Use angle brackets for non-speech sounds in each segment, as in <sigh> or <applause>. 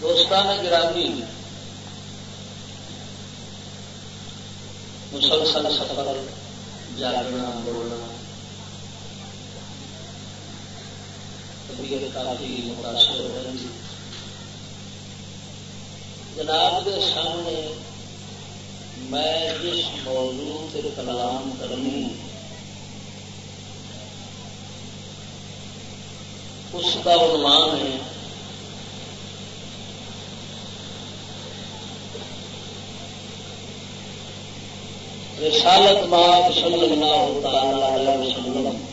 دوستان گرامی مسلسل سفر جاگنا بولنا جناب کے سامنے میں جس موضوع کلام کرنی اس کا عنوان ہے۔ رسالت بات صلی اللہ تعالی علیہ وسلم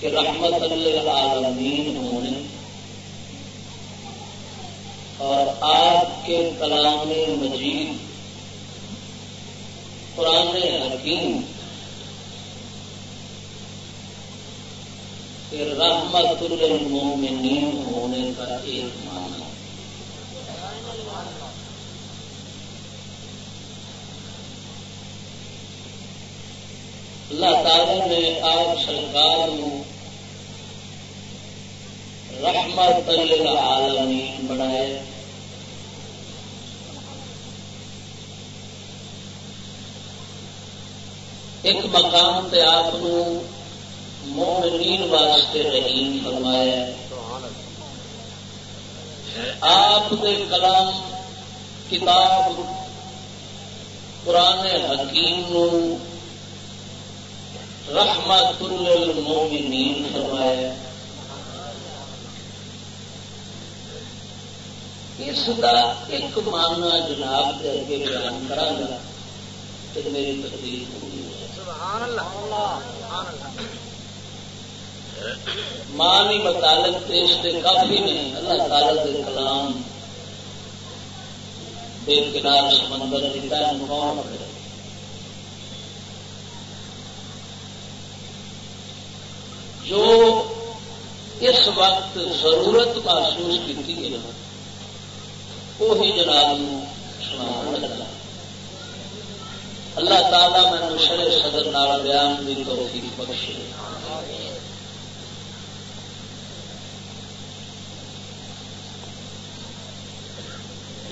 کہ رحمت للعالمین ہونے اور آپ کے کلام مجید پرانے حکیم رحمت للمومنین ہونے کا ایک معنی۔ اللہ تعالی نے آپ سرکار رحمت للعالمین بنائے ایک مقام تے آپ مومنین واسطے رحیم فرمایا آپ کے کلام، کتاب، قرآن حکیم رحمت للمومنین فرمایا اس کا ایک ماننا جناب دے کے بیان کرا گا کہ میری تقدیر ہوگی۔ مانی متعلق اس کے کافی نہیں۔ اللہ تعالی کے کلام بے کنار سمندر دیتا ہے کون کرے جو اس وقت ضرورت محسوس کی ہے وہی جناب سنا اللہ تعالیٰ میں نشر صدر نال بیان بھی توفیق بخشے۔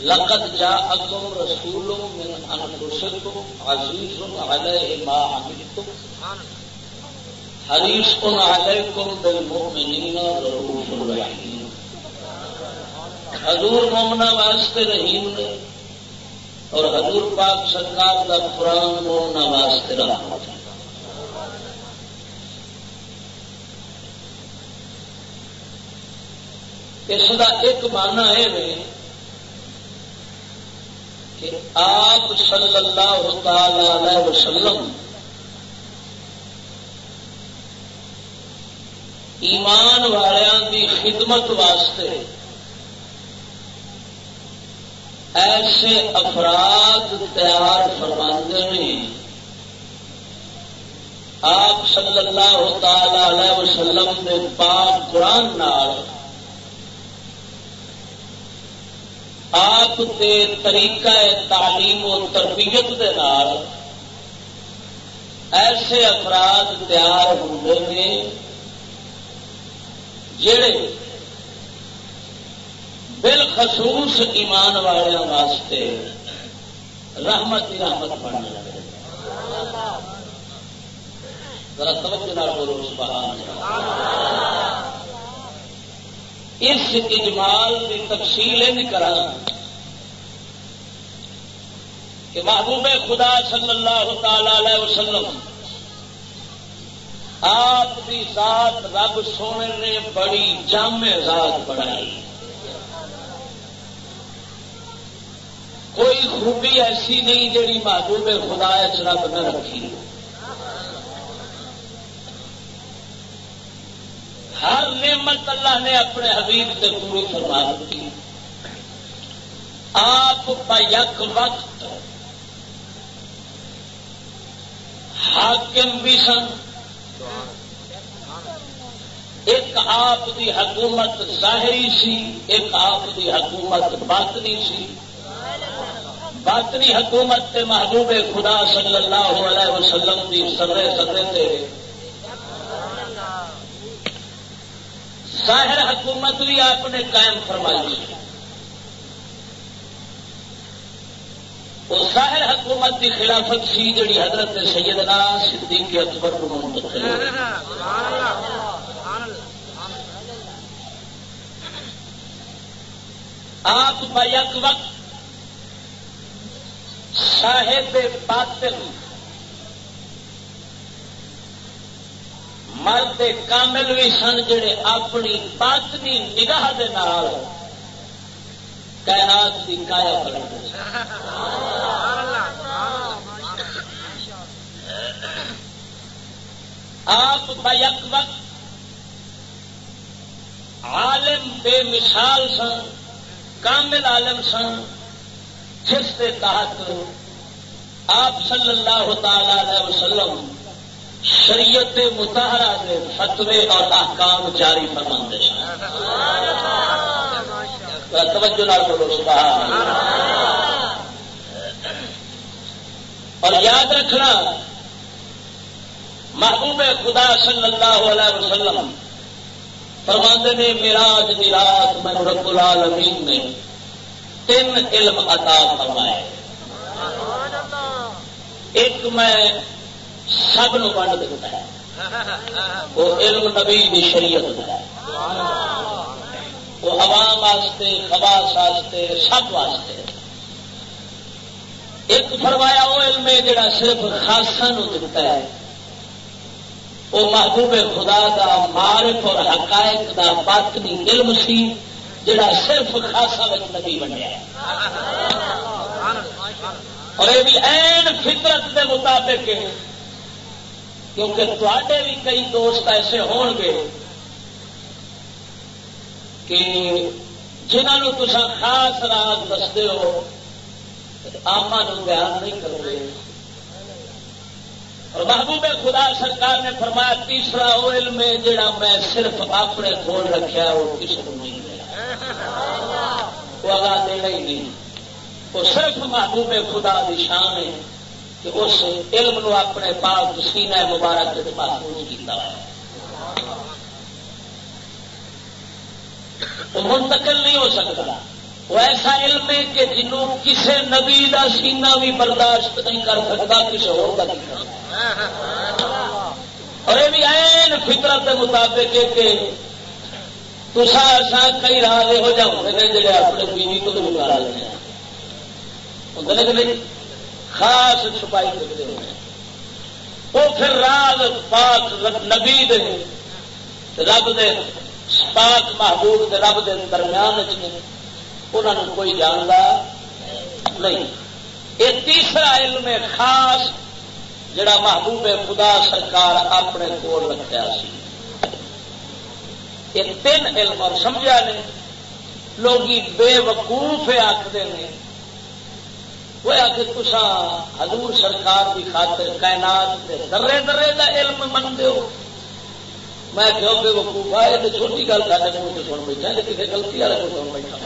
لقد جاءكم رسول من انفسكم عزيز عليه ما عملتم. حریص علیکم بالمؤمنین رؤوف الرحیم حضور مومنا واسطے رحیم نے اور حضور پاک سرکار کا قرآن مومنا واسطے رحمت اس کا ایک مانا ہے کہ آپ صلی اللہ تعالی علیہ وسلم ایمان والوں کی خدمت واسطے ایسے افراد تیار فرما آپ صلی اللہ تعالی علیہ وسلم کے پاک قرآن آپ کے طریقہ تعلیم و تربیت کے ایسے افراد تیار ہوتے ہیں جڑے بالخصوص ایمان والوں واسطے رحمت ہی رحمت بن جائے ذرا توجہ بولو، سبحان اس اجمال کی تفصیل نہیں کرا کہ محبوب خدا صلی اللہ تعالی وسلم، آپ کی ذات رب سونے نے بڑی جامع ذات بنائی۔ کوئی خوبی ایسی نہیں جیڑی محبوب خدا رب نہ رکھی۔ ہر نعمت اللہ نے اپنے حبیب سے پوری فرما دی۔ آپ یک وقت حاکم بھی سن۔ ایک آپ دی حکومت ظاہری سی، ایک آپ دی حکومت باطنی سی۔ باطنی حکومت تے محبوب خدا صلی اللہ علیہ وسلم دی سرے سرے تے ظاہر حکومت بھی آپ نے قائم فرمائی وہ ظاہر حکومت کی خلافت سی جڑی حضرت سیدنا صدیق اکبر کو منتقل آپ بیک وقت صاحب باطل مرد کامل بھی سن جڑے اپنی باطنی نگاہ دے نال کائنات کی کایا کرتے آپ بیک وقت عالم بے مثال سن، کامل عالم سن، جس کے تحت آپ صلی اللہ تعالی وسلم شریعت متحرہ کے فتوے اور احکام جاری فرما توجہ بولو اور یاد رکھنا، محبوب خدا صلی اللہ علیہ وسلم فرماندے نے، میراج میرات میں رب العالمین نے تین علم عطا فرمائے۔ ایک میں سب نو بنڈ دیتا ہے۔ وہ علم نبی کی شریعت ہے۔ وہ عوام واسطے، خواص واسطے، سب واسطے۔ ایک فرمایا وہ علم ہے جڑا صرف خاصا دیتا ہے۔ وہ محبوب خدا دا معرف اور حقائق دا باطنی علم سی، جڑا صرف خاصا نبی بنیا ہے۔ اور یہ بھی این فطرت کے مطابق کیونکہ تے بھی کئی دوست ایسے ہون گے کہ جنہوں تسا خاص راگ دستے ہو آما بیان نہیں کرتے اور محبوب خدا سرکار نے فرمایا، تیسرا وہ علم ہے جڑا میں صرف اپنے کھول رکھا وہ کسی کو نہیں دیا وہ اگا دینا ہی نہیں، وہ صرف محبوب خدا کی شان ہے۔ کہ اس علم نو اپنے پاک سینہ مبارک کے محفوظ کیا وہ منتقل نہیں ہو سکتا۔ وہ ایسا علم ہے کہ جنوں کسی نبی کا سینہ بھی برداشت نہیں کر سکتا کسی اور اور یہ بھی این فطرت کے مطابق ہے کہ تسا ایسا کئی راہ یہ جاؤ جڑے اپنے بیوی کو بھی مارا لینا ہوتے کہ نہیں؟ خاص چھپائی کرتے ہیں۔ وہ پھر راز پاک نبی دے رب دے پاک محبوب دے رب دے درمیان انہوں کوئی جانتا نہیں۔ یہ تیسرا علم ہے خاص جڑا محبوب خدا سرکار اپنے کول رکھا سی۔ یہ تین علم اور سمجھا نے۔ لوگ بے وقوف آخر نے۔ وہ آخر کسا حضور سرکار کی خاطر کائنات درے درے کا علم من دو میں کہو بے وقوف آئے تو چھوٹی گل کر منہ سن بیٹھا کسی گلتی والے کو سن بیٹھا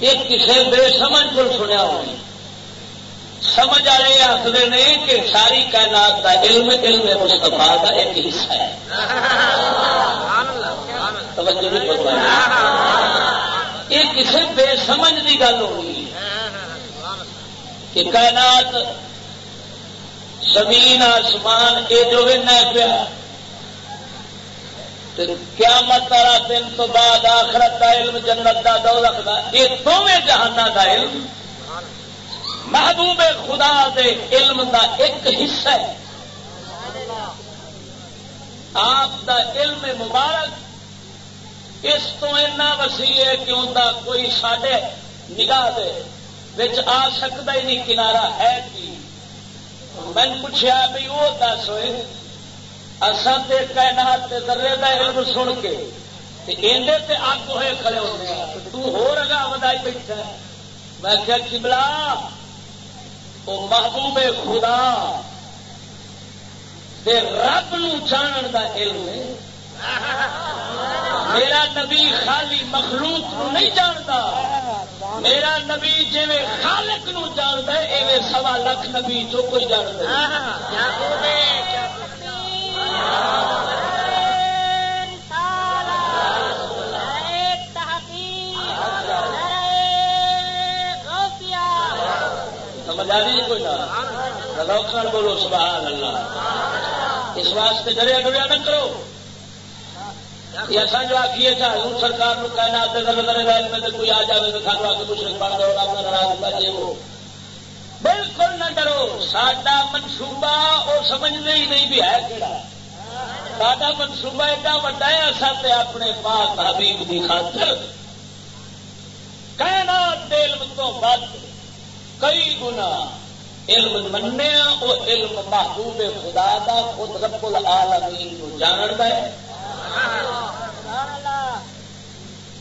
یہ کسی بے سمجھ کو سنیا ہوئی سمجھ والے آخر نہیں کہ ساری کائنات کا علم علم مستفا کا ایک حصہ ہے۔ توجہ یہ کسی بے سمجھ کی گل ہوگی کہ کائنات زمین، آسمان یہ جو پیا قیامت والا دن تو بعد آخرت کا علم، جنت کا دو رکھتا یہ دونوں جہانا کا علم، محبوب خدا دے علم دا ایک حصہ ہے۔ آپ دا علم مبارک، اس تو اینا وسیع ہے کہ ان کا کوئی ساڈے نگاہ دے آ سکتا ہی نہیں کنارا ہے کی؟ میں پوچھا بھی وہ دس ہوئے اصل تے کائنات تے درے دا علم سن کے اندر تے اگ ہوئے کھڑے ہوتے ہیں تو ہو رگا ودائی بیٹھا میں کیا کبلا وہ محبوب خدا دے رب نو جانن دا علم ہے۔ میرا نبی خالی مخلوق نو نہیں جانتا۔ میرا نبی جی خالق نو جانتا ہے، ایویں سوا لکھ نبی جو کوئی جانتا سمجھ رہی کوئی نہ بولو، سبحان اللہ۔ اس واسطے ڈریا ڈریا نہ کرو۔ ایسا آخیے چاہے ہوں سرکار کہنا میں کوئی آ جائے تو سانو آ کے بن ناراض ہوتا جی وہ بالکل نہ ڈرو۔ ساڈا منصوبہ وہ سمجھنے ہی نہیں بھی ہے کہڑا منصوبہ ایڈا وا ہے اصل اپنے پاک حبیب کی خاطر کہنا دل تو بد کئی گنا علم منیا وہ علم محبوب خدا دا خود رب العالمین کو جانتا ہے۔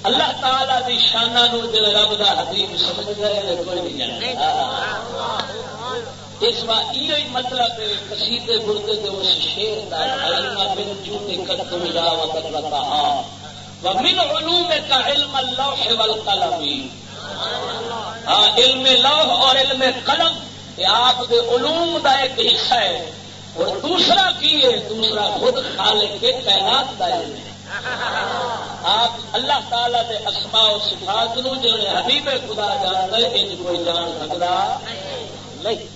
اللہ تعالی دی شانہ نو جب رب دا حبیب سمجھ گئے کوئی نہیں جانتا۔ اس بات یہ مطلب ہے کسیدے گردے دے اس شیر دا علم بن جوتے قد ملا وقد رتہا ومن علوم کا علم اللوح والقلم۔ ہاں علم لوح اور علم قلم۔ یہ آپ کے علوم دا ایک حصہ ہے۔ اور دوسرا کی ہے؟ دوسرا خود خالق کے کائنات دا علم ہے۔ آپ اللہ تعالی دے اسماء و صفات نو جو حبیب خدا جان رہے ان کوئی جان سکتا نہیں۔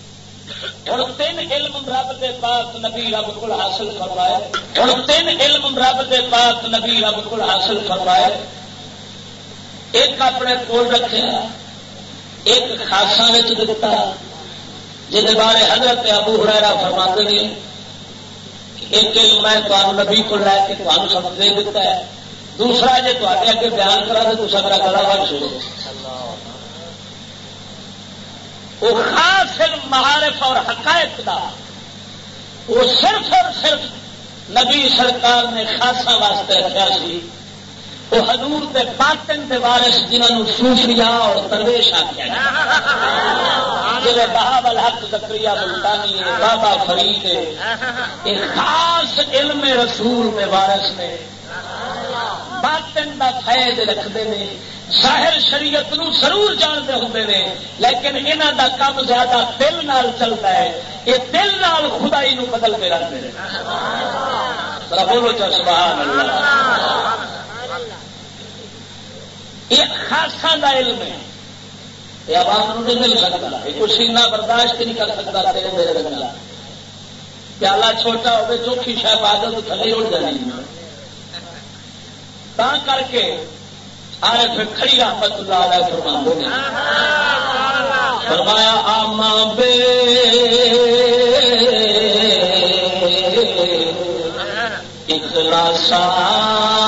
ہوں تین علم رب دے پاک نبی رب کو حاصل کروائے ہوں تین علم رب دے پاک نبی رب کو حاصل کروائے ایک اپنے کول رکھے ایک خاصا دتا جہد بارے حضرت ابو ہرا فرما نے ایک علم میں تمہیں نبی کو لے کے تمہیں سمجھ دے دیتا ہے، دوسرا جی تے اگے بیان کرا تو دوسرا میرا گلا بن چھوڑو وہ خاص علم معارف اور حقائق دا، وہ صرف اور صرف نبی سرکار نے خاصا واسطے رکھا سی۔ وہ حضور دے باطن دے وارث جنہوں سوفیا اور درویش آخیا جی بہاول حق زکری ملتانی ہے، بابا فرید ہے خاص علم رسول میں وارث نے۔ باطن دا فیض رکھتے ہیں ظاہر شریعت نو ضرور جانتے ہوں نے، لیکن انہوں دا کام زیادہ دل نال چلتا ہے۔ یہ دل نال خدائی نو بدلتے رہتے ہیں بولو چا سبحان اللہ۔ یہ خاصا کا علم ہے۔ یہ عوام نہیں مل سکتا۔ یہ سینا برداشت نہیں کر سکتا تیرے میرے پیالہ چھوٹا ہوگا چوکھی شاید بادل تھلے اڑ جانی تا کر کے آئے پھر کھڑی رحمت اللہ علیہ نے فرمایا، آما بے۔ اخلاصا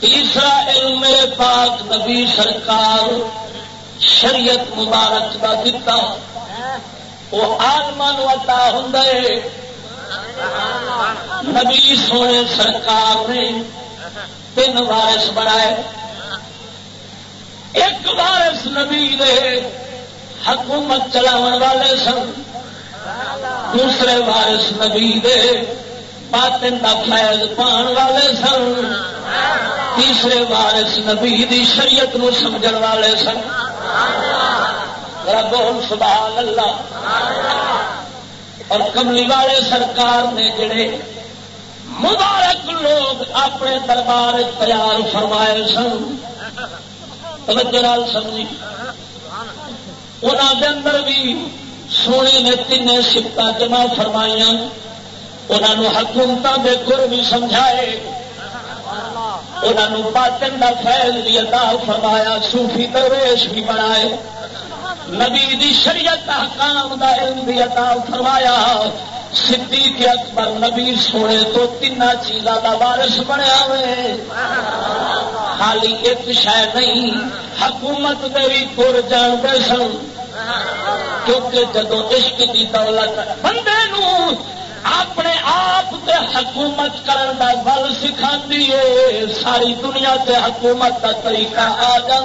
تیسرا علم میرے پاک نبی سرکار شریعت مبارک کا دتا۔ وہ آلمان وتا ہوں نبی سونے سرکار نے تین وارس بنائے۔ ایک وارس نبی دے حکومت چلاو والے سن۔ دوسرے وارس نبی دے باطن کا فیض پان والے سن। تیسرے وارس نبی دی شریعت نو سمجھ والے سن। بول سبحان اللہ اور کملی والے سرکار نے جڑے مبارک لوگ اپنے دربار تیار فرمائے سن। توجہ سمجھی। انہوں کے اندر بھی سونے نے تین سفت جمع فرمائیاں। انہوں حکومت کے گر بھی سمجھائے۔ انہوں باطن کا فیل بھی ادا فرمایا سوفی درویش بھی بنائے۔ نبی دی شریعت حکام دا علم بھی عطا فرمایا۔ صدیق اکبر نبی سونے تو تین چیزوں کا وارس بنیا ہوئے خالی ایک شہ نہیں، حکومت دے بھی پور جانتے سن۔ کیونکہ جدو عشق کی دولت بندے نو اپنے آپ تے حکومت کرن دا بل سکھا ہے ساری دنیا تے حکومت کا طریقہ آ جا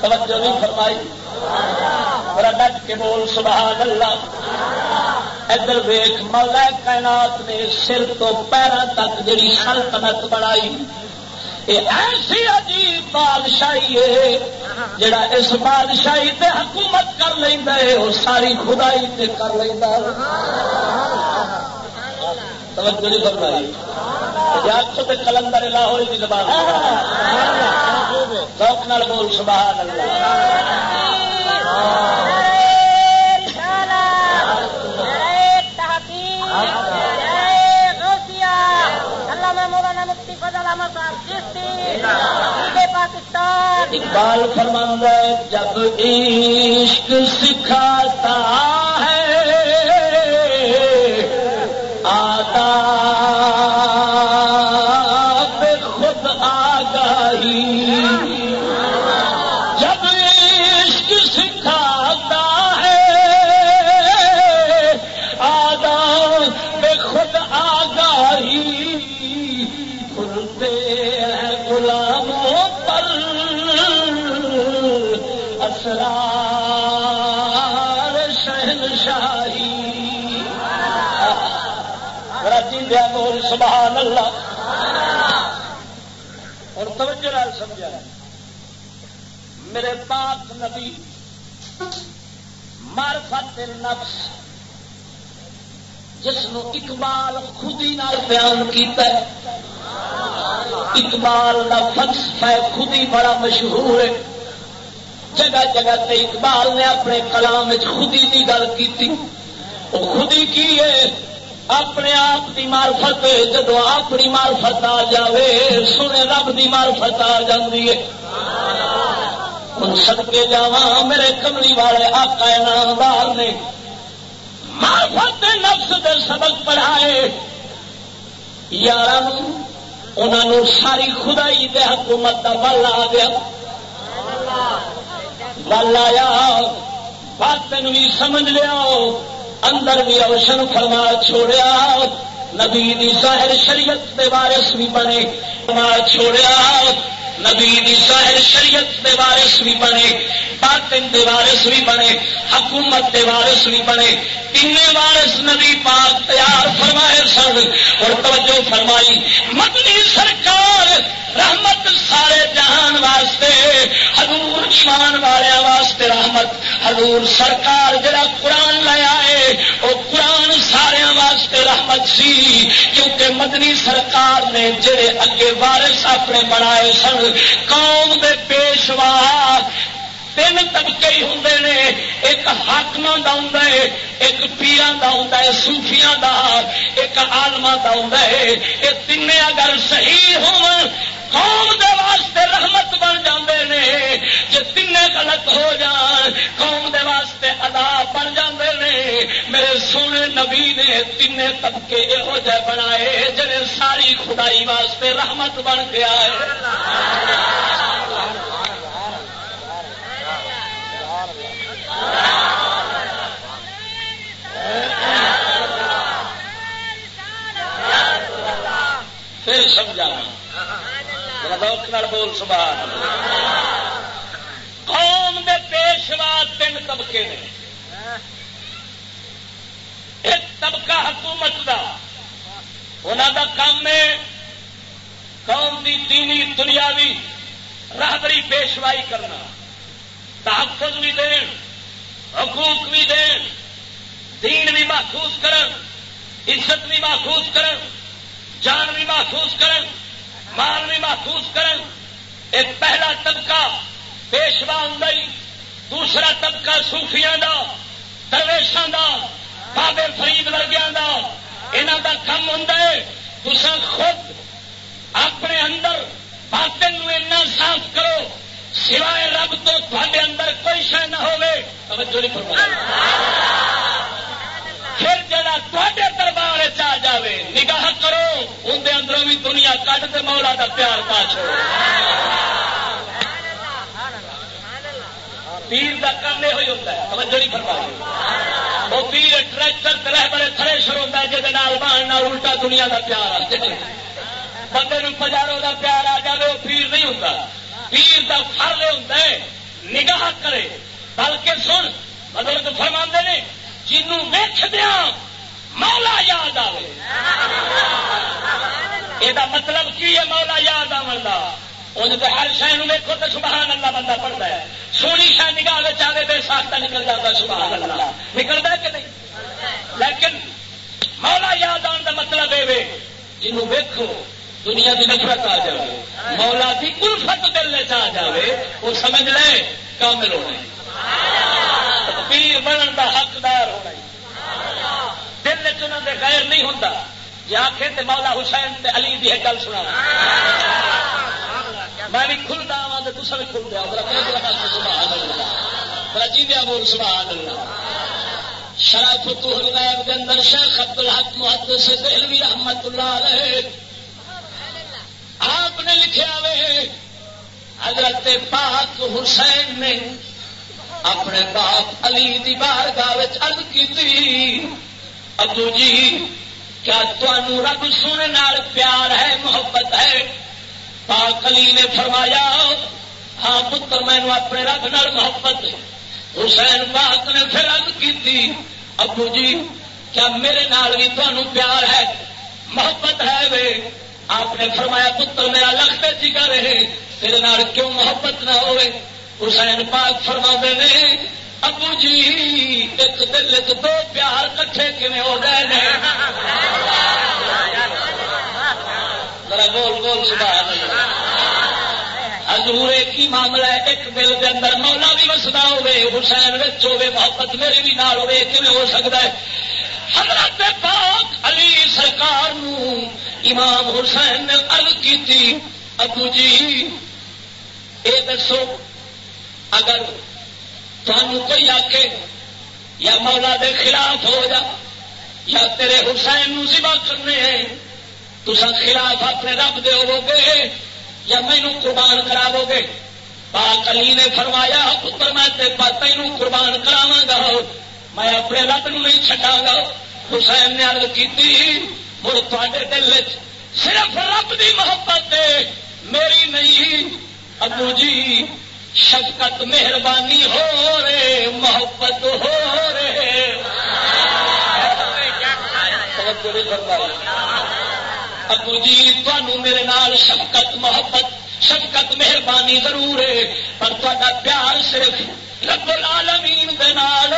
توجہ نہیں فرمائی؟ میرا ڈٹ کے بول سبحان اللہ۔ ادھر ویخ مولا کائنات نے سر تو پیروں تک جڑی سلطنت بنائی ایسی عجیب بادشاہی ہے جڑا اس بادشاہی تے حکومت کر لینا ہے وہ ساری خدائی تے کر لینا توجہ نہیں فرمائی۔ کلندر لاہور کی زبان۔ شوق نال بول سبحان اللہ۔ اقبال فرماندہ جب عشق سکھاتا ہے آتا سبحان اللہ اور توجہ سمجھا میرے پاک نبی، معرفت نفس جس نو اقبال خودی نال بیان کیتا ہے۔ اقبال کا فلسفہ خودی بڑا مشہور ہے۔ جگہ جگہ تے اقبال نے اپنے کلام خودی کی گل کی وہ خودی کی ہے؟ اپنے آپ کی مارفت جدو اپنی مارفت آ جائے سونے رب کی مارفت آ جاتی ہے۔ ہوں سدکے جا میرے کملی والے آقا نامدار نے مارفت نفس دے سبق پڑھائے۔ یار انہوں ساری خدائی دے حکومت کا بل آ گیا۔ بل آیا، بات بھی سمجھ لیا۔ اندر بھی روشن فرما چھوڑیا، نبی دی ظاہر شریعت دے وارث بھی بنے، فرما چھوڑیا۔ نبی دی ظاہر شریعت دے وارث بھی بنے، باطن دے وارث بھی بنے، حکومت دے وارث بھی بنے۔ تین وارث نبی پاک تیار فرمائے سن۔ اور توجہ فرمائی، مدنی سرکار رحمت سارے جہان واسطے، حضور ایمان والے واسطے رحمت۔ حضور سرکار جڑا قرآن لیا ہے وہ قرآن سارے واسطے رحمت سی۔ کیونکہ مدنی سرکار نے جڑے اگے وارث اپنے بنائے سن قوم دے پیشوا تین طبقے ہی ہوں نے، ایک حاقم کا ہوں ایک پیران کا ہوں سوفیا کا ایک آلما کا ہوں یہ تین اگر صحیح ہو قوم دے واسطے رحمت بن جاندے نے۔ جے تین غلط ہو جان، قوم دے واسطے ادا بن جاندے نے۔ میرے سونے نبی نے تین طبقے یہو جہ بنائے، جڑے ساری خدائی واسطے رحمت بن گیا ہے۔ پھر سمجھا بول، سبحان قوم دے پیشوا تین طبقے نے۔ ایک طبقہ حکومت دا۔ انہوں دا کام ہے قوم دی دینی، دنیاوی راہبری پیشوائی کرنا۔ تحفظ بھی دین، حقوق بھی دین دین بھی محفوظ کرن، عزت بھی محفوظ کرن، جان بھی محفوظ کرن۔ مال بھی محفوظ کرن۔ ایک پہلا طبقہ پیشوا ہوں دوسرا طبقہ سوفیاں دا درویشان دا، بابے فرید ورگیا دا۔ یہاں دا کم ہوں تسا خود اپنے اندر باطن ایسا صاف کرو، سوائے رب تو تھوڑے اندر کوئی شہ نہ ہوجو پھر جا تے دربار آ جائے نگاہ کرو اندر اندروں بھی دنیا کٹ تو مولا کا پیار پا چھوڑو پیر کا کام یہ ہوتا ہے، توجہ نہیں وہ پیر ٹریکٹر رہ بڑے تھریشر ہوتا ہے جہد بان الٹا دنیا کا پیار بندے پجاروں کا پیار آ جائے وہ پیر نہیں ہوتا۔ پیر کا فرض ہوتا ہے، نگاہ کرے۔ بلکہ سن مطلب بزرگ فرما نے جنوں ویچ دیا مولا یاد آئے یہ مطلب کی ہے مولا یاد آن کا ان کے ہر شہر ویکو تو سبحان اللہ بندہ پڑھتا ہے۔ سونی شاہ نگاہ چاہے بے ساختہ نکل جاتا سبحان اللہ نکلتا ہے کہ نہیں؟ لیکن مولا یاد آن کا مطلب یہ جنوں ویکو دنیا کی نفرت آ جائے مولا کی الفت دل آ جائے وہ سمجھ لے کامل ہونا پیر بنن کا حقدار ہونا دل چنوں کے غیر نہیں ہوں جی آخے تو مولا حسین تے علی کی گل سنا میں بھی کھلتا وا تو تصا بھی کھل دیا جی دیا بول، سبحان اللہ۔ شرف تو الغیب کے اندر شیخ عبد الحق محدث سے دہلوی رحمت اللہ علیہ۔ آپ نے لکھا وے، حضرت پاک حسین نے اپنے باپ علی دی بار گاہ کی ابو جی کیا تمہوں رب سونے پیار ہے، محبت ہے؟ پاک علی نے فرمایا ہاں پتر مینو اپنے رب نال محبت حسین پاک نے پھر رد کی ابو جی کیا میرے نال بھی تمہوں پیار ہے، محبت ہے وے؟ آپ نے فرمایا، پتر، میرا لگتے جگہ رہے تیرے نال کیوں محبت نہ ہوئے؟ حسین پاک فرما نے، ابو جی ایک دل چ دو پیار کٹھے کھے ہو گئے ذرا بول بول سبحان حضور ایک ہی معاملہ ہے، ایک دل کے اندر مولا بھی وسدا ہوے حسین وچ ہوے محبت میری بھی نال ہوے کیویں ہو سکتا ہے؟ حضرت پاک علی سرکار نو امام حسین نے عرض کی ابو جی اے دسو اگر تمہوں کوئی آ یا مولا دے خلاف ہو جا یا تیرے حسین نو سوا کرنے ہیں خلاف اپنے رب دے ہو گے یا مینو قربان کرا گے پاک علی نے فرمایا، پتر، میں تینوں قربان کراوا گا۔ میں اپنے رب نو نہیں چڈا گا حسین نے ارد کی مڑ تے دل صرف رب دی محبت میری نہیں۔ ابو جی شفقت مہربانی ہو رہے محبت ہو رہے۔ ابو جی تمہوں میرے نال شفقت محبت شفقت مہربانی ضرور ہے پر تا پیار صرف رب العالمین دے نال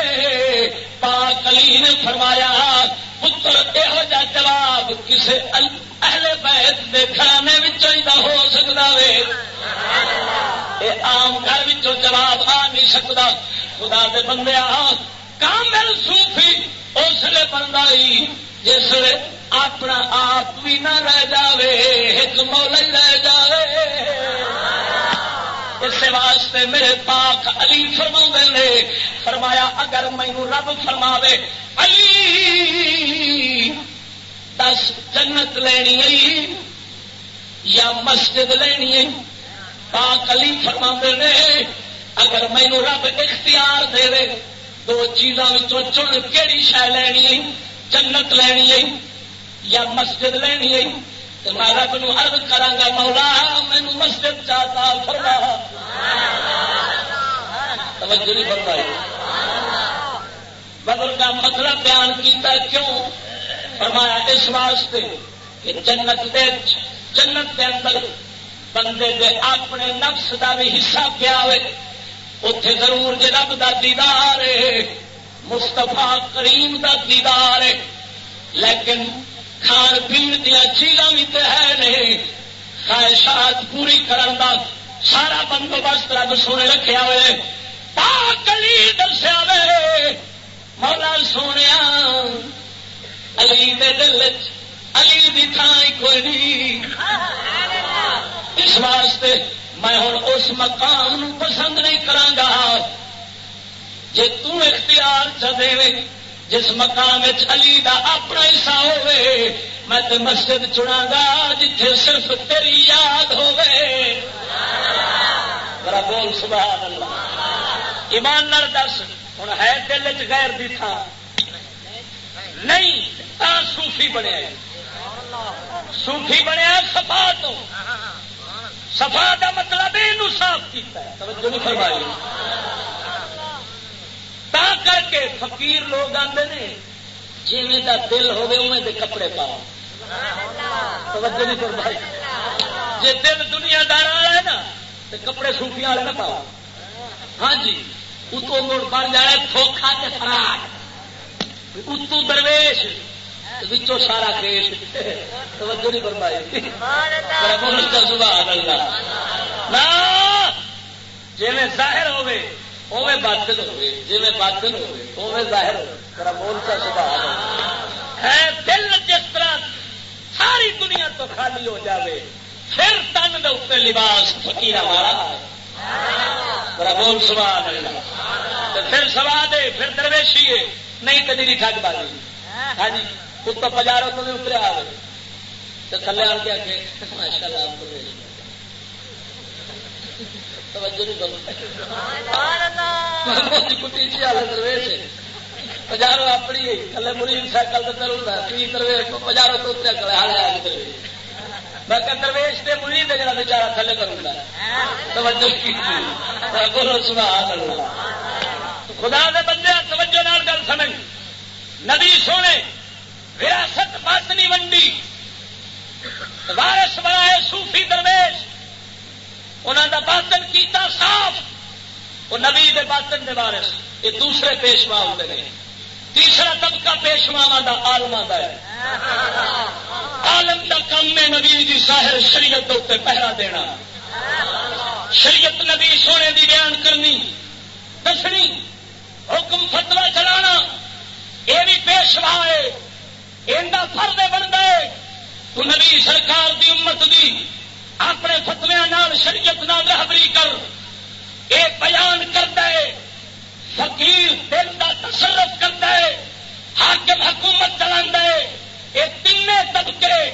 پاک علی نے فرمایا پتر یہو جا جواب کسی اہل بیت دے کھانے ہو سکتا وے۔ یہ آم گھر جواب آ نہیں سکتا خدا دے بندے آ، کامل صوفی اس لیے بنتا جس اپنا آپ بھی نہ رہ جاوے، ایک مولا ہی رہ جاوے۔ اس واسطے میرے پاک علی فرما نے، فرمایا اگر مینو رب فرماوے، علی، دس جنت لینی یا مسجد لینی پاک علی فرما نے اگر مینو رب اختیار دے دو چیزوں چن کہڑی شہ لینی ہے جنت لینی ہے یا مسجد لینی ہے تو میں رب نو ارد کرا مولا مینو مسجد چاہتا فرما توجہ نہیں فرمائی بدل کا مطلب بیان کیتا کیوں فرمایا اس واسطے کہ جنت دے جنت کے اندر بندے دے اپنے نفس کا بھی حصہ پیا ہوئے اتے ضرور جی رب دیدار ہے مستفا کریم کا دیدار ہے۔ لیکن کھان پی دیا چیزاں بھی تو ہے نہیں، خواہشات پوری کرن دا سارا بندوبست رب سونے رکھا ہوئے۔ کلی دسیا وے مولا سونے علی دے دل علی دی تھان کوئی نہیں۔ اس واسطے میں ہوں اس مقام پسند نہیں کرا جی تختیار چلے جس مقام علی دا اپنا حصہ ہوے میں تے مسجد چنا گا جتھے صرف تیری یاد ہوے بول، سبحان اللہ۔ ایمان نال دس ہوں ہے دل چ غیر دی تھا نہیں، تا صوفی بنیا صوفی بنیا سفا تو۔ سفا کا مطلب یہ صاف کیا توجہ نہیں فرمائی۔ تا کر کے فقیر لوگ آتے ہیں جی کا دل ہوے دے کپڑے پاؤ توجہ نہیں کر بھائی جی دل دنیا دار والا ہے نا تو کپڑے سوفیا والے نہ پاؤ ہاں جی اتو مڑ بن جانا تھوکھا کے فراڈ۔ اتو درویش۔ بچوں سارا کیش توجہ نہیں فرمائی۔ سبحان اللہ۔ جی ظاہر ہوئے اوے باطل ہوئے جی باطل ہوئے اوے ظاہر بول کا سبھاؤ ہے دل جس طرح ساری دنیا تو خالی ہو جاوے پھر تن دے لباس فکیر والا بول سوال پھر سوا دے پھر درویشی ہے نہیں تو جی ٹھگ بازی۔ ہاں جی۔ تو پجاروں تو بھی اتریا آ تو تھلے آ کے آگے ماشاء اللہ آپ کو توجہ نہیں حالت درویش پجارو اپنی تھلے مڑی سائیکل تو گا تھی درویش پجارو تو اتریا کرے آ کے میں درویش سے مڑی دے جا بچارا تھلے کروں گا۔ توجہ بولو سبحان اللہ۔ خدا دے بندے توجہ نال گل سمجھ۔ نبی سونے وراثت باطنی ونڈی وارس بنائے صوفی درویش انہوں دا باطن کیتا صاف وہ نبی دے باطن دے وارس یہ دوسرے پیشوا ہوتے ہیں تیسرا طبقہ پیشوا دا آلما دا ہے۔ آلم دا کم ہے نبی دی ظاہر شریعت اتنے پہرا دینا۔ شریعت نبی سونے دی بیان کرنی، دسنی، حکم فتوا چلانا یہ بھی پیشوا ہے۔ فرد بنتا ہے۔ تو نبی سرکار دی امت دی اپنے فتویا شریعت نال رہبری کر۔ یہ بیان کرتا ہے۔ فقیر دل کا تصرف کرتا ہے۔ حاکم حکومت چلا ہے۔ یہ تین طبقے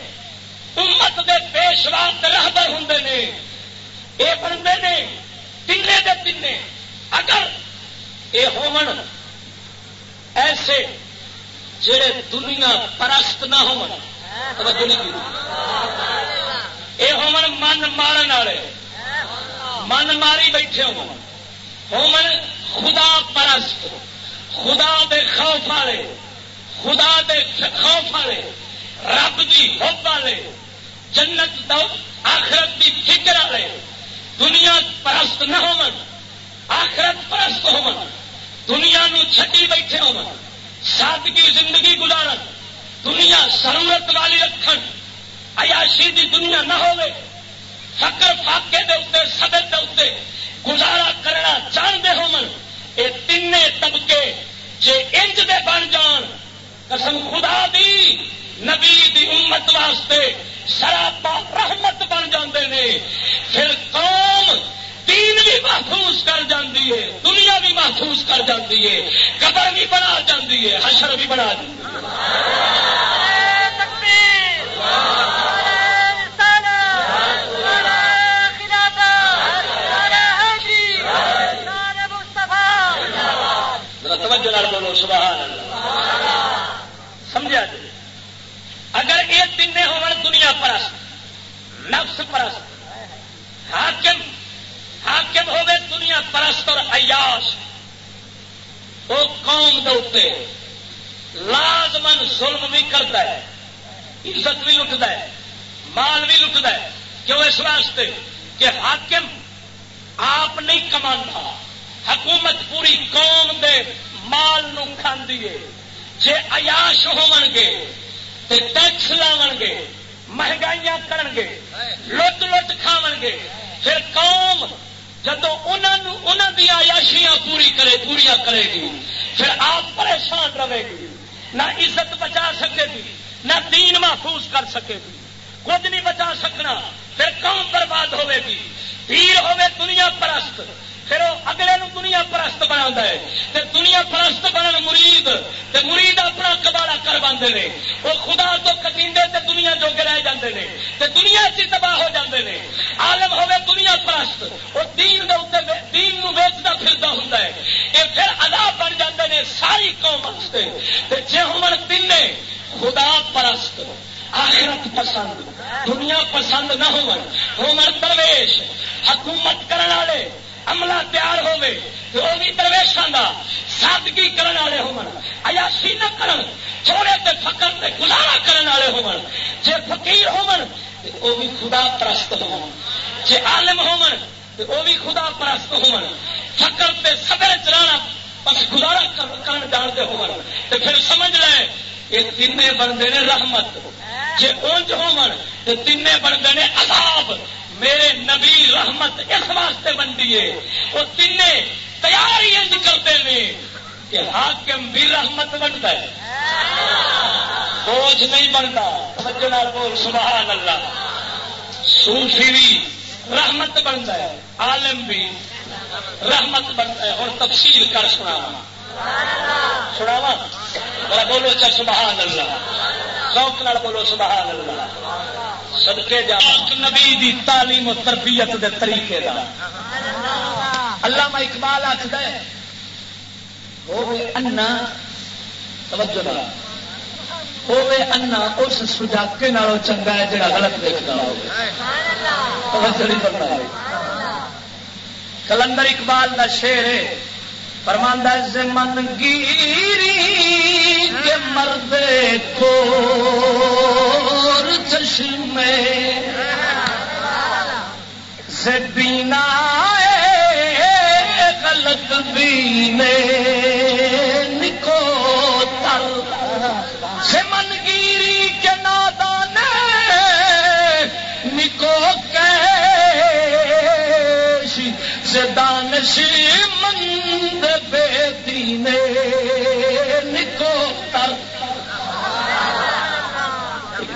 امت دے پیشوا رہبر ہوں نے۔ یہ بنتے نے تین دے تین اگر یہ ہومن ایسے جڑے دنیا پرست نہ ہو من مارن والے۔ من ماری بیٹھے ہو خدا پرست۔ خدا دے خوف والے۔ خدا دے خوف والے۔ رب دی ہوب والے۔ جنت آخرت دی فکر والے۔ دنیا پرست نہ ہو آخرت پرست ہو دنیا نو چھٹی بیٹھے ہو سادگی زندگی گزارن، دنیا ضرورت والی رکھن، عیاشی دی دنیا نہ ہو فکر فاقے دے اتنے سبر دے اتنے گزارا کرنا چاہتے ہو یہ تین طبقے جے انج دے بن جان، قسم خدا دی، نبی دی امت واسطے سراپا رحمت بن جاندے نے۔ پھر قوم دین بھی محفوظ کر جاندی ہے، دنیا بھی محفوظ کر جاندی ہے، قبر بھی بنا جاندی ہے، حشر بھی بنا جاندی بولو، سبحان سمجھا جی؟ اگر یہ تین ہو دنیا پرست، نفس پرست، حاکم حاکم ہوے دنیا پرست اور عیاش وہ قوم دے لازمن ظلم بھی کرتا ہے عزت بھی لٹتا ہے مال بھی لٹتا ہے۔ کیوں اس واسطے کہ حاکم آپ نہیں کما حکومت پوری قوم دے مال نو کھاندی ہے۔ جے عیاش ہون گے تے ٹیکس لاون گے مہنگائیاں کرن گے لٹ لٹ کھاون گے پھر قوم جدو انہوں دیا عیاشیاں پوری کرے پوریا کرے گی، پھر آپ پریشان رہے گی۔ نہ عزت بچا سکے گی، نہ دین محفوظ کر سکے گی۔ کچھ نہیں بچا سکنا، پھر قوم برباد ہوے گی۔ پیر ہوے دنیا پرست پھر وہ اگلے نو دنیا پرست بنا ہے۔ تے دنیا پرست بنن مرید، تے مرید اپنا کباڑا کر باندھے نے۔ وہ خدا تو کٹیندے تے دنیا جو کے رہ جاندے نے۔ تے دنیا چی تباہ ہو جاندے نے۔ عالم ہوے دنیا پرست، وہ دین دے اوتے دین نو ویچدا پھردا ہوندا ہے۔ اے پھر عذاب بن جاندے نے ساری قوم واسطے۔ تے جے ہمن تین خدا پرست، آخرت پسند، دنیا پسند نہ ہو درویش، حکومت کرنے والے عملہ تیار ہوے وہ بھی درویشان کا سادگی کرنے والے ہویاشی نہ کرن، چھوڑے تے فقر تے گزارا کرنے والے ہو جے فقیر ہون وہ بھی خدا پرست ہو جے عالم ہون وہ بھی خدا پرست ہو فقر تے سبر چلانا بس گزارا کرن جانتے ہو پھر سمجھ لے، یہ تین بنتے ہیں رحمت۔ جی اونج ہو تین بنتے ہیں عذاب۔ میرے نبی رحمت اس واسطے بنتی ہے وہ تین تیار ہی کرتے ہیں کہ حاکم بھی رحمت بنتا ہے۔ بوجھ نہیں بنتا۔ سجنا بول، سبحان اللہ۔ صوفی بھی رحمت بنتا ہے، عالم بھی رحمت بنتا ہے۔ اور تفصیل کر سنا۔ سناوا میرا بولو چا سبحان اللہ شوق نال بولو سبحان اللہ سدکے جا نبی دی تعلیم و تربیت دے طریقے دا. اللہ اقبال آخد انا توجہ نہ ہوے انا اس سجاکے نالوں چنگا ہے جڑا غلط دیکھتا ہو توجہ نہیں کرنا کلندر اقبال کا شیر ہے پرماندہ زمن گیری کے مرد کو چشمے۔ سے بینا غلط بینے۔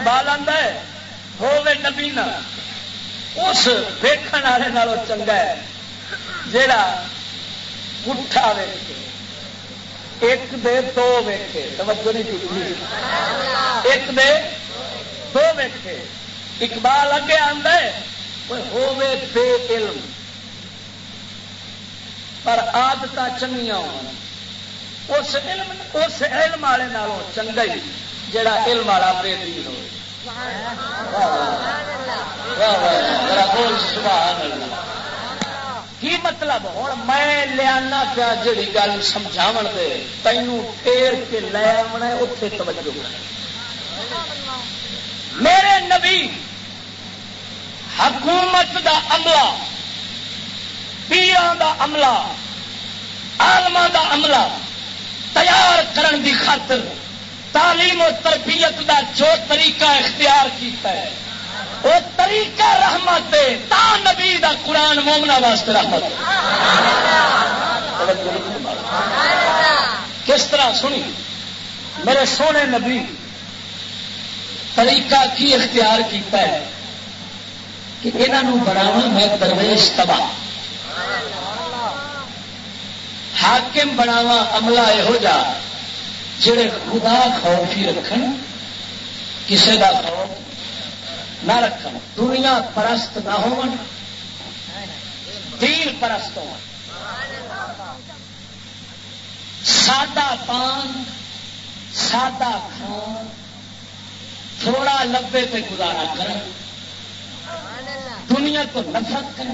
اقبال آدھا ہے ہوے نبی نا۔ اس ویکن والے نالوں چنگا ہے جڑا پٹھا ایک دے دو ویکے توجہ نہیں کی ایک دے دو اقبال اگے آدھا ہوے بے علم۔ پر آدت چنگیا ہو اس علم اس علم والے نالوں چنگا ہی۔ جڑا علم والا بے دین ہو کی مطلب؟ ہوں میں لیا پیا جڑی گل سمجھا دے؟ تینوں پھیر کے لے آنا اتے توجہ۔ میرے نبی، حکومت دا عملہ، پیران دا عملہ آلما دا عملہ تیار کرن دی خاطر تعلیم و تربیت دا جو طریقہ اختیار کیتا ہے، وہ طریقہ رحمت تا نبی دا قرآن مومنا واسطے رحمت۔ کس طرح سنی؟ میرے سونے نبی، طریقہ کی اختیار کیتا ہے کہ یہاں بناوا میں درویش تباہ۔ حاکم بناوا عملہ یہو جا۔ جڑے خدا خوفی رکھن، کسے دا خوف نہ رکھ دنیا پرست نہ ہو دین پرست ہو سادہ پان، سادہ کھان، تھوڑا لبے پہ گزارا کر دنیا کو نفرت کر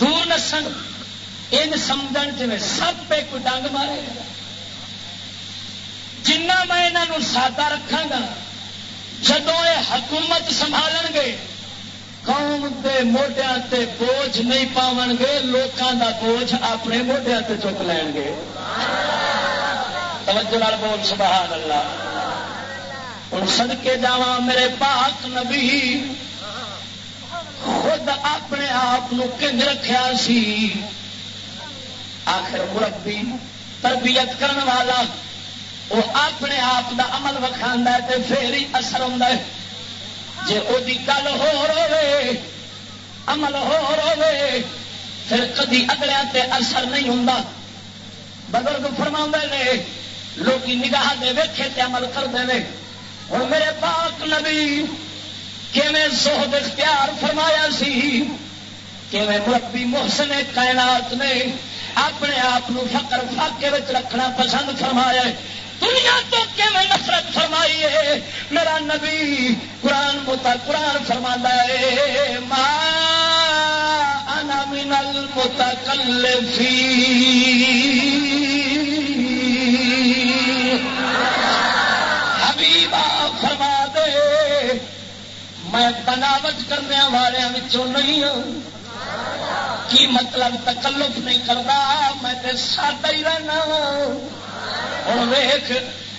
دور نسن ان سمجھ جی سب پہ کوئی ڈنگ مارے۔ گا جنہ میں یہاں سادہ رکھا گا جدو یہ حکومت سنبھال گے قوم کے موڈیا تے بوجھ نہیں پاو گے لوگوں کا بوجھ اپنے موڈیا تے چک لین گے توجہ بول، سبحان اللہ۔ ہوں سد کے جا میرے پاک نبی، خود اپنے آپ کنج رکھا سی۔ آخر مربی، تربیت کرنے والا وہ اپنے آپ دا عمل وکھا ہے پھر ہی اثر ہوں جی وہ گل ہو رہے عمل ہو رہے پھر کدی اگلے تے اثر نہیں ہوں بزرگ فرما نے لوگ نگاہ دے ویکھے تے عمل کرتے ہیں ہوں میرے پاک نبی کیویں سوہد اختیار فرمایا سی، کیویں مربی محسن کائنات نے اپنے آپ فقر فاقے رکھنا پسند فرمایا دنیا تو میں نفرت فرمائی ہے میرا نبی قرآن متا قرآن فرما ہے ماں من المتکلفی حبیبا فرما دے، میں بناوٹ کرنے والوں نہیں ہوں۔ کی مطلب تکلف نہیں کرتا؟ میں سادہ ہی رہنا۔ ہوں ویخ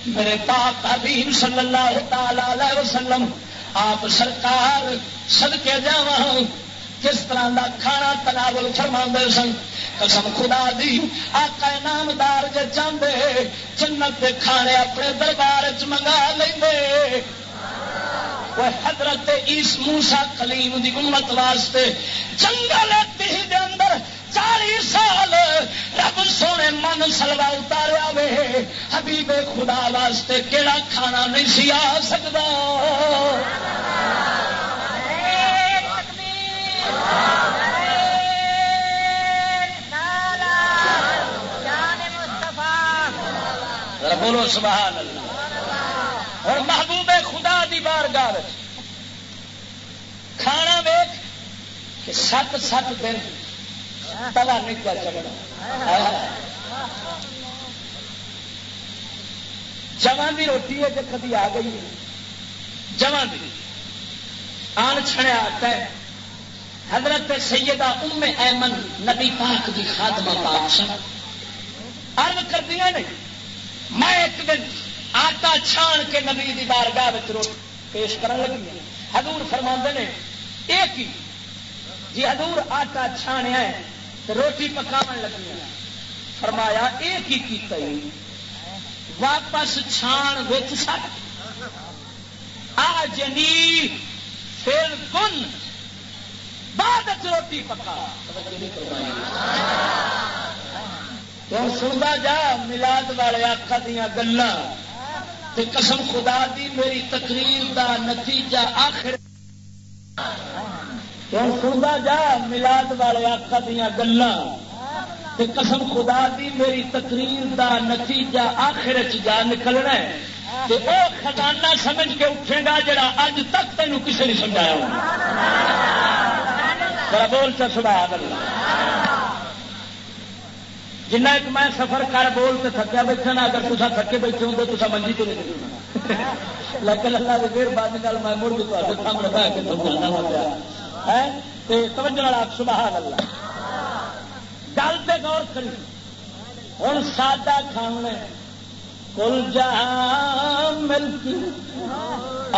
میرے پاک حبیب صلی اللہ تعالی وسلم، آپ سرکار سد کے جا کس طرح کا کھانا تناول فرما سن؟ قسم خدا دی، آقا نامدار جے چاہتے جنت کے کھانے اپنے دربار چ منگا لیں وہ حضرت اس موسا کلیم دی امت واسطے جنگل دے اندر چالی سال۔ رب سونے من سلوا اتاریا وے۔ حبیب خدا واسطے کہڑا کھانا نہیں سی آ سکتا بولو سبحان اللہ۔ اور محبوب خدا بار گار کھانا ویک کہ سات سات دن تلا نہیں کیا چلنا جوان کی روٹی ہے جو کدی آ گئی جوان کی آن چھڑیا آتا ہے۔ حضرت سیدہ ام ایمن نبی پاک کی خاتمہ پاک سن ارد کر دیا نہیں۔ میں ایک دن آٹا چھان کے نبی دی بارگاہ روٹی پیش کر لگی حضور فرما نے ایک ہی جی حضور آٹا چھانیا ہے تو روٹی پکاو لگی فرمایا ایک ہی کیتا واپس چھان وچ سٹ۔ آ جنی، پھر کن؟ بعد روٹی پکا۔ ہوں سنتا جا؟ ملاد والے آخا دیا گلا قسم خدا دی میری تقریر دا نتیجہ آخر ہوں سنتا جا ملاد والے آخا دیا گلا قسم خدا دی میری تقریر دا نتیجہ آخر جا نکلنا ہے۔ وہ خزانہ سمجھ کے اٹھے گا جڑا اج تک تینوں کسی نے سمجھایا بول چا سبحان اللہ۔ جنہ ایک میں سفر کر بول تو تھکیا بیٹھا نا، اگر تصا تھکے بیٹھے ہوں تو منجی تو نہیں لیکن اللہ کی مہربانی میں مڑ بھی تے سامنے بہ کے سمجھانا ہو گیا توجہ والا سبحان اللہ۔ گل پہ غور کری۔ ہوں سادہ کھانے کل جہاں ملکی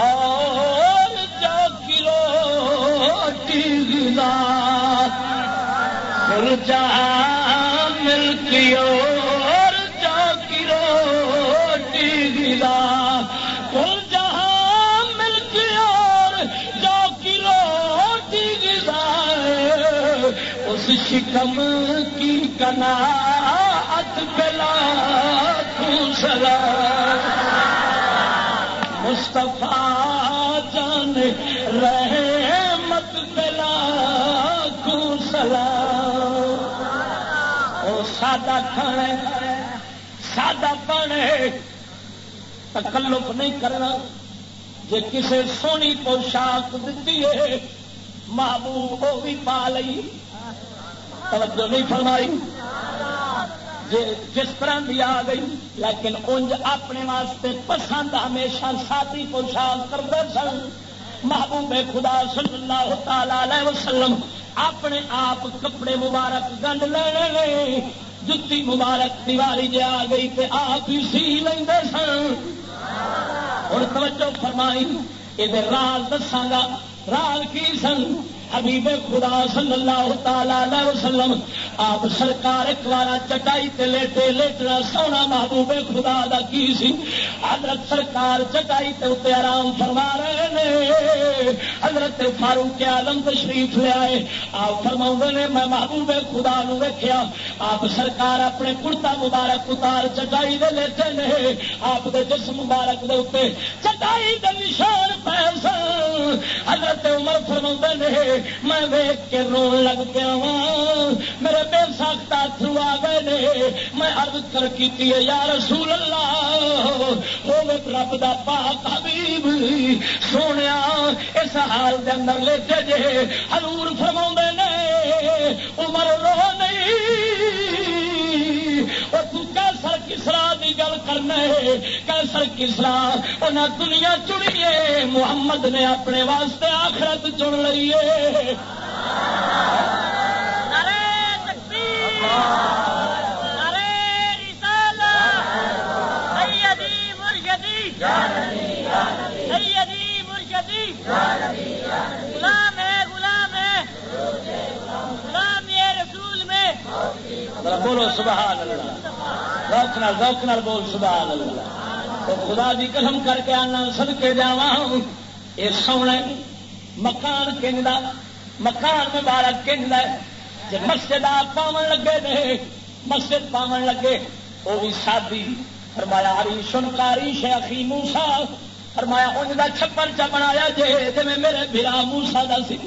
اور جو کلو ٹی گلا کل جہاں ملکی اور کی روٹی گلا کل جہاں ملکی اور جا کی روٹی گلا اس شکم کی کنا پلا سلا مستفا سادہ کھانا سادہ پانے تکلف نہیں کرنا۔ جی کسی سونی پوشاک دیتی ہے، محبوب وہ بھی پا لی توجہ نہیں فرمائی۔ جس طرح بھی آ گئی، لیکن انج اپنے واسطے پسند ہمیشہ سادی پوشاک کرتے سن۔ محبوب خدا صلی اللہ تعالی وسلم اپنے آپ کپڑے مبارک گنڈ لے جتی مبارک دیواری جی آ گئی تو آپ ہی سی لیں سن۔ ہوں توجہ فرمائی یہ راز دساگا راز کی سن؟ حبیب خدا صلی اللہ تعالی وسلم، آپ سرکار ایک بار چٹائی تے لیٹے، لیٹنا سونا محبوب خدا دا کی سی؟ حضرت سرکار چٹائی تے اتنے آرام فرما رہے نے۔ حضرت فاروق آلم تشریف لے آئے۔ آپ فرما نے، میں محبوب خدا نو ویکیا آپ سرکار اپنے کرتا مبارک اتار چٹائی دے لیتے نے۔ آپ دے جسم مبارک دے اتنے چٹائی دے نشان پیسہ حضرت عمر فرما نے میں ویک کے رو لگ پیا میرے بے سخت تھرو آ گئے نے۔ میں ارد کر کی یا رسول اللہ۔ ہو رب دا پاک حبیب۔ سونے اس حال دے اندر لے جے۔ حضور فرما نے، عمر رو کرنا ہے۔ کیسر کسرا انہیں دنیا چنی ہے محمد نے اپنے واسطے آخرت چن لی ہے۔ غلام ہے غلام ہے۔ غلام یہ رسول میں۔ بولو سبحان اللہ۔ روک نال روک نال بول سبحان اللہ تو خدا دی قسم کر کے آنا سد کے جا یہ سونا مکان کنج مکان مبارک کنج جی مسجد آپ پاون لگے نے مسجد پاون لگے، وہ بھی سادی فرمایا، ہری سنکاری شیخی موسا فرمایا ان کا چھپر چ بنایا جی جی میرے برا موسا کا سی۔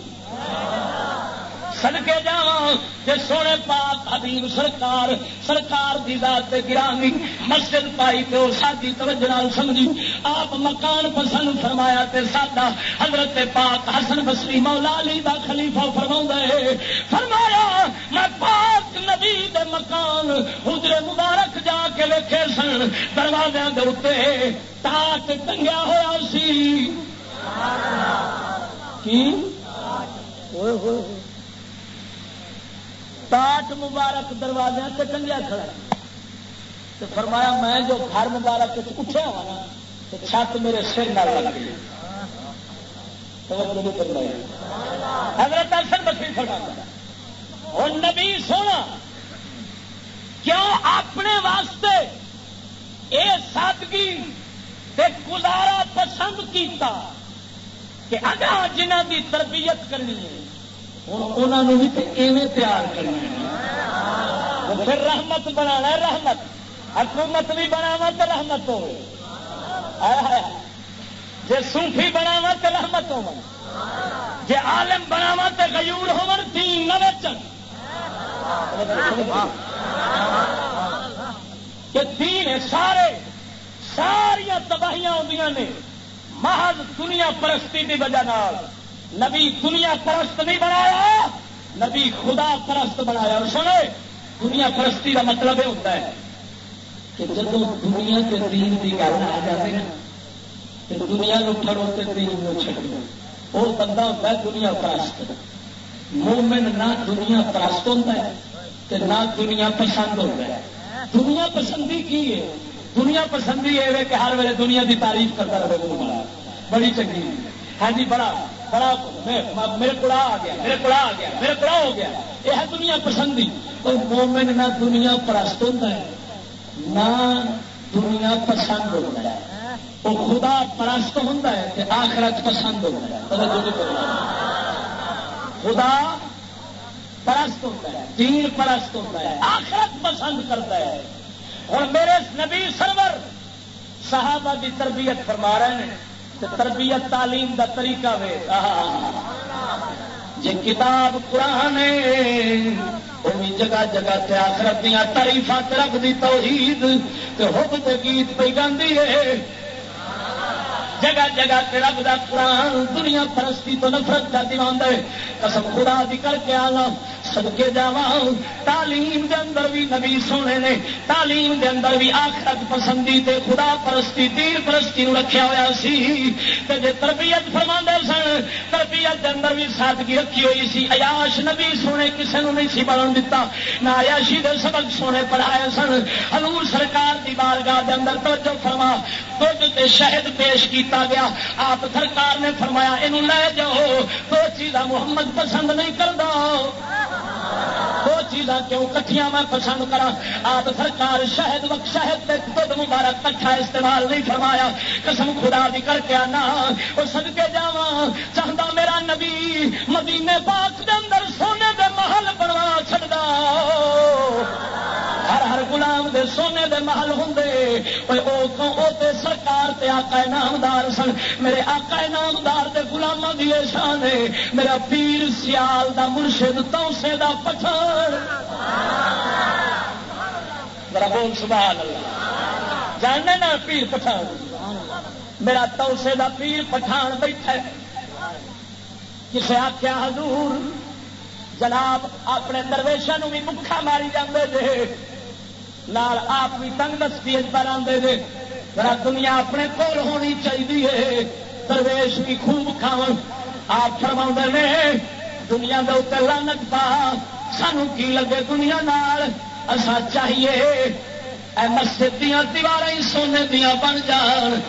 سڑکے جا سونے پاک حبیب سرکار سرکار کی ذات گرانی مسجد پائی تو ساری توجہ سمجھی۔ آپ مکان پسند فرمایا تے ساڈا حضرت پاک حسن بسری مولا علی دا خلیفہ فرما ہے۔ فرمایا میں پاک نبی دے مکان حجر مبارک جا کے ویکے سن۔ دروازے دے اتنے تاٹ ٹنگیا ہوا سی۔ کی؟ تاٹ مبارک دروازے سے ٹنگیا کھڑا تو فرمایا میں جو گھر مبارک اٹھا ہوا نا تو چھت میرے سر نہ لگ گئی۔ حضرت اثر بکری فرما اور نبی سونا، کیوں اپنے واسطے یہ سادگی گزارا پسند کیتا کہ اگر جنہ کی تربیت کرنی ہے ہوں انہوں بھی ایویں تیار کرنا پھر رحمت بنا رحمت۔ حکومت بھی بناوا تو رحمت ہو جی سوفی بناوا تو رحمت ہو جی عالم بناوا تو گیور ہو تین نہ کہ تین سارے ساریا تباہیاں آدی نے۔ محض دنیا پرستی کی وجہ نبی دنیا پرست نہیں بنایا، نبی خدا پرست بنایا۔ اور سنے دنیا پرستی کا مطلب یہ ہوتا ہے کہ جب دنیا کے دین کی گل آ جائے نا تو دنیا کو پڑھو تو دین کو چڑھو وہ بندہ ہوتا ہے دنیا پرست۔ مومن نہ دنیا پرست ہوتا ہے کہ نہ دنیا پسند ہوتا ہے۔ دنیا پسندی کی ہے؟ دنیا پسندی یہ ہے کہ ہر ویلے دنیا کی تعریف کرتا رہے بڑی چنگی۔ ہاں جی بڑا۔ بڑا میرے کو آ گیا، میرے کو آ گیا، میرے کو ہو گیا۔ یہ ہے دنیا پسندی۔ تو مومن نہ دنیا پرست ہوتا ہے، نہ دنیا پسند ہوتا ہے۔ وہ خدا پرست ہوتا ہے آخرت پسند ہوتا ہے۔ خدا پرست ہوتا ہے، دین پرست ہوتا ہے، آخرت پسند کرتا ہے۔ اور میرے نبی سرور صحابہ کی تربیت فرما رہے ہیں۔ تربیت تعلیم دا طریقہ وے جی کتاب قرآن جگہ جگہ تے آخرت دیا تاریفا رکھ دی توحید تے حب تے گیت پہ گاندھی ہے۔ جگہ جگہ تے رب دا قرآن، دنیا پرستی تو نفرت کا دیوان دے قسم خدا دی کر کے آنا۔ سدکے جا تعلیم دے اندر بھی نبی سونے نے، تعلیم دے اندر بھی آخرت پسندی تے خدا پرستی تیر پرستی نو رکھیا ہوا سی۔ تے جے تربیت فرما سن، تربیت دے اندر بھی سادگی رکھی ہوئی سی۔ عیاش نبی سونے کسے نو نہیں سی بڑھن دتا۔ نہ عیاشی دے سبق سونے پڑھائے سن۔ حضور سرکار دی بارگاہ دے اندر توجہ فرما۔ دودھ تے شہد پیش کیتا گیا۔ آپ سرکار نے فرمایا یہ لے جاؤ، دو چیزاں محمد پسند نہیں کرتا وہ چیزاں کیوں کٹیاں میں پسند کرا آپ سرکار شہد وقت شہد دھد مبارک کٹھا استعمال نہیں فرمایا۔ قسم خدا بھی کر کے آنا وہ سد کے جا چاہتا میرا نبی مدینے پاک دے اندر سونے دے محل بنوا چڑھتا ہر ہر گلام دے سونے دے محل ہوں سرکار تے آقا نامدار سن۔ میرے آقا نامدار دے گلاموں کی شان ہے۔ میرا پیر سیال دا مرشد توسے دا پٹھان میرا بول سبحان اللہ جاننے نا پیر پٹھان۔ میرا توسے دا پیر پٹھان بیٹھا کسے آخیا حضور جناب، اپنے درویشوں بھی مکھا ماری جاندے جے۔ لال آپ بھی تنگ دستی پر آدھے دے ذرا دنیا اپنے کول ہونی چاہیے درویش بھی خوب کھاو آپ فرما نے، دنیا کے اتر لانت پا۔ سانو کی لگے دنیا نال؟ اسا چاہیے اے مسجد دیا دیوار سونے دیا بن جان۔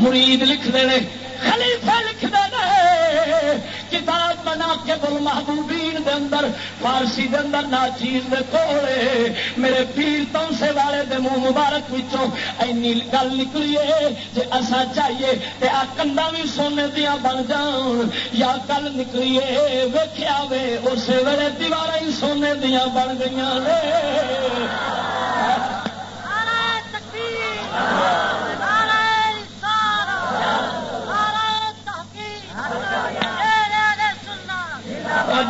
مرید لکھتے ہیں خلیفہ لکھتے ہیں کتاب بنا کے بول محبوبین دے اندر، فارسی دے اندر نا چیز دے کوڑے۔ میرے پیر تمسے والے دے منہ مبارک وچوں اینی گل نکلی ہے جے اسا چاہیے تے آ کندا بھی سونے دیا بن جان، یا گل نکلی ہے ویکھیا وے، اسی ویلے دیوار ہی سونے دیا بن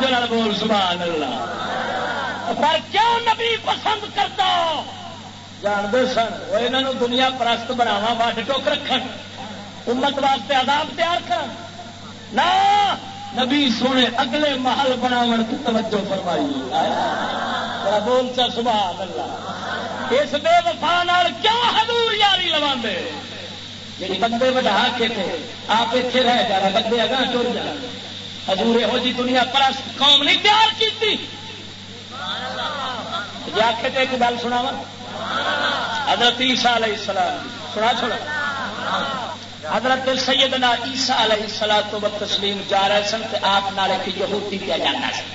گئی بول، سبحان اللہ۔ پر کیوں نبی پسند کرتا؟ جانتے سن، وہ یہاں دنیا پرست بناوا وڈ ٹوک رکھ امت واسطے آداب تیار کر نہ، نبی سونے اگلے محل بناو کی توجہ فرمائی۔ بول چا، سبحان اللہ۔ اس بے وفا کیوں حضور یاری لوا جی یعنی بندے بڑھا کے تھے آپ اتنے رہ جانا، بندے اگاں ٹر جانا۔ حضور یہو جی دنیا پرست قوم نہیں تیار کی جی آخے ایک گل سنا وا حضرت عیسیٰ علیہ السلام۔ سنا چھوڑا حضرت سیدنا عیسیٰ علیہ السلام تو تسلیم جا رہے سن آپ نال ایک یہودی کیا جانا سن۔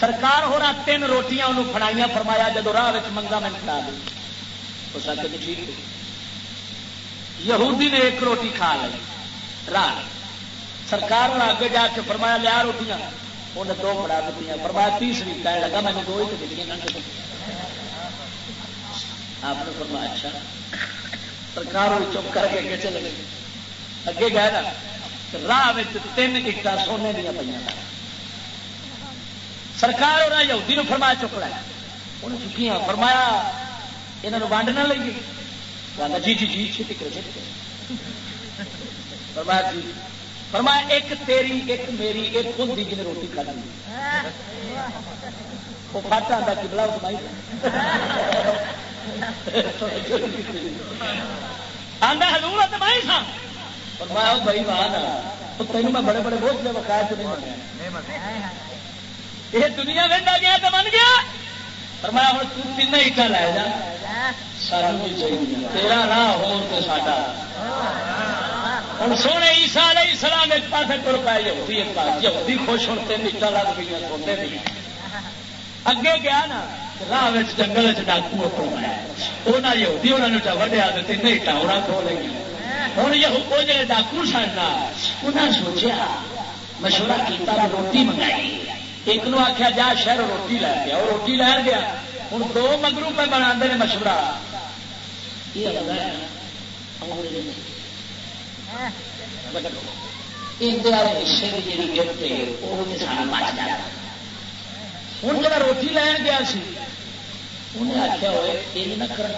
سرکار ہو رہا تین روٹیاں انہوں فڑائیاں فرمایا جب راہ منگا میں کھڑا دی اس آخر ٹھیک یہودی نے ایک روٹی کھا لی۔ راہ۔ سرکار نے آگے جا کے فرمایا، لیا روٹیاں۔ انہیں دو بڑا دیتی فرمایا، تیسری کہنے لگا، میں نے دو ہی تو دیتی آپ نے فرمایا اچھا۔ سرکار چپ کر کے اگے چلے گئے۔ اگے گئے نا راہ تین اٹا سونے دیا پہ سرکار اور یہودی نے فرمایا چک لایا انہیں چکیاں فرمایا یہاں ونڈ نہ لئیے۔ جی جی جی چھٹی کرو، چھٹی فرمایا جی۔ فرمایا، ایک تیری، ایک میری، ایک خود دی جن روٹی کھا دی وہ فٹ آتا کبلا کمائی آدھا ہلور تو میں سا فرمایا بھائی مان تین میں بڑے بڑے بوجھ لے بکایا تو نہیں یہ دنیا وہدا گیا تو بن گیا۔ فرمایا، ہوں تین اٹا لے جا۔ سارا تیرا راہ ہو تو ساڈا۔ ہوں سونے عیسا علیہ السلام ایک پاس تر پائے یہودی ایک پاس یہودی خوش ہوں تین اٹا لگ گئی سوتے نہیں اگے گیا نا، راہ جنگل ڈاکو پایا یہودی انہوں وڈیا تو تین اٹا ہونا کھو لگی ہوں یہ جڑے ڈاکو سن انہیں سوچا مشورہ کیا روٹی منگائی۔ ایک نو آخیا جا شہر روٹی لے گیا وہ روٹی لین گیا۔ ہوں دو مگرو پہ بنا مشورہ۔ یہ ہوں جا روٹی لین گیا سی انہیں آخیا ہوئے یہ نہ کر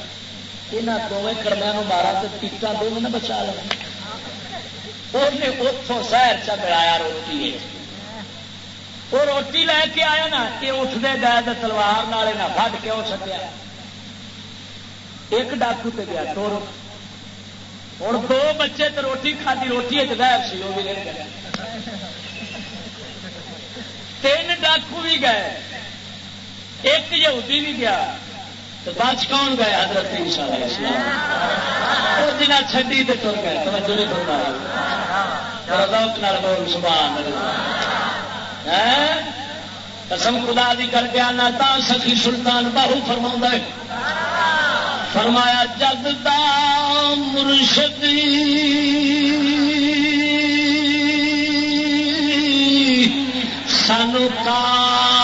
یہاں دونوں کڑمیا مارا تو ٹکٹا دونوں نہ بچا لیں اتوں شہر چ ملایا روٹی وہ روٹی لے کے آیا نا یہ اٹھتے گئے تو تلوار نہ فٹ کے سکیا ایک ڈاکو تے گیا تو ہوں دو بچے تو روٹی کھادی، روٹی ایک غائب سی وہ بھی تین ڈاکو بھی گئے۔ ایک یہودی بھی گیا۔ تو بچ کون گئے؟ حضرت جنا چڈی تو تر گئے۔ توجہ نہیں کرنا بول، سبحان اللہ۔ ہاں؟ قسم خدا دی کر کے آنا، تا سخی سلطان باہو فرما فرمایا جگ دا مرشد سانو کا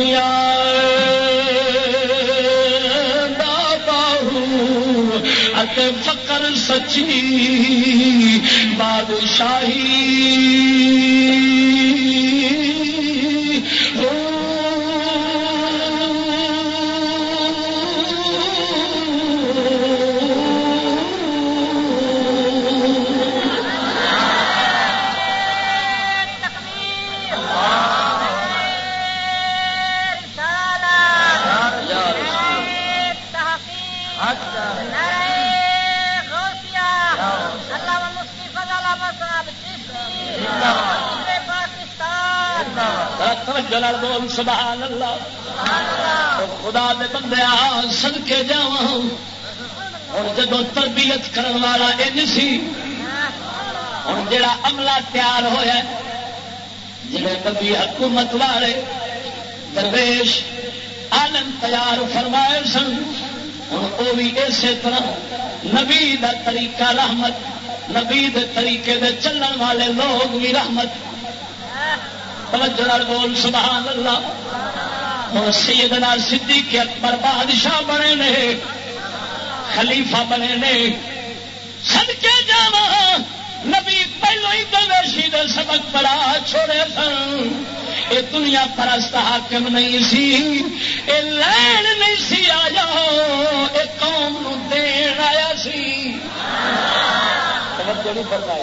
دنیا دا فقر سچی بادشاہی بول، سبحان اللہ۔ خدا دے بندے سد کے جا ہوں جب تربیت کرن والا ان سی ہوں جڑا عملہ تیار ہوا جڑے کبھی حکومت والے، درویش آلم تیار فرمائے سن ہوں وہ بھی اسی طرح نبی دا طریقہ رحمت، نبی دے طریقے دے چلن والے لوگ بھی رحمت۔ توجہ بول، سبحان اللہ۔ ہوں سیدنا صدیق اکبر بادشاہ بنے نے، خلیفہ بنے نے۔ سدکے جا نبی پہلو ہی درویشی دے سبق پڑا چھوڑے سن۔ یہ دنیا پرست حاکم نہیں سی یہ لین نہیں سی آیا یہ قوم نو دین آیا سی۔ توجہ نہیں فرمائی۔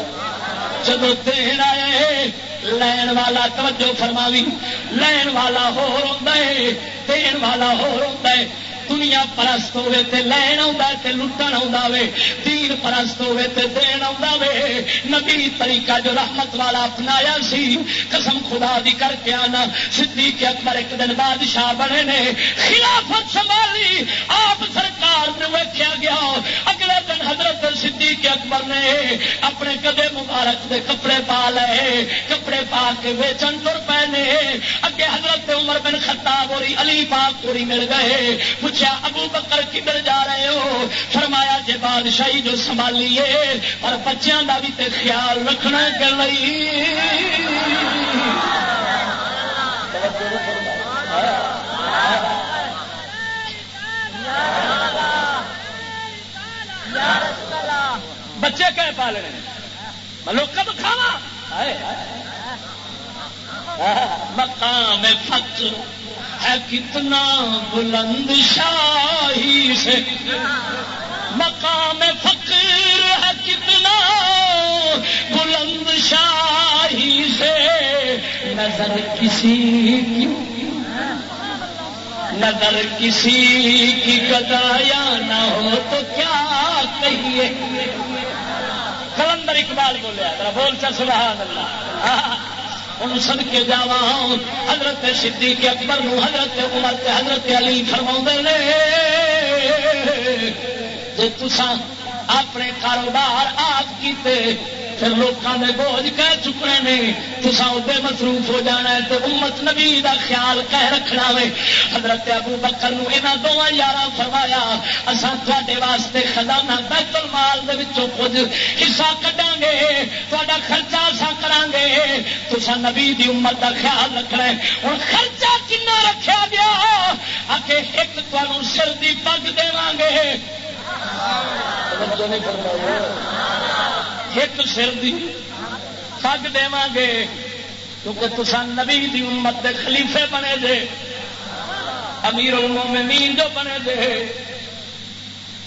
جدو دین آئے، لین والا توجہ فرماوی، لین والا ہو رہا ہے، دین والا ہو رہا ہے۔ دنیا پرست ہوے تے لین آ لٹن آئے تین پرست ہوے تے دین آئے نبی طریقہ جو رحمت والا اپنایا سی، قسم خدا دی کر کے آنا۔ سی کے اکبر ایک دن بادشاہ بنے نے، خلافت سنبھالی۔ آپ سرکار نے ویکیا گیا۔ اگلے دن حضرت صدیق اکبر نے اپنے کدے مبارک دے کپڑے پا لے، کپڑے پا کے ویچن تر پے نے۔ اگے حضرت عمر بن خطاب اور علی پاک پوری مل گئے۔ پوچھا ابو بکر کدھر جا رہے ہو؟ فرمایا جی بادشاہی جو سنبھالیے اور بچیاں کا بھی تے خیال رکھنا کر بچے کہ پالنے لوگ کھاوا۔ مقام فقر۔ ہے کتنا بلند شاہی سے۔ مقام فقر ہے کتنا بلند شاہی سے۔ نظر کسی کی نظر کسی کی گدایا نہ ہو تو کیا کہیے؟ کلندر اقبال بولیا بول چل سبحان اللہ۔ ان سد کے جا حضرت صدیق اکبر نو حضرت عمر تے حضرت علی فرما نے جی تسان اپنے کاروبار آپ کیتے، پھر لوگوں نے بوجھ کہہ چکنے نے تصا ادے مصروف ہو جانا ہے تو امت نبی دا خیال کہہ رکھنا وے۔ حضرت ابو بکر یہاں دونوں یار فرمایا اصا تے واسطے خزانہ بیت المال دے وچوں کچھ حصہ کٹا گے تا خرچہ اصا کرا گے تصا نبی دی امت دا خیال رکھنا ہے۔ ہوں خرچہ کنا رکھا گیا؟ آ کے ایک تمہوں سر دی پگ دے گے ایک سر دی پگ دے گے، کیونکہ تسان نبی دی امت دے خلیفے بنے دے امیر المومنین جو بنے دے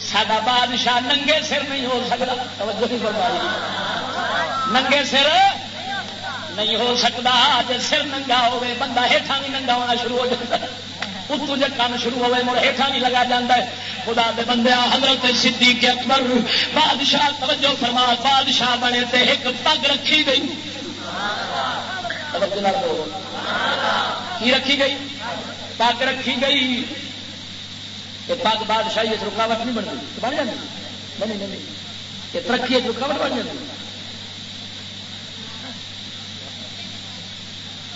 سڈا بادشاہ ننگے سر نہیں ہو سکتا ننگے سر نہیں ہو سکتا جی سر ننگا ہوے بندہ ہیٹھا بھی ننگا ہونا شروع ہو جاتا۔ اتو جب کام شروع ہوئے، مڑ ہیٹھا نہیں لگا جاتا ہے۔ خدا دے بندے حضرت صدیق اکبر، بادشاہ توجہ فرما، بادشاہ بنے تے ایک پگ رکھی گئی۔ کی رکھی گئی؟ پگ رکھی گئی۔ پگ بادشاہی رکاوٹ نہیں بنتی۔ بن جاتی بنی نہیں ترقی رکاوٹ بن جاتی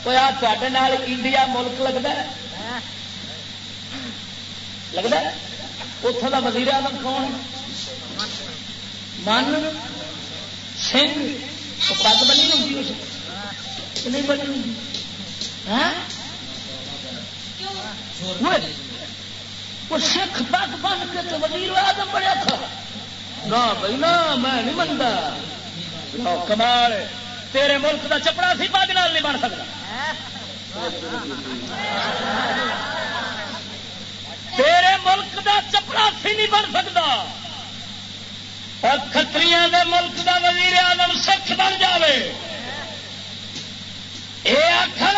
کوئی تے انڈیا ملک لگتا ہے؟ لگتا ہے اتوں کا وزیر اعظم کون من سنگھ پگ بنی ہوتی نہیں بنی ہوتی وہ سکھ پگ بن کے تو وزیر اعظم بڑا تھا نہ بھائی نہ میں نہیں منتا کمال تیرے ملک کا چپڑا سی پگ نال نہیں بن سکتا تیرے ملک دا چپڑا سی نہیں بن سکتا۔ اور کتری دے ملک دا وزیر آدم سکھ بن جائے یہ آخر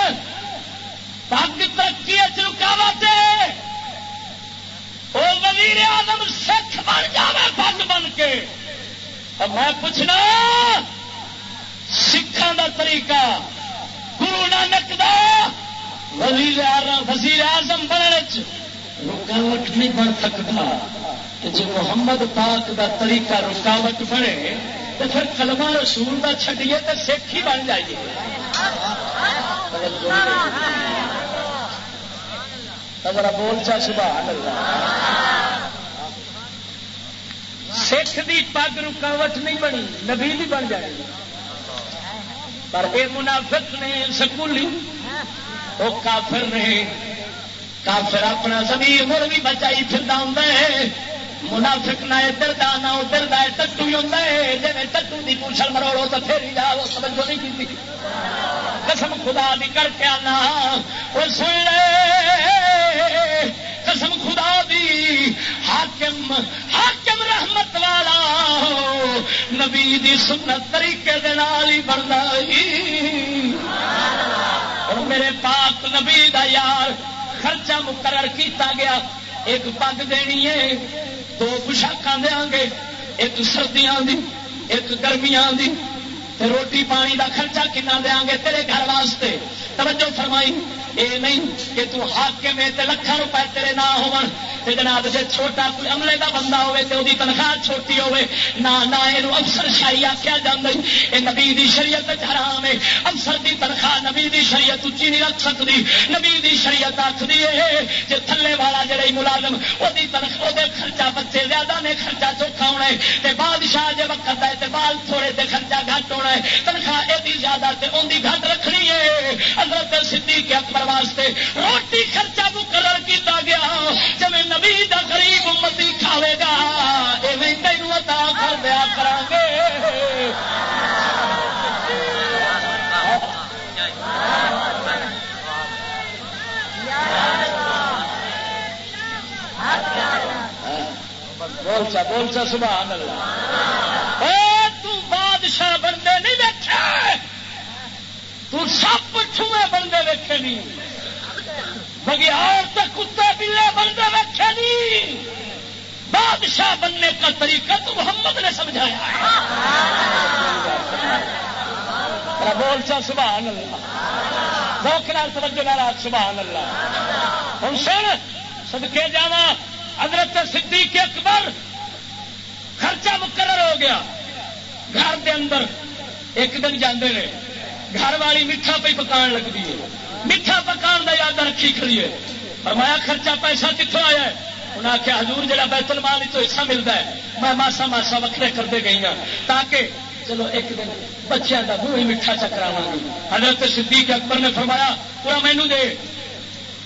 پگ ترقی رکاوٹ وہ وزیر آدم سکھ بن جائے پگ بن کے۔ اور میں پوچھنا سکھان دا طریقہ گرو نانک دا وزیر وزیر اعظم بننے رکاوٹ نہیں بن سکتا۔ جی محمد پاک دا طریقہ رکاوٹ بنے، تو پھر کلمہ رسول کا چھٹیے تو سکھ ہی بن جائیے۔ ذرا بول چا سبحان اللہ۔ سکھ دی پگ رکاوٹ نہیں بنی، نبی بھی بن جائے۔ پر یہ منافق نے، سکولی، وہ کافر نے کافر اپنا زمین مڑ بھی بچائی پھر ہوں منافق نہ ادھر دا نہ ادھر دا ٹٹو ہی ہوتا ہے۔ جی ٹٹو کی پوچھل مروڑو تو پھر ہی جاؤ سمجھو نہیں کی قسم خدا دی کر کے آنا۔ وہ سن لے قسم خدا دی حاکم حاکم رحمت والا نبی دی سنت طریقے دے نال ہی بنتا اور میرے پاک نبی دا یار خرچہ مقرر کیتا گیا۔ ایک پگ دینی ہے، دو پوشاک دیا گے، ایک سردیاں دی، ایک گرمیاں دی۔ روٹی پانی دا خرچہ کنا دیا گے تیرے گھر واسطے؟ توجہ فرمائی یہ نہیں کہ تو حاکم ہے تے لکھان روپئے تیرے نہ ہو جناب جی چھوٹا کوئی عملے کا بندہ ہوے تو وہی تنخواہ چھوٹی ہوے نہ نہ یہ افسر شاہی آخیا جا یہ نبی دی شریعت حرام ہے۔ افسر دی تنخواہ نبی دی شریعت اچھی نہیں رکھ سکتی نبی دی شریعت آخری ہے جی تھلے والا جڑا ملازم وہ تنخواہ وہ خرچہ بچے زیادہ نے خرچہ چوکھا ہونا ہے بادشاہ جی وقت ہے بال تھوڑے تے خرچہ گھٹ ہونا ہے۔ تنخواہ یہ زیادہ ان کی گھٹ رکھنی ہے۔ حضرت صدیق اکبر واسطے روٹی خرچہ مقرر کیتا گیا جب نبی دا غریب امتی کھاوے گا، ایویں تینوں عطا کر دیا کرا گے بولچا بولچا، سبحان اللہ۔ اے، تو بادشاہ بندے نہیں دیکھے تو سب چھوئے بندے ویکھے نہیں۔ بگیار تو کتے بلے بندے ویکھے نہیں۔ بادشاہ بننے کا طریقہ تو محمد نے سمجھایا۔ بول چا، سبحان اللہ۔ روکنا سمجھو ناراض سبحان اللہ۔ ہوں سن سدکے جا حضرت صدیق اکبر خرچہ مقرر ہو گیا۔ گھر دے اندر ایک دن جاندے نے گھر والی میٹھا پہ پکان لگتی ہے۔ میٹھا پکان کا یاد رکھی کھڑی ہے۔ فرمایا، خرچہ پیسہ کتوں آیا ہے؟ انہیں آخیا حضور جہاں بیت المال تو حصہ ملتا ہے، میں ماسا ماسا وکرے کرتے گئی ہوں تاکہ چلو ایک دن بچوں کا منہ ہی میٹھا چکراوا گی حضرت صدیق اکبر نے فرمایا پورا مینو دے۔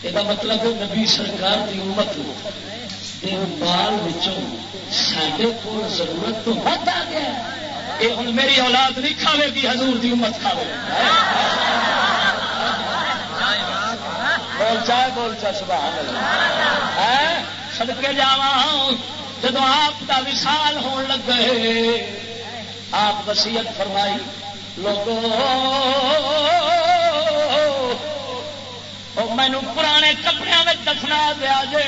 یہ مطلب نبی سرکار کی امت بال سڈے کو ضرورت تو بہت آ گیا یہ ہوں میری اولاد نہیں کھاوے گی، حضور دی امت کھاوے بول چاہ بول چاہ سبحان اللہ۔ سڑکے جا جب آپ کا وشال ہون لگ گئے آپ وسیعت فرمائی لوگوں مینو پرانے کپڑے میں دفنا دیا جے،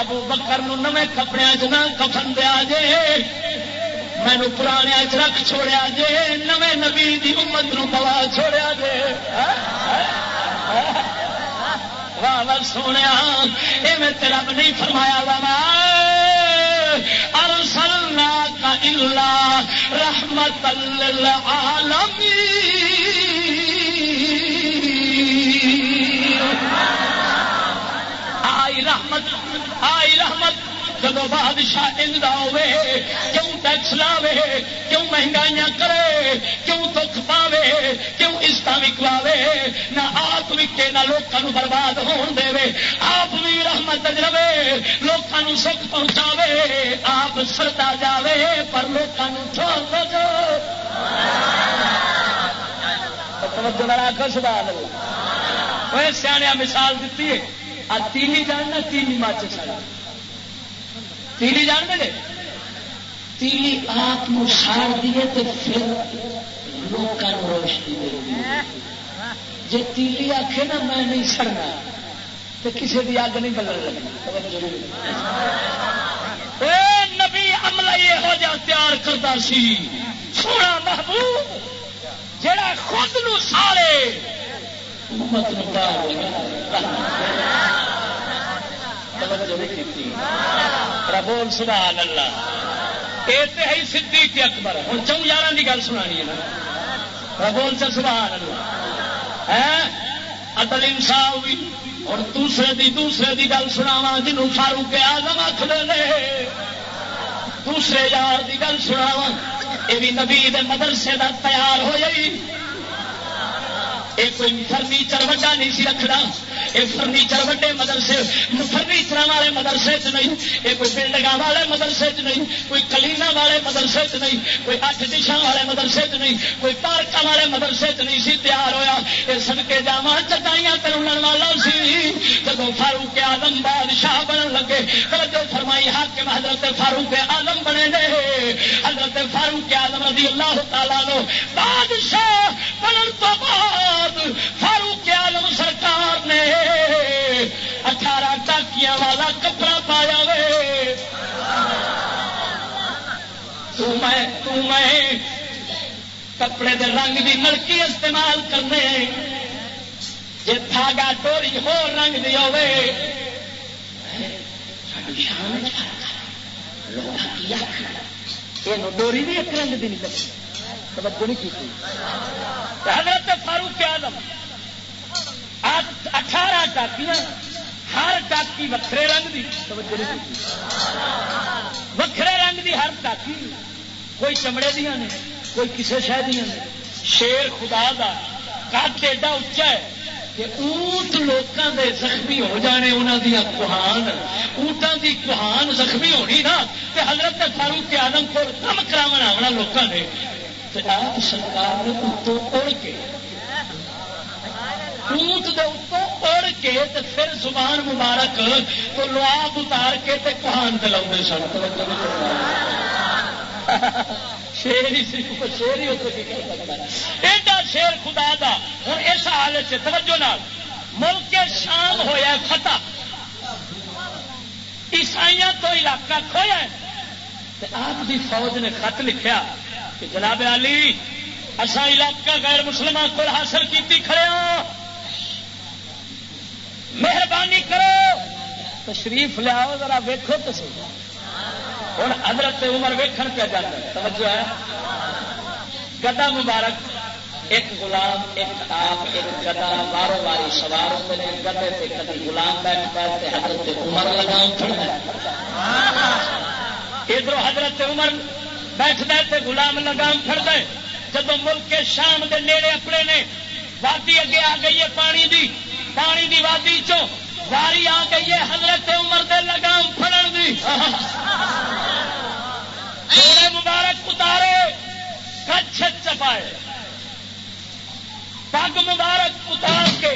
ابو بکر نو کپڑے چ نہ کفن دیا جے، مینو پرانے چ رکھ چھوڑیا جے نو نبی دی امت نو پوا چھوڑیا جے۔ واہ سونے میں نہیں فرمایا بابا ارسلنا کا الا رحمت للعالمین آئی رحمت آئی رحمت۔ جب بادشاہ اندا ہوے کیوں ٹیکس لاوے، کیوں مہنگائیاں کرے، کیوں دکھ پاوے، کیوں عزت وکلاوے نہ آپ وکے، نہ لوگوں برباد ہون دے آپ بھی رحمت رہے لوگوں سکھ پہنچاوے، آپ سردا جاوے، پر لوگوں چھوڑ دو۔ سوال سیا مثال دیتی ہے۔ آ تیلی جاننا تیلی مچ سڑا تیلی جان دے تیلی آپ ساڑ دیے تو پھر لوگوں روشنی دے جی تیلی آخے نا میں نہیں سڑنا تو کسی بھی اگ نہیں بدل لگی۔ نبی عملہ یہ جا تیار کرتا سی۔ سونا محبوب، جڑا خود نو سارے امت نو بول سبحان اللہ۔ یہ تو ہے صدیق اکبر۔ ہوں چون یار کی گل سنانی ہے نا۔ بول سے سبحان اللہ۔ ہے؟ عدل انصاف بھی۔ اور دوسرے دی دوسرے دی گل سناوا جنوں فاروق آزم آخر دوسرے یار دی گل سناوا یہ بھی نبی مدرسے کا تیار ہو جائی یہ کوئی فرنیچر وڈا نہیں سی رکھنا۔ یہ فرنیچر وڈے مدرسے فرنیچر والے مدرسے چ نہیں۔ یہ کوئی بلڈنگ والے مدرسے چ نہیں، کوئی کلینا والے مدرسے چ نہیں، کوئی اٹھ ڈشاں والے مدرسے چ نہیں، کوئی پارک والے مدرسے چ نہیں سی تیار ہوا یہ سن کے جاوا چٹائیاں کرن والا سی۔ جب فاروق آدم بادشاہ بن لگے جو فرمائی، حاکم حضرت فاروق آدم بنے نے حضرت فاروق آدم رضی اللہ تعالیٰ بادشاہ بنن تو بعد فاروق آدم سرکار نے اٹھارہ ٹاکیاں والا کپڑا پایا وے۔ میں کپڑے دے رنگ دی نلکی استعمال کرنے جی دھاگا ڈوری ہو رنگ دی ہوے ڈوری بھی ایک رنگ دی نہیں توجہ نہیں کی حضرت فاروق آدم اٹھارہ ٹاکیاں ہر ٹاکی وکھرے رنگ دی۔ توجہ نہیں کی وکھرے رنگ دی ہر ٹاکی۔ کوئی چمڑے دیا نے کوئی کسی شہ دیا نے۔ شیر خدا دا کٹ ایڈا اچا ہے کہ اونٹ لوگوں دے زخمی ہو جانے انہوں دیا کوہان۔ اونٹان دی کوہان زخمی ہونی نا۔ تے حضرت فاروق کے آدم کو کم کرا آنا لوگوں نے آپ سرکار نے اتوں اڑ کے اونٹ دے اتوں اڑ کے تے پھر زبان مبارک تو لواب اتار کے تے کوہان تے سن۔ شیر ہی شیر ہی ایڈا شیر خدا دا۔ ہوں اس حالت سے توجہ نال ملک شام ہویا فتح۔ عیسائی تو علاقہ کھویا آپ کی فوج نے خط لکھیا۔ کہ جناب علی اصا علاقہ غیر مسلمان کو حاصل کی کھڑے مہربانی کرو۔ تشریف لیاؤ ذرا ویکو تو صحیح ہوں حضرت عمر ویکن پہ جاتا توجہ ہے۔ گدا مبارک۔ ایک غلام ایک آپ ایک گدا باروں باری سوار ہوتے ہیں۔ گدے سے کدی غلام بیٹھتا ہے حضرت عمر کھڑا ادھر حضرت عمر بیٹھتا ہے غلام لگام کھڑتا ہے۔ جب ملک کے شام دے نیڑے اپنے نے وادی اگے آ گئی ہے پانی دی پانی دی وادی چو واری آ گئی ہے حضرت عمر دے لگام پھڑن دی۔ مبارک اتارے، کچھ چپائے پگ مبارک اتار کے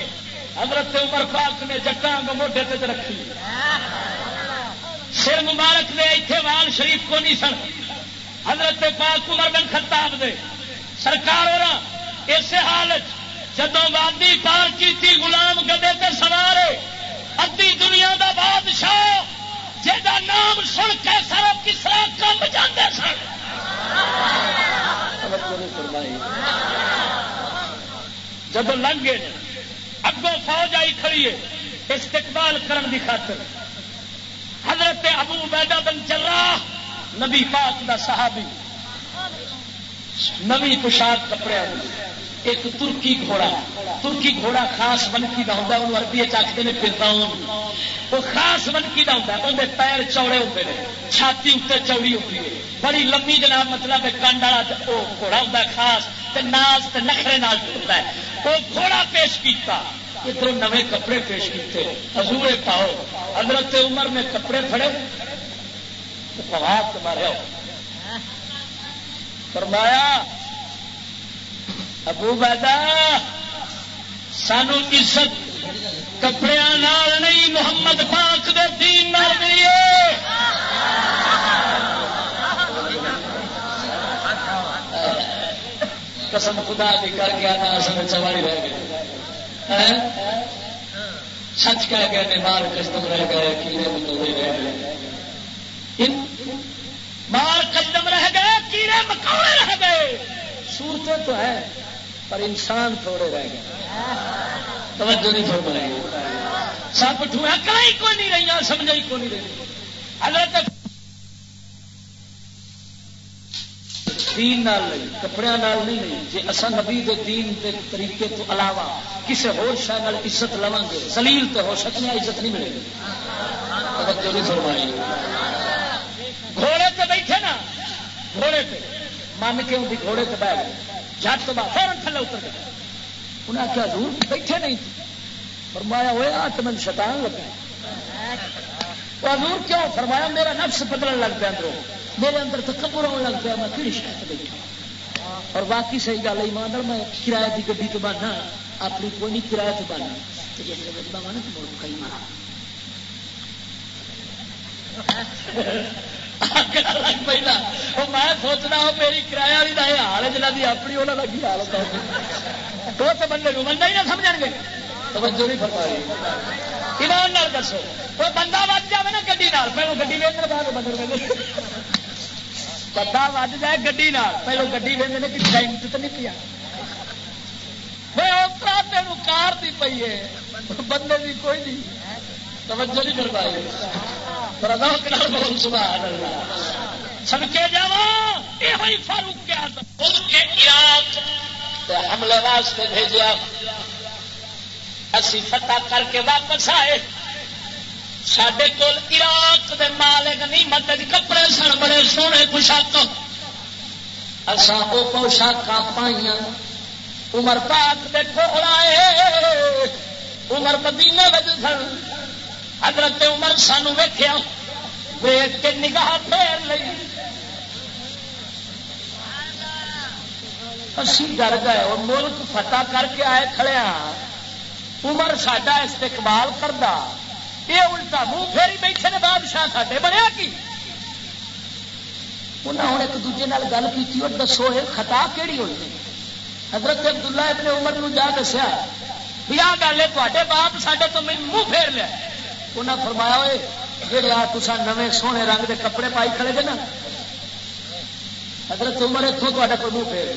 حضرت عمر پاک نے جٹان موڈے پہ رکھی۔ سر مبارک نے اتنے وال شریف کو نہیں سن۔ حضرت پاک عمر بن خطاب دے۔ سرکار اور اس حالت جدو وادی پار کی تھی غلام گدے تے سوارے ادی دنیا دا بادشاہ جا نام سن کے سر کس طرح کم جانے سن۔ جب لنگ گئے، اگوں فوج آئی کھڑی ہے، استقبال کرن دی خاطر۔ حضرت ابو بیدا بن چلا نبی پاک دا صحابی نوی پوشاک کپڑے ایک ترکی گھوڑا ترکی گھوڑا خاص ونکی کا ہوتا انہوں اربی چکتے ہیں پھر وہ خاص ونکی کا ہوتا ہے اندر پیر چوڑے ہوتے ہیں چھاتی اتنے چوڑی ہوتی ہے۔ بڑی لمبی جناب مطلب کنڈ والا وہ گھوڑا ہوتا ہے خاص، تے ناز تے نخرے نال ہوتا ہے۔ وہ گھوڑا پیش کیتا۔ ادھر نئے کپڑے پیش کیتے۔ حضور پاؤ، حضرت عمر نے کپڑے پھڑے۔ مارے ہو۔ فرمایا، ابو بیدا، سانو عزت کپڑے نہیں، محمد پاک دے دین نال ملی قسم خدا بھی کر کے آنا، اصل سواری رہ گئے سچ کہہ گئے مار قدم رہ گئے کیڑے مکوڑے رہ گئے۔ مار قدم رہ گئے کیڑے مکوڑے رہ گئے۔ صورتیں تو ہے پر انسان تھوڑے رہ گئے۔ توجہ نہیں فرما رہے سب ٹھویا کئی کو نہیں رہی سمجھ کو نہیں رہی۔ حضرت دین نال نہیں کپڑے نال نہیں نہیں جی اصا نبی دے دین دے طریقے تو علاوہ کسی ہور شہ عزت لوا گے، سلیل تو ہو سکنے عزت نہیں ملے گی۔ توجہ نہیں فرمائی۔ گھوڑے پہ بیٹھے نا، گھوڑے پہ من کے ان گھوڑے پہ بیٹھ گئے؟ جٹ تو بعد فورن تھلے اتر گئے۔ انہیں آخیا دور بیٹھے نہیں فرمایا ہوا تو من شتان لگا حضور کیوں؟ فرمایا، میرا نفس بدلن لگ پیا اندروں۔ میرے اندر تو کپڑ ہونے لگ پیا، میں کہڑی شہر بیٹھا اور باقی صحیح گل ہے مان میں کرایہ کی گڈی تو بننا، اپنی کوئی نہیں کرایہ تو بننا۔ جس بابا نا تو کئی مارا۔ میں سوچنا ہوں میری کرایہ والی حال ہے جنہ کی اپنی انہوں کا کی حالت ہے۔ تو بندے کو بندہ ہی نہ سمجھ گے۔ توجہ نہیں دسو۔ وہ بندہ وج جائے نا گی پہلو گی ویچ بعد بندر بندہ وج جائے گی پہلو گی وے کہ ٹینٹ تو نہیں پیا۔ تین کار دی پی ہے، بندے کی کوئی نہیں۔ توجہ نہیں کر فرمائی سڑکے جا یہ فاروق کے ہاں۔ ان عراق حملے واسطے بھیجا اسی فتح کر کے واپس آئے۔ سڈے کول عراق دے مالک نہیں، مدد کپڑے سن، بڑے سونے پوشاک۔ اصا وہ پوشاک پائیا عمر پاک دے کول آئے۔ عمر مدینے بچ سن۔ حضرت عمر سانو ویخیا ویخ کے نگاہ پھیر لی اسی ڈر گئے، اور ملک فتح کر کے آئے کھڑے ہاں۔ عمر ساڈا استقبال کرتا یہ الٹا منہ پھیری بیٹھے نے، بادشاہ ساڈے بنیا کی؟ انہیں ہوں ایک دوجے گل کی اور دسو یہ خطا کہڑی ہوئی حضرت عبداللہ ابن عمر نو جا دسیا، بھی آ گل ہے تے باپ سڈے تو منہ پھیر لیا۔ انہیں فرمایا ہوئے جی آ تصا نویں سونے رنگ کے کپڑے پائی کھڑے جے نا حضرت عمر اتوں تا کوئی منہ پھیر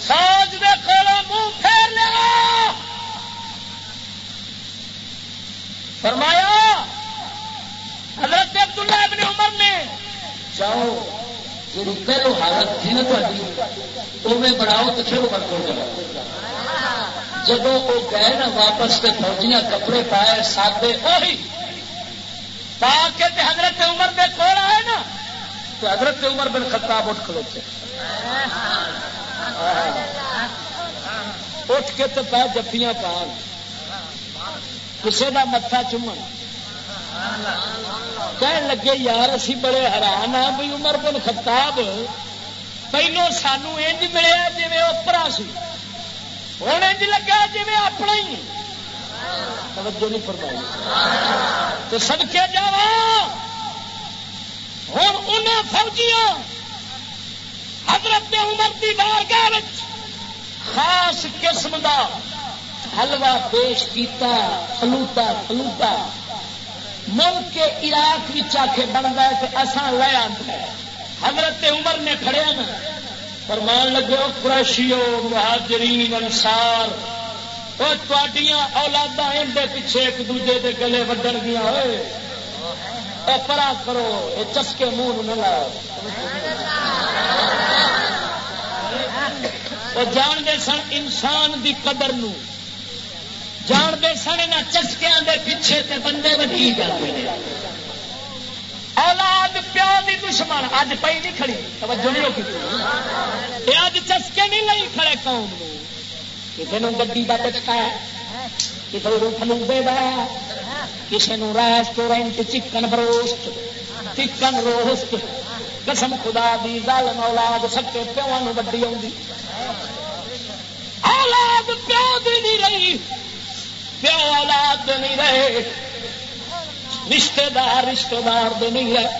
سوچ دے کھولو منہ پھیر لیا فرمایا حضرت عبداللہ ابن عمر نے جاؤ جی پہلو حالت تھی نا تاری میں بڑھاؤ تو پھر عمر کو جاؤ۔ جب وہ گئے نا واپس کے فوجیاں کپڑے پائے، سادے وہی پا کے حضرت عمر دے کول آئے نا تو حضرت عمر بن خطاب اٹھ کھلوتے اٹھ کے تو پہ جفیاں پان کسی کا متا چومن۔ کہن لگے، یار، اسی بڑے حیران ہاں بھائی عمر بن خطاب پہلو سانو انج ملیا جی وہ اوپرا سی۔ ہوں انج لگا جی اپنا ہی توجہ نہیں فرمائی تو سڑکے جا ہوں انہیں فوجیاں حضرت عمر کی بارگاہ خاص قسم کا حلوا پیش کیتا فلوتا فلوتا ملک کے عراق آ کے بنتا ہے کہ اصا لے آتا حضرت عمر نے کھڑے نا فرمان لگے قریشیو مہاجرین انسار وہ اولادا اندر پیچھے ایک دوجے کے گلے وڈن گیا ہوئے۔ پرا کرو یہ چسکے منہ نہ لاؤ۔ وہ جانتے سن انسان دی قدر نو۔ جانتے سن یہاں چسکیاں دے پیچھے تے بندے وڈی جاتے ہیں اولاد پیو دی دشمن اج پی نہیں کھڑی، توجہ نہیں ہوگی یہ اج چسکے نہیں لئی کھڑے قوم کسی نے گی کا چسکا ہے کسی کو فلوبے کا کسی نے restaurant chicken broast, chicken roast. قسم خدا دی گل اولاد، سکے پیو وڈی آؤں اولاد پیو دی نہیں رہی پیو اولاد نہیں رہے۔ رشتے دار رشتے دار دے نہیں رہے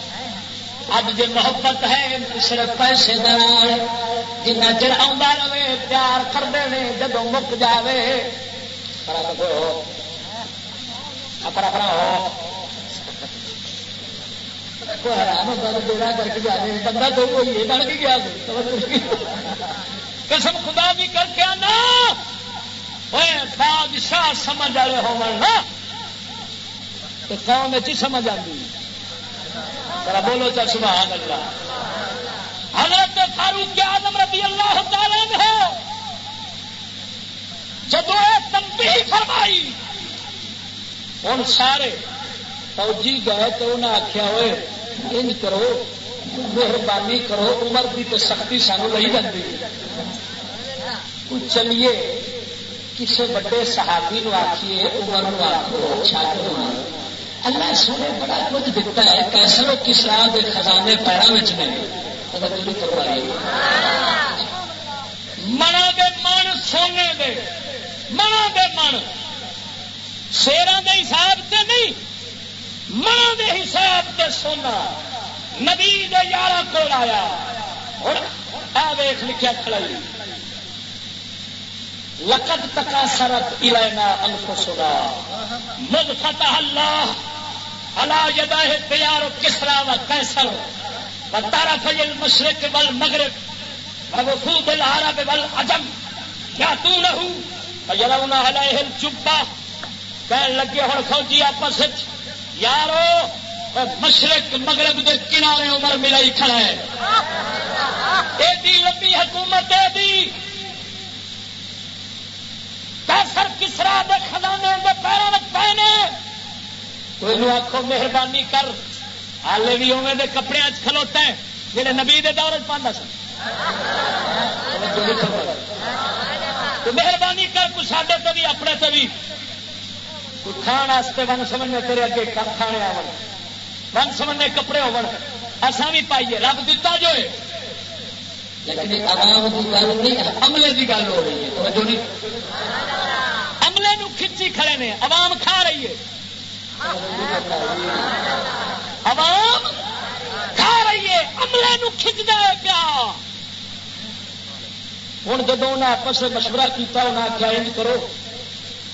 اب جی محبت ہے صرف پیسے دار جنا چر آ رہے، پیار کرتے ہیں جب مک جائے اپنا اپنا ہو بیڑا کر کے جانے بندہ تو کوئی بن کے گیا۔ قسم خدا بھی کر کے آنا۔ بادشاہ سمجھ والے ہو تو قوم چ سمجھ آتی؟ ذرا بولو چل سبحان اللہ۔ حضرت فاروق آدم رضی اللہ تعالی نے جب تنبیہ فرمائی ہوں سارے فوجی گئے تو انہیں آخیا ہوئے انج کرو، مہربانی کرو، عمر کی تو سختی سانو لئی جاتی چلیے کسی وڈے صحابی نو آخیے عمر نو آخو اللہ سونے بڑا کچھ دتا ہے کیسر و کس طرح کے خزانے پیروں میں منا دے من، سونے دے۔ منا دے من۔ شیران دے حساب سے نہیں منا دے حساب سے سونا۔ نبی دے یار کو آیا۔ ہوں ویخ لکھا کھڑائی۔ لقد تکا سرت الینا انفسنا۔ مد فتح اللہ اللہ جدا ہے تیار و کسرا و کیسر و تارا فجل مشرق بل مغرب و وفود العرب بل عجم۔ کیا تو نہ ہوں یلونا علیہ الجبہ۔ کہن لگے ہوں فوجی آپس یارو مشرق مغرب دے کنارے عمر ملائی کھڑا ہے۔ ایڈی لمبی حکومت ہے دی۔ کیسر کسرا دے خزانے دے پیروں میں پہنے کوئی آخو مہربانی کر ہالے بھی اوے دے کپڑے کھلوتا ہے جہے نبی دے دور پانا سن مہربانی کر کچھ سڈے تو بھی اپنے تو بھی کھان واسطے ون سمجھنے تیرے اگے کھانے آ ون سمجھنے کپڑے ہو اصا بھی پائیے رب دتا جو ہے لیکن عوام کی گل نہیں عملے کی گل ہو رہی ہے عملے نو کھچی کھڑے نے عوام کھا رہی ہے عوام کھا رہی ہے، عملے نو کھچ دے پیا۔ ہوں جب انہیں آپس میں مشورہ کیا انہیں آخیا انج کرو۔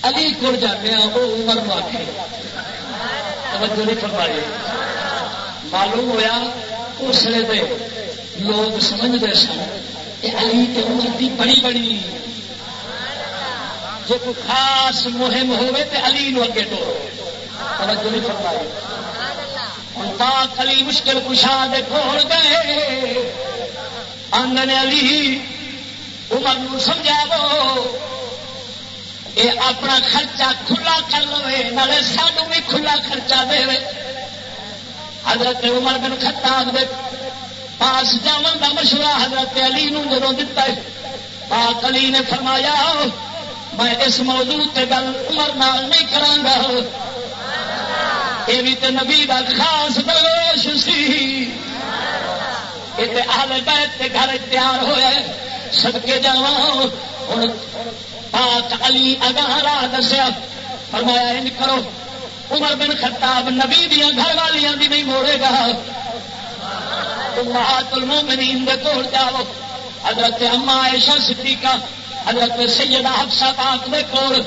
علی کول جانے ہاں، وہ عمر کو آخے توجہ نہیں فرمائی۔ معلوم ہوا اس لیے لوگ سمجھتے سن علی تے عمر دی بڑی بڑی۔ جی کوئی خاص مہم ہوے تے علی نو اگے ٹورو۔ توجہ نہیں فرمائی۔ ہوں پاک علی مشکل کشا دے کھول گئے۔ آنگن علی عمر نو سمجھاو یہ اپنا خرچہ کھلا کر لو نالے سانو بھی کھلا خرچہ دے۔ حضرت عمر بن خطاب دے پاس جاون کا مشورہ حضرت علی نو جدو دتا ہے۔ پاک علی نے فرمایا، میں اس موضوع تے گل عمر نال نہیں کرانگا یہ بھی تے نبی کا خاص درویش سی۔ یہ اہل بیت کے گھر تیار ہوئے سدکے جا ہوں پاک علی اگاہ راہ دسیا۔ فرمایا ان کرو۔ عمر بن خطاب نبی دیا گھر والیاں بھی نہیں موڑے گا۔ امہات المومنین دے کول جاؤ۔ حضرت اما عائشہ صدیقہ، حضرت سیدہ حفصہ پاک دے کول۔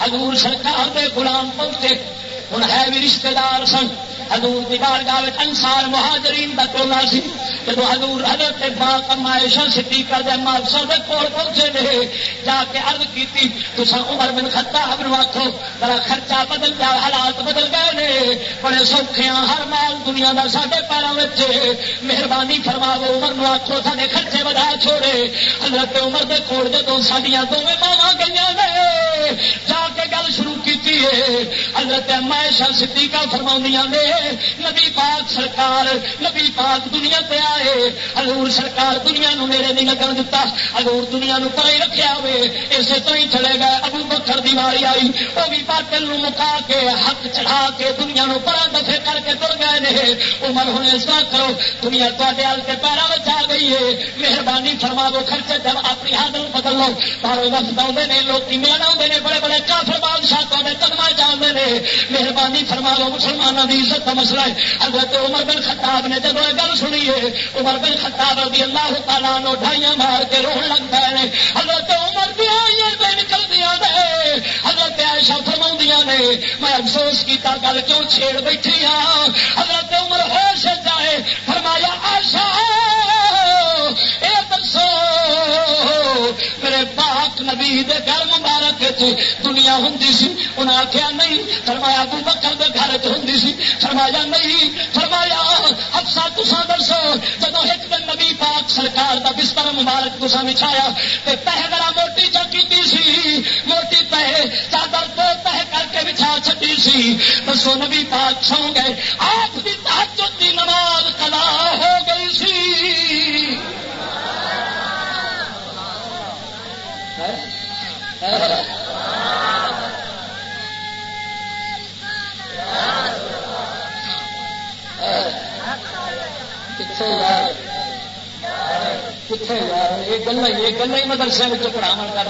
حضور سرکار دے غلام پہنچے۔ ہوں ہے بھی رشتے دار سن حضور دی بارگاہ انسار مہاجرین کا ٹولا سی۔ جب حضور حضرت پاک عائشہ صدیقہ دے مالسا دے کول پہنچے نے، جا کے عرض کیتی تسا عمر بن خطاب نو آکھو بڑا خرچہ بدل گیا حالات بدل گئے نے۔ بڑے سوکھے ہاں، ہر مال دنیا دا ساڈے پیروں وچ۔ مہربانی فرماو عمر نو آکھو، ساڈے خرچے ودا چھوڑے۔ حضرت عمر دے کول جدوں ساڈیاں دوویں ماواں گئیاں نے، جا کے گل شروع کیتی ہے۔ حضرت عائشہ صدیقہ فرماؤندیاں نے، نبی پاک سرکار، نبی پاک دنیا تے آئے حضور سرکار دنیا نو میرے نہیں لگن دتا، حضور دنیا نو پائی رکھیا ہوئے، اسے تو ہی چلے گئے، ابو بکر دیواری آئی، وہ بھی باطل نو مکا کے، حق چڑھا کے دنیا نو پرا دفے کر کے تر گئے نے۔ عمر ہونے اس طرح کرو، دنیا تے آل کے پیروں میں آ گئی ہے، مہربانی فرما دو خرچے جب اپنی حادل بدل لو۔ باہر وقت آتے ہیں لوگ ملن آتے ہیں بڑے بڑے کافر بادشاہ تے قدم جانتے ہیں مہربانی فرما لو مسلمانوں کی عزت کا مسئلہ ہے۔ حضرت عمر بن خطاب نے جب گل سنی ہے عمر بن خطاب رضی اللہ تعالیٰ نو ڈھائیاں مار کے روح لگ پے حضرت عمر دیا نکل دیا نے۔ حضرت عائشہ فرما نے، میں افسوس کیتا گل کیوں چھیڑ بیٹھی ہاں؟ حضرت عمر ہوش جائے۔ فرمایا آشا یہ دسو میرے پاک نبی دے گھر مبارک دنیا ہوں سی۔ انہیں آخیا نہیں، فرمایا، ابو بکر دے گھر ہوں سی۔ فرمایا، نہیں، فرمایا افسا تسا دسو جب ایک دن نبی پاک سرکار دا بستر مبارک تسا بچھایا تے تہ ذرا موٹی چکی سی، موٹی تہ چادر دو تہ کر کے بچھا چکی سی دسو نبی پاک سو گئے آپ کی تحجد کی نماز کلا ہو گئی سی Yeah. کتنے یار یہ گلا یہ گلا ہی مدرسے میں پڑھاو کر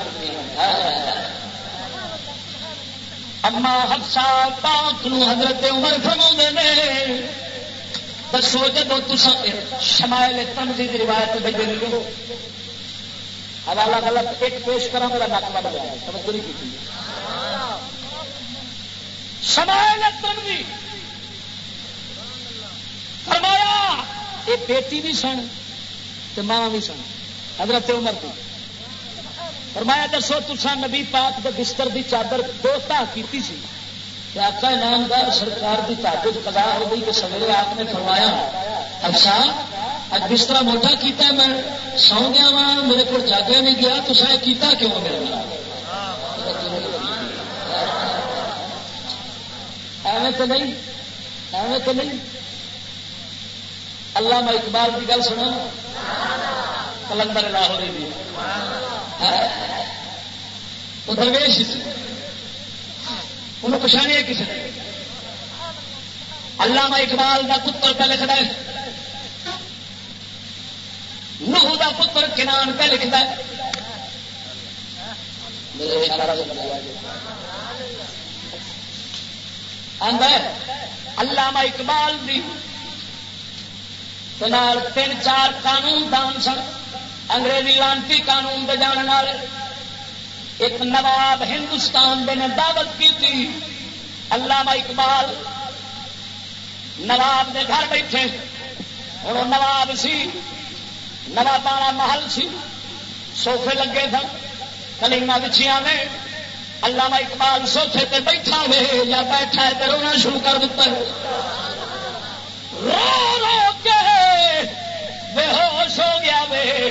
اما ہفسا پاک نو حضرت عمر فرما نے دسو جب تس شمائل تنظیم روایت بجے لو حوالہ غلط ایک پیش کرا میرا نک بڑھ گیا سمجھ نہیں کی شمائل تنظیم فرمایا یہ بیٹی بھی سن تو ماں بھی سن۔ حضرت عمر کی فرمایا دسو تسا نبی پاک دے بستر دی چادر دو دوستا کیتی سی۔ آقا نامدار سرکار کی تعدد قضا ہو گئی کہ سویرے آپ نے فرمایا، افسا، اج بستر موٹا کیتا میں سو گیا وا میرے کو جاگیا نہیں گیا تو سا کیتا کیوں میرے ایویں تو نہیں، ایویں تو نہیں۔ اللہ میں اقبال کی گل سنا کلندر لاہوری دی۔ ہاں؟ وہ درویش انہوں پچھاڑیا کسی نے؟ اللہ میں اقبال کا پتر پہ لکھتا ہے؟ نوح کا پتر کنان پہ لکھتا ہے؟ اللہ اقبال بھی تین چار قانون دان سن۔ انگریزی لانتی قانون دے جان ایک نواب ہندوستان دے نے دعوت کی تھی علامہ اقبال نواب دے گھر بیٹھے۔ ہوں نواب سی نواب محل سی۔ سوفے لگے سن۔ کلیما بچیاں نے علامہ اقبال سوفے تے بیٹھا ہوئے یا بیٹھا ہے تو رونا شروع کر دیتا ہے۔ رو رو کے بے ہوش ہو گیا وے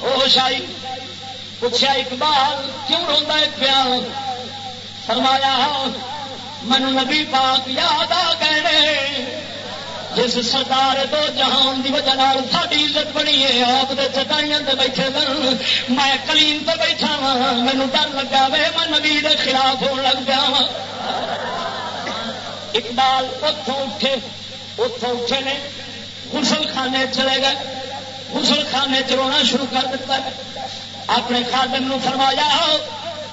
ہوش آئی پوچھا اقبال کیوں روتا ہے پیا فرمایا من نبی پاک یاد آ گئے جس سردار دو جہان کی وجہ ساری عزت بنی ہے آپ کے چٹائیاں سے بیٹھے سن میں کلیم سے بیٹھا وا مینو ڈر لگا وے میں نبی خلاف ہو لگ گیا وا اقبال اتوں اٹھے اتوں اٹھے نے غسل خانے چلے گئے۔ غسل خانے چرونا شروع کر دیتا ہے۔ اپنے خادم نو فرمایا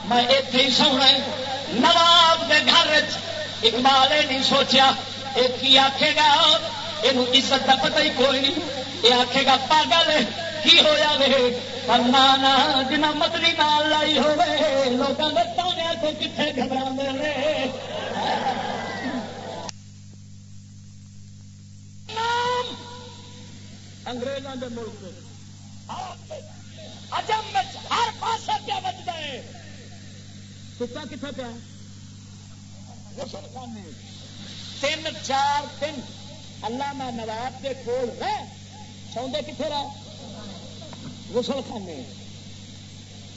میں اتے ہی سونا نواب کے گھر اقبال نہیں سوچیا ایک کی آخے گا؟ یہ عزت کا پتہ ہی کوئی نہیں۔ یہ آخے گا، پاگل کی ہوا وے؟ نانا جنا مدری نال لائی ہوے لوگوں کے تانے کو کتنے گھبرا رہے دے ملک اجم ہر پاس کیا بچتا ہے کتا کتنے پیا؟ تین، چار دن اللہ میں نواب کے کول ہے۔ سوندے کتنے رہا غسل خانے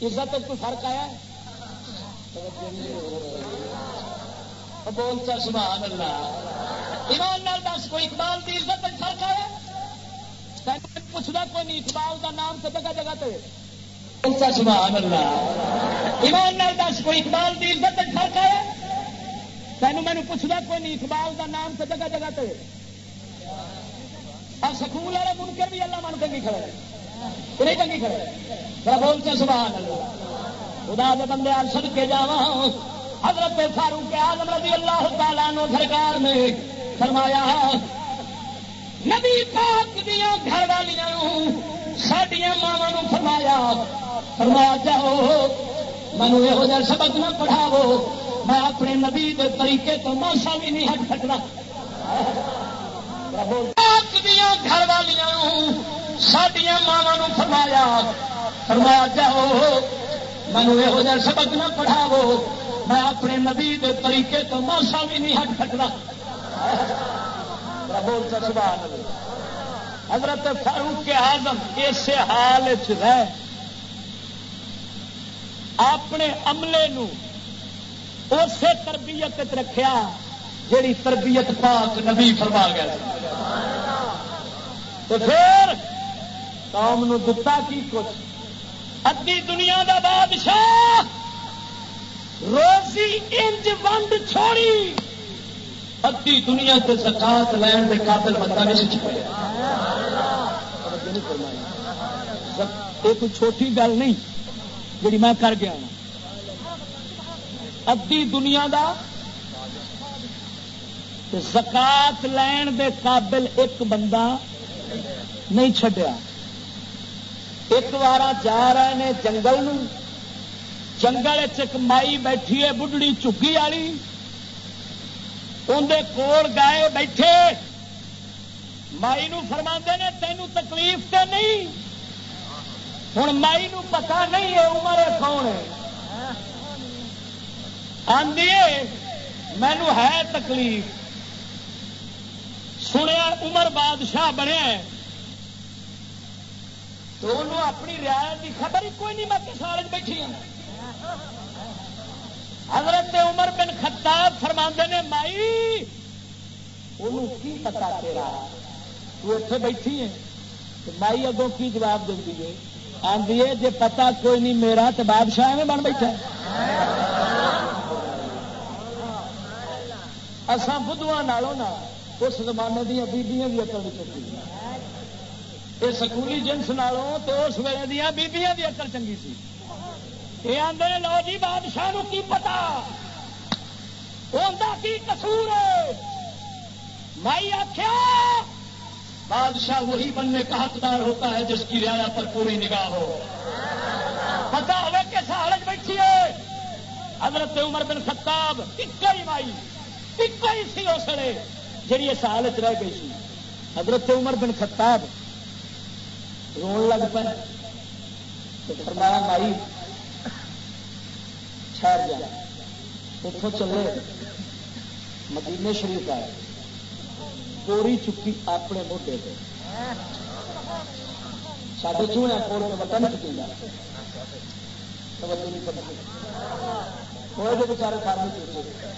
عزت کوئی فرق آیا؟ بولتا سبحان اللہ۔ ایمان نال دس، کوئی اقبال کی عزت فرق آیا پوچھتا کوئی نہیں، اقبال کا نام تو جگہ جگہ تے۔ بولتا سبحان اللہ۔ ایمان نال دس، کوئی اقبال کی عزت فرق آیا تینوں مینو پوچھتا کوئی نہیں، اقبال کا نام تو جگہ جگہ تے۔ اور سکول والے منکر بھی اللہ من کنگی کھڑے۔ نہیں کنگی کھڑے۔ بولتے سبحان اللہ۔ خدا دے بندے سد کے جا حضرت فاروق آزم رضی اللہ تعالیٰ نو سرکار نے فرمایا، نبی پاک دیا گھر والیاں سڈیا ماوا فرمایا فرمایا، جاؤ مینو یہ جا سبق نہ پڑھاو میں اپنے نبی کے طریقے تو موسا بھی نہیں ہٹ سکتا۔ پاک دیا گھر والیاں سڈیا ماوا فرمایا فرمایا، جاؤ مینو یہ سبق نہ پڑھاو میں اپنے نبی دے طریقے تو موسا بھی نہیں ہٹ سکتا۔ حضرت فاروق آزم اس حال رہ اپنے عملے نو اسی تربیت رکھیا جیڑی تربیت پاک نبی فرما گیا تو پھر قوم نو دتا کی کچھ؟ ادی دنیا دا بادشاہ روزی انج ونڈ چھوڑی۔ ادی دنیا سے سکاط لین کے قابل بندہ نہیں چھپیا یہ کوئی چھوٹی گل نہیں جی میں کر گیا ادی دنیا دا زکات لین دے قابل ایک بندہ نہیں چڈیا ایک بار جا رہے ہیں جنگل جنگل ایک مائی بیٹھی ہے بڑھڑی چگی والی۔ اندر کول گائے بیٹھے۔ مائی نو فرما نے تینوں تکلیف تے نہیں۔ ہوں مائی نو پتا نہیں ہے عمر کون ہے۔ آدھی مینو ہے تکلیف۔ سنیا عمر بادشاہ بنیا تو انہوں اپنی رعایت کی خبر ہی کوئی نہیں، میں کس حالت بیٹھی ہوں۔ حضرت عمر بن خطاب فرما نے، مائی انہوں کی پتا تیرا؟ تو اتنے بیٹھی ہے مائی اگوں کی جواب دیں ہے؟ آدھی ہے جی پتا کوئی نہیں میرا، تو بادشاہ میں بن بیٹھا اسان بدھواں نالوں نا اس زمانے دیا بیبیاں بھی اکل چکی یہ سکولی جنس نالوں تو اس ویلے دیا بیبیاں بھی اکل چنگی سی۔ یہ آدھے لو جی بادشاہ نو کی پتا؟ کی کسور مائی آخیا بادشاہ وہی بننے کا حقدار ہوتا ہے جس کی رعایا پر پوری نگاہ ہو۔ پتا ہوئے کس حالت بیٹھی ہے۔ حضرت عمر بن خطاب ایک ہی مائی ایک ہی سی اسے جی اس حالت رہ گئی سی۔ حضرت عمر بن خطاب رو لگ پہ فرمایا، مائی ٹھہر جا اتوں چلے۔ مدینے شریف آئے۔ کوری چکی اپنے موڈے پہ سارے چوڑے کول میں بتا نہیں چکی کوئی بھی بچارے سارے چوچے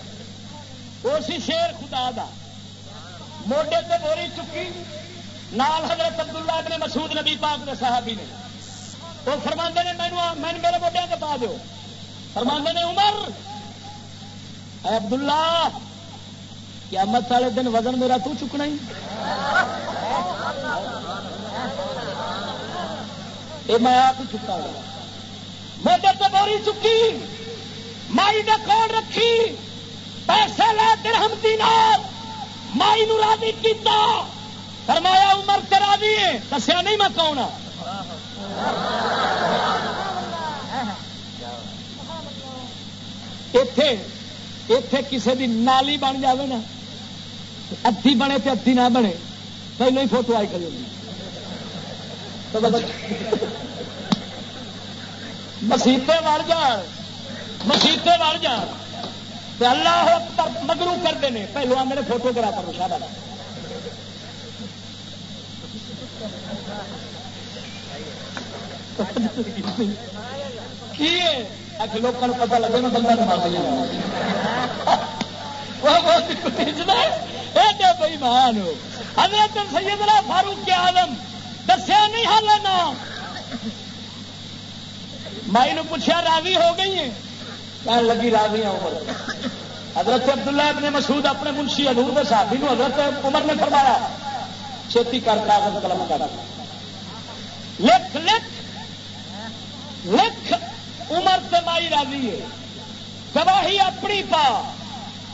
وہ سی شیر خدا دا۔ موڈے تے بوری چکی۔ نال حضرت عبداللہ ابن مسعود نبی پاک نے صحابی نے۔ وہ فرما نے، مینو میرے موڈیا کے پا دو فرما نے، عمر، اے عبداللہ، قیامت والے دن وزن میرا تو چکنا ہی. یہ میں آپ چکا گا موٹر تو بوری چکی، مائی نے کون رکھی، پیسے لے درہم دینار، مائی نو راضی کیتا۔ فرمایا، عمر کرا دیے دسیا، نہیں، میں کون ہاں؟ اتے اتے کسی بھی نالی بن جائے نا، ادھی بنے تو ادھی نہ بنے، پہلو ہی فوٹو آئی کری مسیطے وڑ جان مسیطے وڑ جان اللہ مگرو کرتے ہیں پہلو میرے فوٹو کرا کر شاہ لوگوں پتا لگے نا بندہ بھائی ہاں۔ مان حضرت سیدنا فاروق کے آدم دسیا نہیں حال نا مائی نے پوچھا راضی ہو گئی ہیں؟ کہنے لگی راضی ہوں عمر۔ حضرت عبداللہ ابن مسعود اپنے منشی ادور کے صحابی نو حضرت عمر نے فرمایا، چھتی کر کاغذ قلم کر۔ لکھ لکھ لکھ عمر سے مائی راضی ہے۔ گواہی اپنی پا۔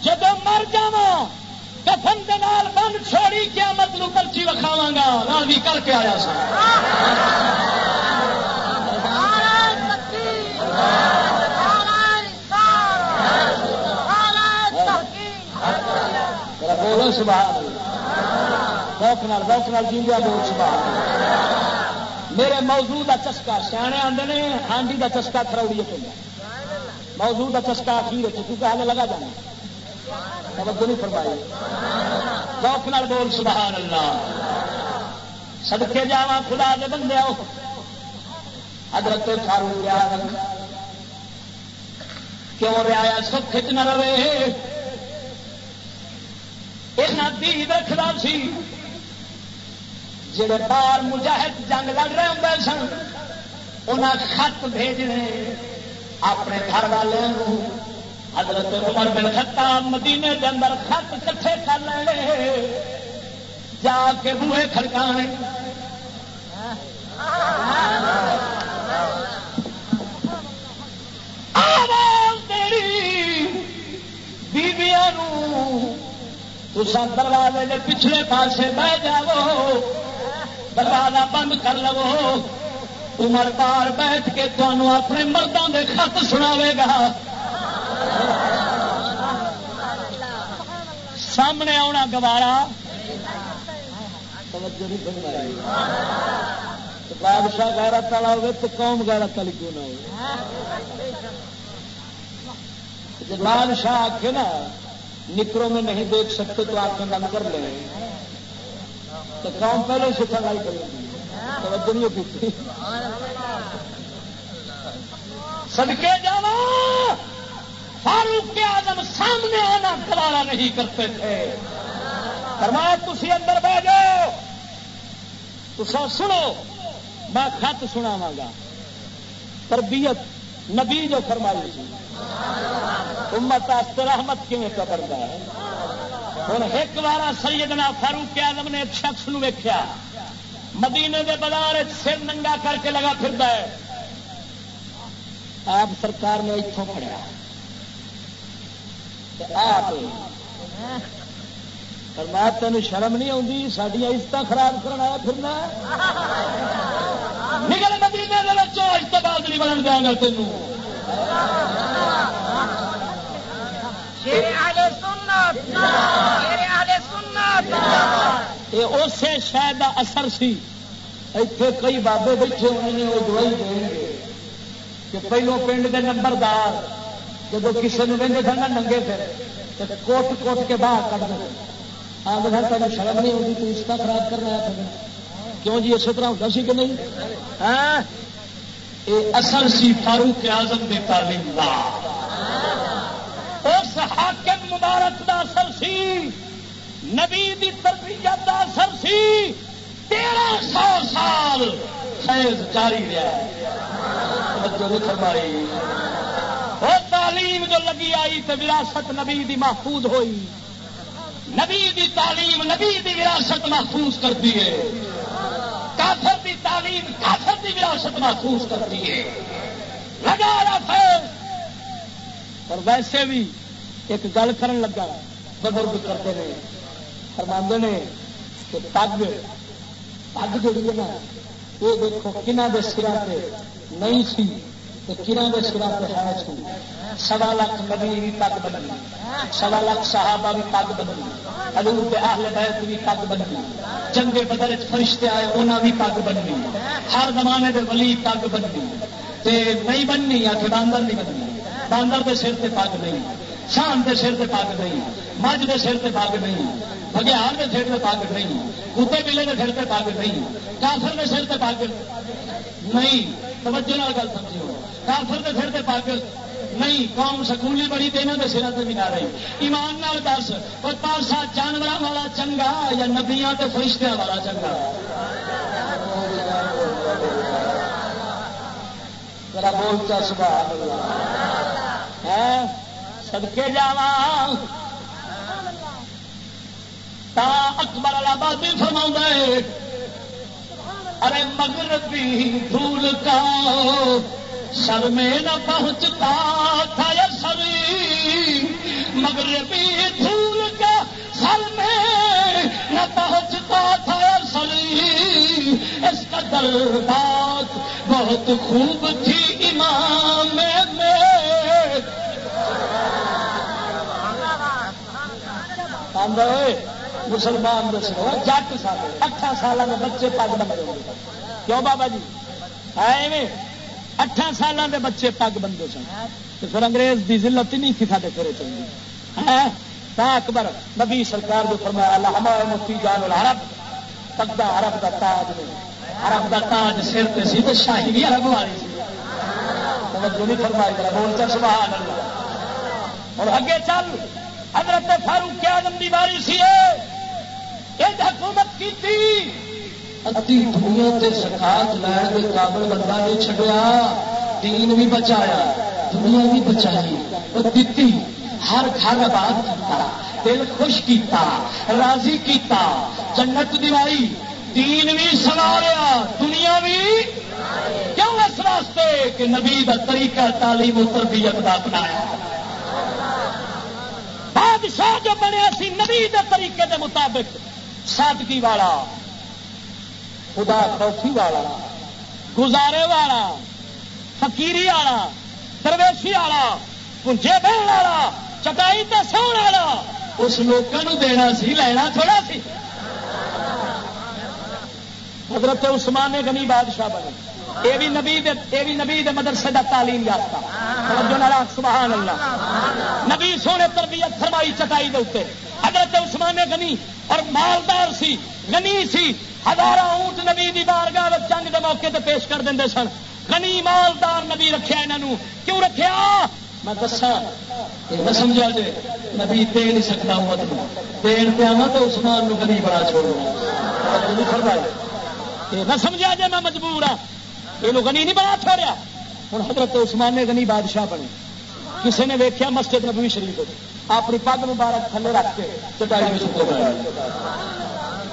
جب مر جا کفن دال بند چھوڑی کیا مطلب پرچی وکھاوا گا۔ راضی کر کے آیا سا۔ بولو سبحان روک نال روک نال جی بول سبحان میرے موضوع کا چسکا سیانے آتے ہیں ہانڈی کا چسکا کروڑی پہ موضوع کا چسکا اخیر کیونکہ ہمیں لگا جانا توجہ نہیں فرمائی۔ روک نال بول، سبحان اللہ۔ سڑکے جا خدا دے بندے آؤ حضرت فاروق کیوں ریا سب کھچ نہ رہے؟ دید رکھنا سی۔ جڑے بار مجاہد جنگ لڑ رہے ہوں سن انہیں خط بھیجنے اپنے گھر والوں حضرت عمر بن خطاب مدینے کے اندر خط کٹھے کر لے جا کے بوہے کھڑکانے۔ آواز تیری دروازے کے پچھلے پاسے بہ جاؤ۔ دروازہ بند کر لو۔ عمر بار بیٹھ کے تمہوں اپنے مردوں کے خط سنا گا۔ سامنے آنا گوارا۔ بادشاہ گارا تالا ہوگی تو قوم گارا تالی کیوں نہ ہو جی بادشاہ آ کے نا، نکروں میں نہیں دیکھ سکتے تو آپ کا کر لیں۔ تو کام پہلے سے لائی کرے گی سڑکے جانا، فاروق کے آدم سامنے آنا گوارا نہیں کرتے تھے۔ فرمایا تھی اندر بہ جاؤ۔ تو سنو، میں خط سنا گا۔ تربیت نبی جو فرمائی۔ تھی امت رحمت کیون کرتا ہے؟ ہوں ایک بار سیدنا فاروق آدم نے ایک شخص نو ویکیا مدینے کے بازار سر ننگا کر کے لگا پھر آپ سرکار نے اتوں پڑیا فرمایا تین شرم نہیں آتی سڈیا عزت خراب کرنا پھرنا۔ نکل مدینے کے بعد نہیں بن دیا گا تینوں اسے شاید کا اثر سی۔ اتنے کئی بابے بیٹھے ہوئے ہیں وہ دوائی دیں گے کہ پہلو پنڈ کے نمبردار جب کسی نے وہدے سن ننگے پھر کوٹ کوٹ کے باہر کٹ دیں آگے سر تمہیں شرم نہیں ہوتی، تو اس کا خراب کرنا ہے کیوں جی اسی طرح ہوتا سی کہ نہیں؟ ہاں؟ اصل سی فاروق اعظم کی تعلیم دا۔ اس حاکم مبارک دا اثر سی، نبی دی تربیت دا اثر سی، تیرہ سو سال خیز جاری رہا فرمائی۔ وہ تعلیم جو لگی آئی تو وراثت نبی دی محفوظ ہوئی۔ نبی دی تعلیم، نبی دی وراثت محفوظ کرتی ہے۔ کافر کی تعلیم، کافر کی وراثت محسوس کرتی ہے۔ لگا رہا اور ویسے بھی ایک گل کر لگا بزرگ کرتے ہیں فرما نے کہ پگ پگ جڑی ہے نا، یہ دیکھو کنہ کے سرا سے نہیں سی کنہ کے سرا سے ہے سی سوا لاکھ نبی بھی پگ بدلی، سوا لاکھ صحابہ بھی پگ بدلی، حضور کے اہل بیت بھی پگ بدلی جنگے بدل فرشتے آئے انہیں بھی پگ بننی ہر زمانے کے ولی پگ بننی تے نہیں بننی آ کے باندر نہیں بننی۔ باندر کے سر سے پگ نہیں، شان کے سر سے پگ نہیں، مجھ کے سر سے پگ نہیں، بگیار کے سر سے پگ نہیں، کتے بلے کے سر سے پگ نہیں، کافر کے سر سے پگ نہیں۔ توجہ گل سمجھو۔ کافر کے سر سے پگ نہیں، قوم سکولی بڑی تو یہاں کے سرا سے بھی نہ رہی۔ ایمان نال دس اور پاسا جانور والا چنگا یا نبیا کے فرشتہ والا چنگا؟ میرا بولتا سبحان اللہ۔ سدکے جا اکبر آبادی فرما ارے مغربی دھول کا سر میں نہ پہنچتا تھا یہ سری مغربی دھول کا سر میں نہ پہنچتا تھا یہ سری اس کا در بات بہت خوب تھی امام میں مسلمان جٹ سال، اٹھا سال میں بچے پگ بندے کیوں بابا جی؟ ہے اٹھا سال کے بچے پگ بندے سن۔ پھر انگریز کی ضلعت ہی نہیں تھی سارے گھر چلتی اکبر، نبی سرکار جو فرمایا، اللہ ہمارے مفتی جان العرب پگا عرب کا تاج نے عرب کا تاج سر پہ سی تو شاہی بھی عرب والی سی۔ جو نہیں فرمائی کرا بول چل سبحان اللہ اور اگے چل، حضرت فاروق کے آدم کی باری سی یہ حکومت کی تھی۔ ادی دنیا تے سکاط لین کے قابل بندہ نہیں چڈیا دین بھی بچایا، دنیا بھی بچائی اور دیتی، ہر گھر آباد کیتا۔ دل خوش کیتا، راضی کیتا، جنت دلائی دین بھی سواریا دنیا بھی کیوں اس واسطے کہ نبی کا طریقہ تعلیم و تربیت کا اپنایا؟ بادشاہ جو بنیا سی، نبی کے طریقے کے مطابق سادگی والا، خدا خوفی والا، گزارے والا، فقیری والا، درویشی والا، پنجے بہن والا، چٹائی تو سون والا اس لوگوں دینا سی، لینا تھوڑا سی۔ حضرت عثمان نے گنی بادشاہ بنے۔ یہ بھی نبی یہ بھی نبی دے مدرسے دا تعلیم یافتہ۔ سبحان اللہ۔ نبی سونے تربیت فرمائی چٹائی دے اتنے حضرت عثمان گنی اور مالدار سی گنی سی۔ ہزار اونٹ نبی دی بارگاہ جنگ کے موقع تے پیش کر دیں سن۔ گنی مالدار نبی رکھیا انہوں کیوں رکھیا؟ میں دسا نہ سمجھا جی نبی دے نہیں سکتا امت کو دین پہ آنا تو عثمان نو گنی بڑا چھوڑنا نہ سمجھا جی میں مجبور ہاں۔ یہ گنی نہیں بڑا چھوڑیا۔ ہوں حضرت عثمان نے گنی بادشاہ بنے کسی نے ویکیا مسجد نبوی شریف اپنی پگ مبارک تھلے رکھ کے چٹائی میں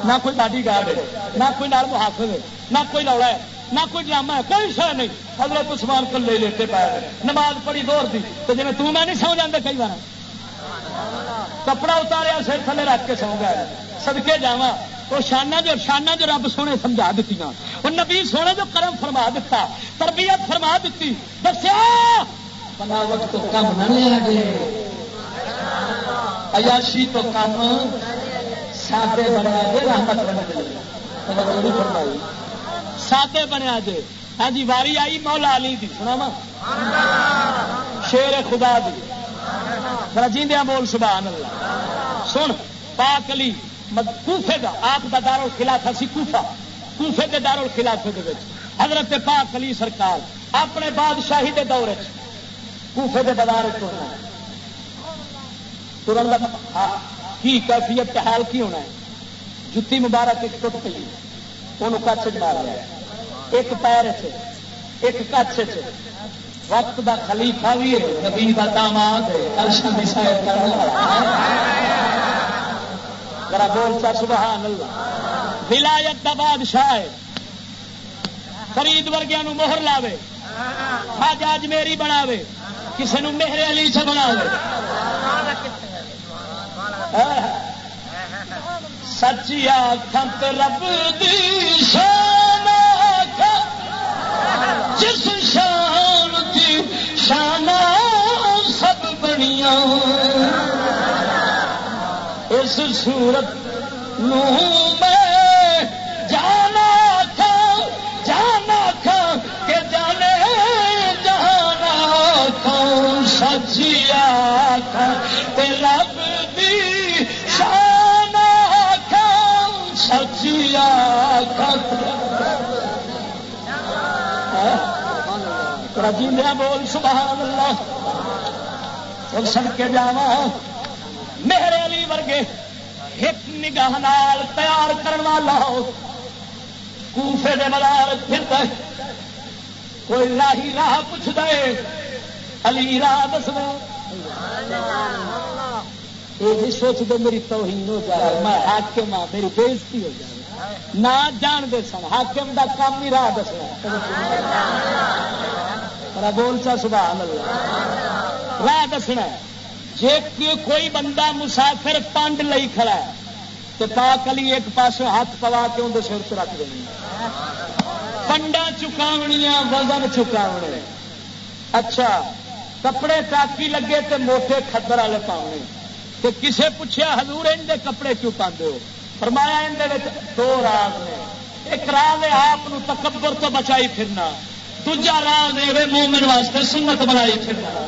نہ کوئی لاڈی گارڈ ہے، نہ کوئی نال محافظ ہے، نہ کوئی لوڑا ہے۔ نہ کوئی ڈرامہ ہے، کوئی شہ نہیں۔ حضرت عثمان کلے لیتے پائے نماز پڑھی دور دی۔ تو جی توں میں نہیں سو جاتے کئی بار۔ کپڑا اتاریا، سر تھلے رکھ کے سو گیا سدکے جا وہ شانہ جو شانہ جو رب سونے سمجھا دیتی وہ نبی سونے جو کرم فرما دیتا تربیت فرما دیتی دسیا! بناوٹ تو کم نہ لیا جی عیاشی تو کم سادے بنیا جی رحمت مطلب فرمائی۔ سادے بنیا جی ہاں جی واری آئی مولا علی دی۔ سنا وا شیر خدا دی۔ رجیندیا بول، سبحان اللہ۔ سن، پاک علی کوفے دا، آپ دا دارو خلافہ سی کوفہ۔ کوفے کے دارو خلافے کے حضرت پاک علی سرکار، اپنے بادشاہی دے دور کوفے کے بازار ترنت کی کیفیت حال کی ہونا ہے؟ جتی مبارک ایک ٹوٹ پی وہ کچھ مار لیا ایک پیر ایک کچھ وقت دا خلیفہ بھی ہے، نبی کا داماد ذرا بولتا سبحان اللہ۔ ولایت دا بادشاہ ہے۔ فرید ورگیا مہر لاوے۔ خاجا اجمیری بناوے۔ کسی نے مہر علی سے بناوے۔ سچیا آخت رب دی جس شان کی شان سب بنیا اس سورت نو جانا تھا جانا تھا کہ جانے جانا تھا سچیا تھا سچی ہاں؟ آخ بول سبحان اللہ اور سن کے جاوا میرے علی ورگے ایک نگاہ نال تیار کرنے والا کوفے دے مدار پھر کوئی راہی راہ پوچھ دے علی راہ دس یہ سوچ دے میری توہین ہو جائے۔ میں حاکم ہاں میری بےزتی ہو جائے۔ نہ جان دے سن، حاکم دا کام ہی راہ دسنا بول چا سبحان اللہ۔ راہ دسنا جی کوئی بندہ مسافر پانڈ لئی کھڑا ہے، تو پاک علی ایک پاس ہاتھ پوا کے اندر سر سے رکھ دیں پنڈا چکاونیاں، وزن چکاونے۔ اچھا کپڑے ٹاکی لگے تے موٹے کھدر والے پاؤنے تو کسے پوچھا حضور ان دے کپڑے کیوں پاندے ہو؟ فرمایا اندر دو راز نے۔ ایک راز ہے آپ تکبر تو بچائی پھرنا، دوجا راز ہے مومن واسطے سنت بنائی پھرنا۔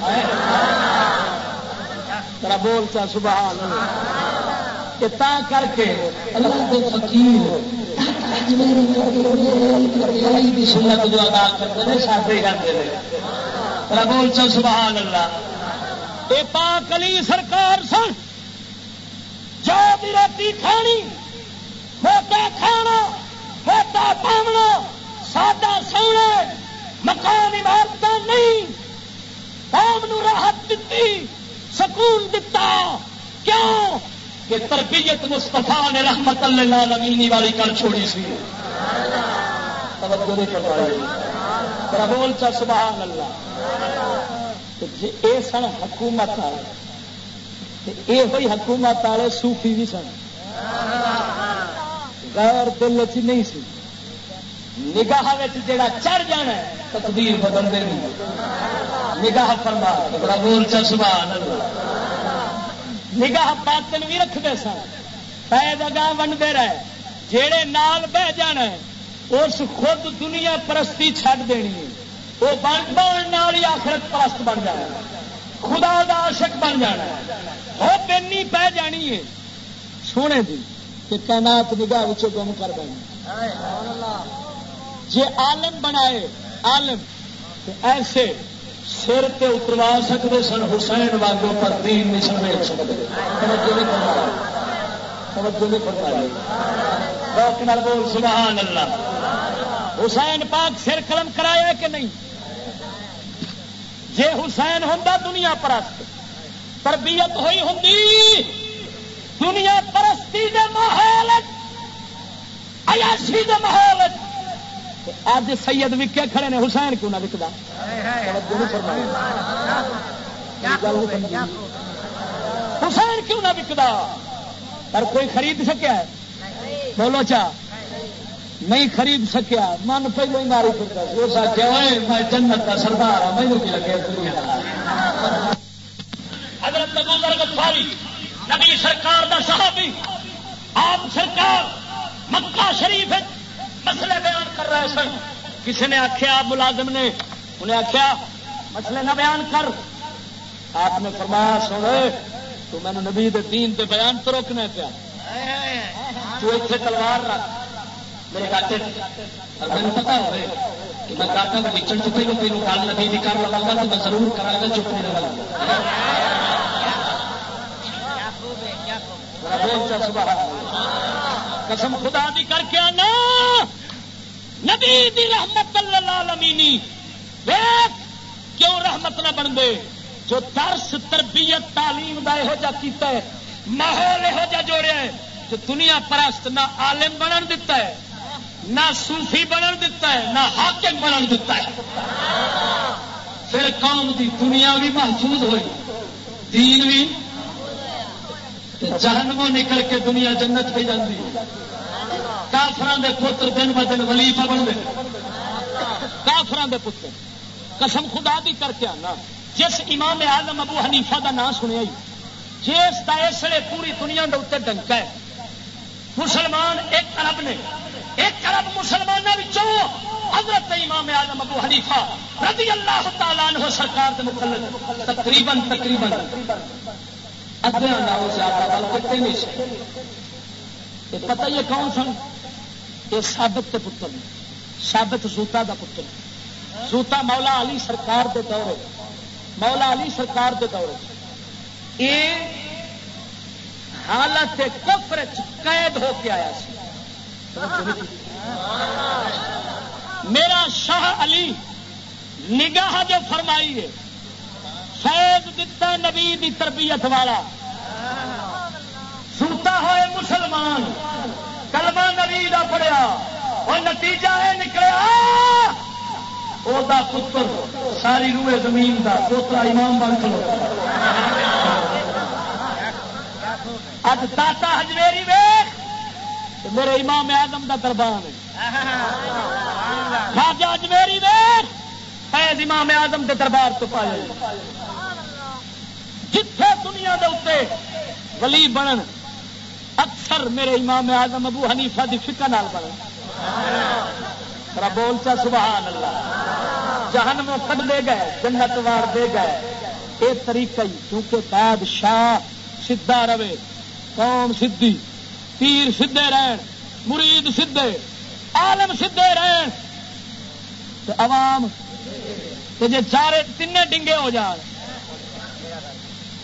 ترا بول چا، سبحان اللہ۔ کہ تا کر کے اللہ کے فقیر سنت جو ادا کرتے ہیں ساتھ کرتے ہیں۔ بول چل سبحان اللہ۔ اے پاک علی سرکار سن۔ جو بھی روٹی کھانی ہوتا کھانا ہوتا پاونا سادہ سونا مکان عمارت نہیں قوم نو راحت دیتی سکون دتا کیوں کہ تربیت مستفا نے رحمت اللہ امینی والی کر چھوڑی سی بول چا سبحان اللہ جی اے سن حکومت والے یہ ہوئی حکومت والے سوفی بھی سن غیر دل چ نہیں سی نگاہ جڑا چڑھ جانا تقدیر بدل دے نگاہ فرما بڑا بول چا سبحان نگاہ باطن بھی رکھتے سن پی جگہ ونڈتے رہے جہے نال بہ جانا اس خود دنیا پرستی چھڈ دینی ہے وہ بن بن ہی آخرت پرست بن جانا خدا دا عاشق بن جانا وہ پینی پہ جانی ہے۔ سونے دی کہ کائنات نگاہ گم کر دینا جی عالم بنائے، عالم ایسے سر تے اتروا سکتے سن، حسین واگوں پر دین نہیں سمیٹ سکتے توجہ نہیں فرمائی۔ بول، سبحان اللہ۔ حسین پاک سر قلم کرایا کہ نہیں؟ جے حسین ہوں دنیا پرست، تربیت ہوئی ہوں دنیا پرستی دے ماحول ایاسی دے ماحول اج سید وکے کھڑے نے، حسین کیوں نہ وکتا حسین کیوں نہ وکتا پر کوئی خرید سکیا ہے؟ بولو چا۔ نہیں خرید سکیا۔ من پہلو ہی ماری پھرتا میں جنت کا سردار ہوں مجھے کی لگے حضرت غفاری، نبی سرکار دا صحابی، آپ سرکار مکہ شریف مسئلے بیان کر رہے سن۔ کسی نے آخیا ملازم نے؟ انہیں آخیا مسئلے نہ بیان کر۔ آپ نے فرمایا سنے تو میں نے نبی دین دے بیان تو روکنا پیا۔ تو اتنے تلوار رکھ۔ میرے کاٹے میرے پتا ہو کہ میں کاٹا میں نچڑ چکے ہوں تین کال نبی بھی کر لگا تو میں ضرور کرا گا، چپ نہیں لگا قسم خدا دی کر کے آنا۔ نبی دی رحمت اللہ عالمینی کیوں رحمت نہ بن دے؟ جو درس، تربیت، تعلیم کا یہو جا کیتا ہے، ماحول یہو جا جوڑیا ہے، جو دنیا پرست نہ عالم بنن دیتا ہے۔ نہ صوفی بنن دیتا ہے، نہ حاکم بنن دیتا ہے۔ پھر قوم دی دنیا بھی محفوظ ہوئی، دین بھی۔ جہنموں نکل کے دنیا جنت پہ جاتی کافران دے پتر دن ب دن ولی پہ بن کافران دے پتر، قسم خدا دی کر کے آنا۔ جس امام آدم ابو حنیفہ دا نام سنیا جس کا اس لیے پوری دنیا کے اتنے ڈنکا ہے۔ مسلمان ایک ارب نے ایک ارب مسلمانوں حضرت امام اعظم ابو حنیفہ رضی اللہ تعالیٰ عنہ سرکار کے مقلد تقریباً تقریباً ادھا نام زیادہ بلکہ نہیں سے پتہ یہ کون سن؟ یہ سابت کے پتر نے سابت سوتا کا پتر سوتا مولا علی سرکار کے دور مولا علی سرکار کے دور یہ حالت کفر قید ہو کے آیا سی۔ میرا شاہ علی نگاہ جو فرمائی ہے، فیض دتا نبی دی تربیت والا۔ سوتا ہوئے مسلمان، کلمہ نبی دا پڑیا اور نتیجہ ہے نکلیا وہ پتر، ساری روئے زمین دا پوترا امام بن کلو اج داتا ہجمیری ویخ میرے امام آدم کا دربان اجمیری ویخ فیض امام آدم کے دربار تو پائے۔ جتھے دنیا دے اتنے ولی بنن اکثر میرے امام آدم ابو حنیفہ دی فکر نال بنن۔ میرا بول چا سبحان اللہ۔ جہن میں کٹ دے گئے جنت وار دے گئے۔ یہ طریقہ ہی کیونکہ بادشاہ سیدا رہے قوم سدھی۔ پیر سدھے رہن، مرید سدھے، عالم سدھے رہن۔ عوام جی چارے تین ڈنگے ہو جان۔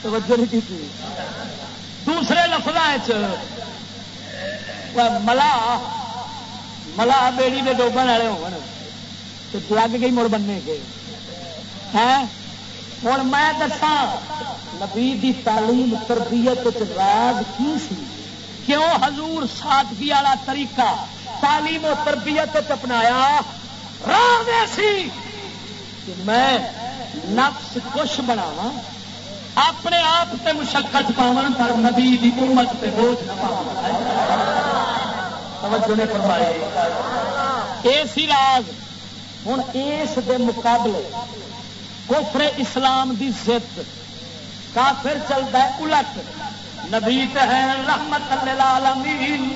توجہ نہیں کی دوسرے لفظ ملا ملا بیڑی کے ڈوبن والے ہو لگ گئی مڑ بننے کے۔ ہوں میں دسا نبی دی تعلیم تربیت راز کی سی؟ کیوں حضور سادگی والا طریقہ تعلیم و تربیت اپنایا؟ راہ سی۔ کہ میں نفس کچھ بناوا اپنے آپ سے مشقت پاو پر نبی دی امت پہ بوجھ نہ توجہ نے فرمائے راز ہوں اس دے مقابلے کفر اسلام دی ضد، کافر چلتا ہے الٹ۔ نبی ہے رحمت للعالمین.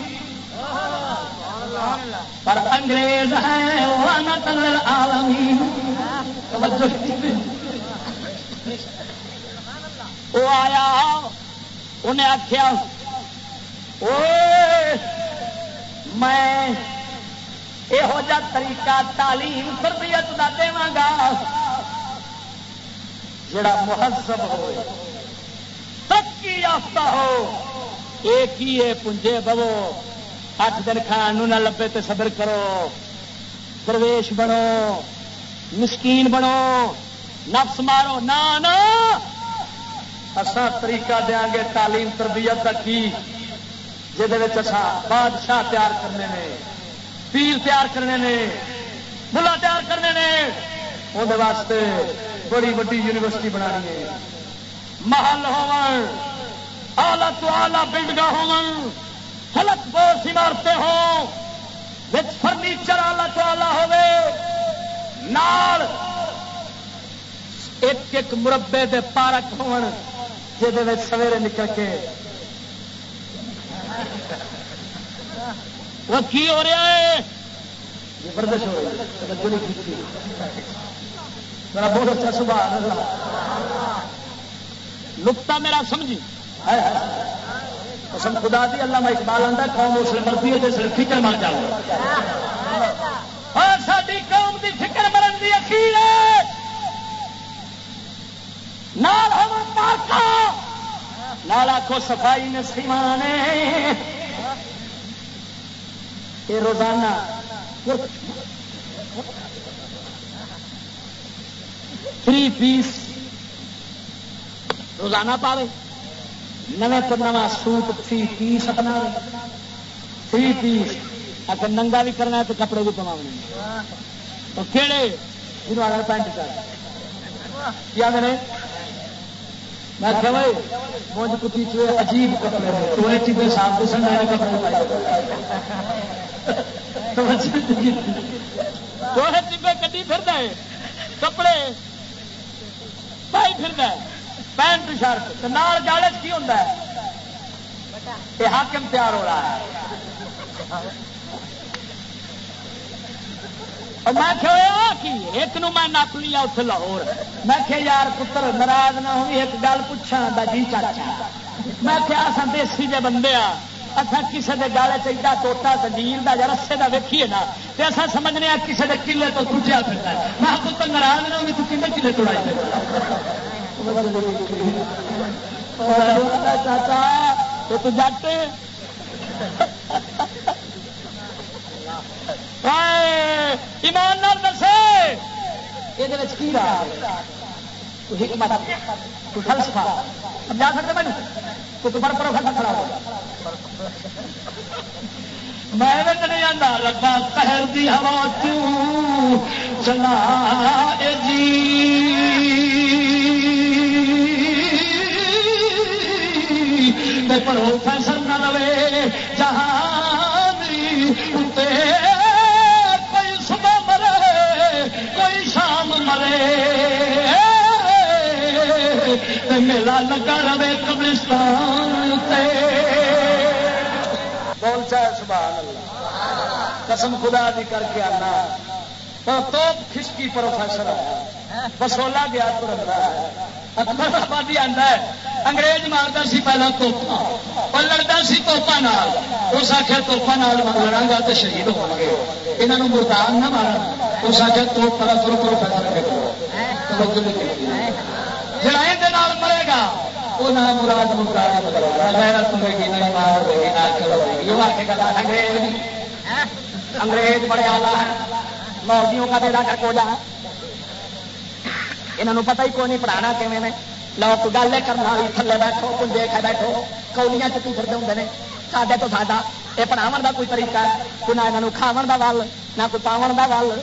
پر انگریز ہے رحمت للعالمین. وہ آیا، انہیں آخیا میں یہو جا طریقہ تعلیم تربیت کا داں گا، جڑا مہذب ہو ترقی یافتہ ہو۔ ایک ہی ہے پنجے بو اٹھ دن کھان نہ لبے تے صبر کرو۔ درویش بنو، مسکین بنو۔ نفس مارو نہ اصا طریقہ دیا گے تعلیم تربیت کا کی؟ جہد بادشاہ تیار کرنے نے، پیر تیار کرنے نے، ملا تیار کرنے نے۔ وہ واسطے بڑی وڈی یونیورسٹی بنانی ہے۔ محل آلہ تو آلہ بلڈنگ ہولک بوس عمارتیں ہو فرنیچر آلہ تو آلہ ہوے نال ایک ایک مربے دے پارک ہون جہد سویرے نکل کے۔ وہ کی ہو رہا ہے؟ زبردست ہو رہی ہے میرا بہت اچھا نکتا میرا سمجھی۔ قسم خدا دی اللہ میں اقبال آتا قوم اس مرضی ہے جس فکر مر جاؤ اور ہاں، ساری قوم دی فکر مرن دی اخیر نال نال آخو صفائی نے سیوانے یہ روزانہ۔ فری پیس۔ روزانہ پاوے۔ نو تو نوا سوٹ فری پیس اپنا فری پیس اگر ننگا بھی کرنا ہے تو کپڑے بھی پوا تو کہڑے جنوب آ پینٹ کر یاد نے میں کہ بھائی کتی عجیب کپڑے چیزیں صاف کپڑے چوہے چیبے کٹی پھر کپڑے پائی پھر پینٹ شرٹ نال جالچ کی ہوتا ہے؟ یہ حاکم تیار ہو رہا ہے۔ میں کہا کی؟ ایک نو میں نپ لیا اتنے لاہور۔ میں کہ یار پتر، ناراض نہ ہوئی، ایک گل پوچھا جی چاچا۔ میں کیا سا دیسی جے بندے آ اچھا کسی کے گل چاہیے ٹوٹا زنجیر کا یا رسے کا ویکھیے نا۔ تو اصا سمجھنے کسی کے کلے تو دوجا پھرتا میں پتر، ناراض نہ ہوئی تو کھے کلے توڑائی چاچا تو جٹ ایمان نال دسے یہ فلسفہ سمجھا سکتے میں تو پر پروفیسر کھڑا ہو میں نہیں آتا لگا پہل دی ہوا چلا جی پروفیسر نہ لوے جہاں کوئی صبح مرے، کوئی شام مرے۔ میلا لگا رہے قبرستان بول چاہے سبحان اللہ۔ قسم خدا دی کر کے آنا۔ تو کھسکی پروفیسر ہے بسولا گیا تو رکھتا ہے اکبر آتا ہے۔ انگریز مارتا سی پہلا توپا اور لڑتا سی توپا نال۔ اس آخر توپا نال لڑا گا تو شہید ہو گے۔ یہاں مردان نہ مارا اس آخر تو پڑا کرو کرو فیصلہ جڑائی نال مرے گا وہ نہ مراد مراد غیرت گی نہ مار گی نہ کرو یہ انگریز انگریز بڑے آلہ ہیں۔ مولویوں کا بیڑا کر کو جا۔ انہوں پتہ ہی کوئی نہیں پڑھانا کیون میں؟ لوگ گل کرنا تھلے بیٹھو کنجے کھا بیٹھو کولیاں چکی پھرتے ہوں نے۔ سڈے تو ساڈا یہ پڑھاو کا کوئی طریقہ ہے؟ کوئی نہ یہاں کھاو کا ول، نہ کوئی پاؤ کا ول۔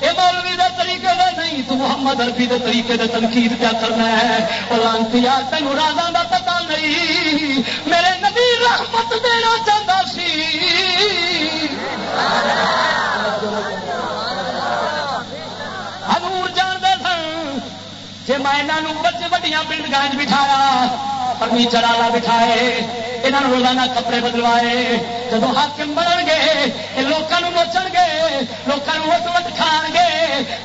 یہ مولوی دے طریقے دے نہیں، تو محمد دے طریقے دے تنقید کیا کرنا ہے؟ لانتی تین راجا کا پتا نہیں۔ میرے نبی رحمت دینا چاہتا سی۔ حضور جانتے سن جی میں یہاں بچے وڈیا بلڈنگ بٹھایا، فرنیچر والا بٹھائے یہاں روزانہ کپڑے بدلوائے۔ جب حاکم بنن گے لوگوں نوچن گے لوگوں وٹ وٹ کھان گے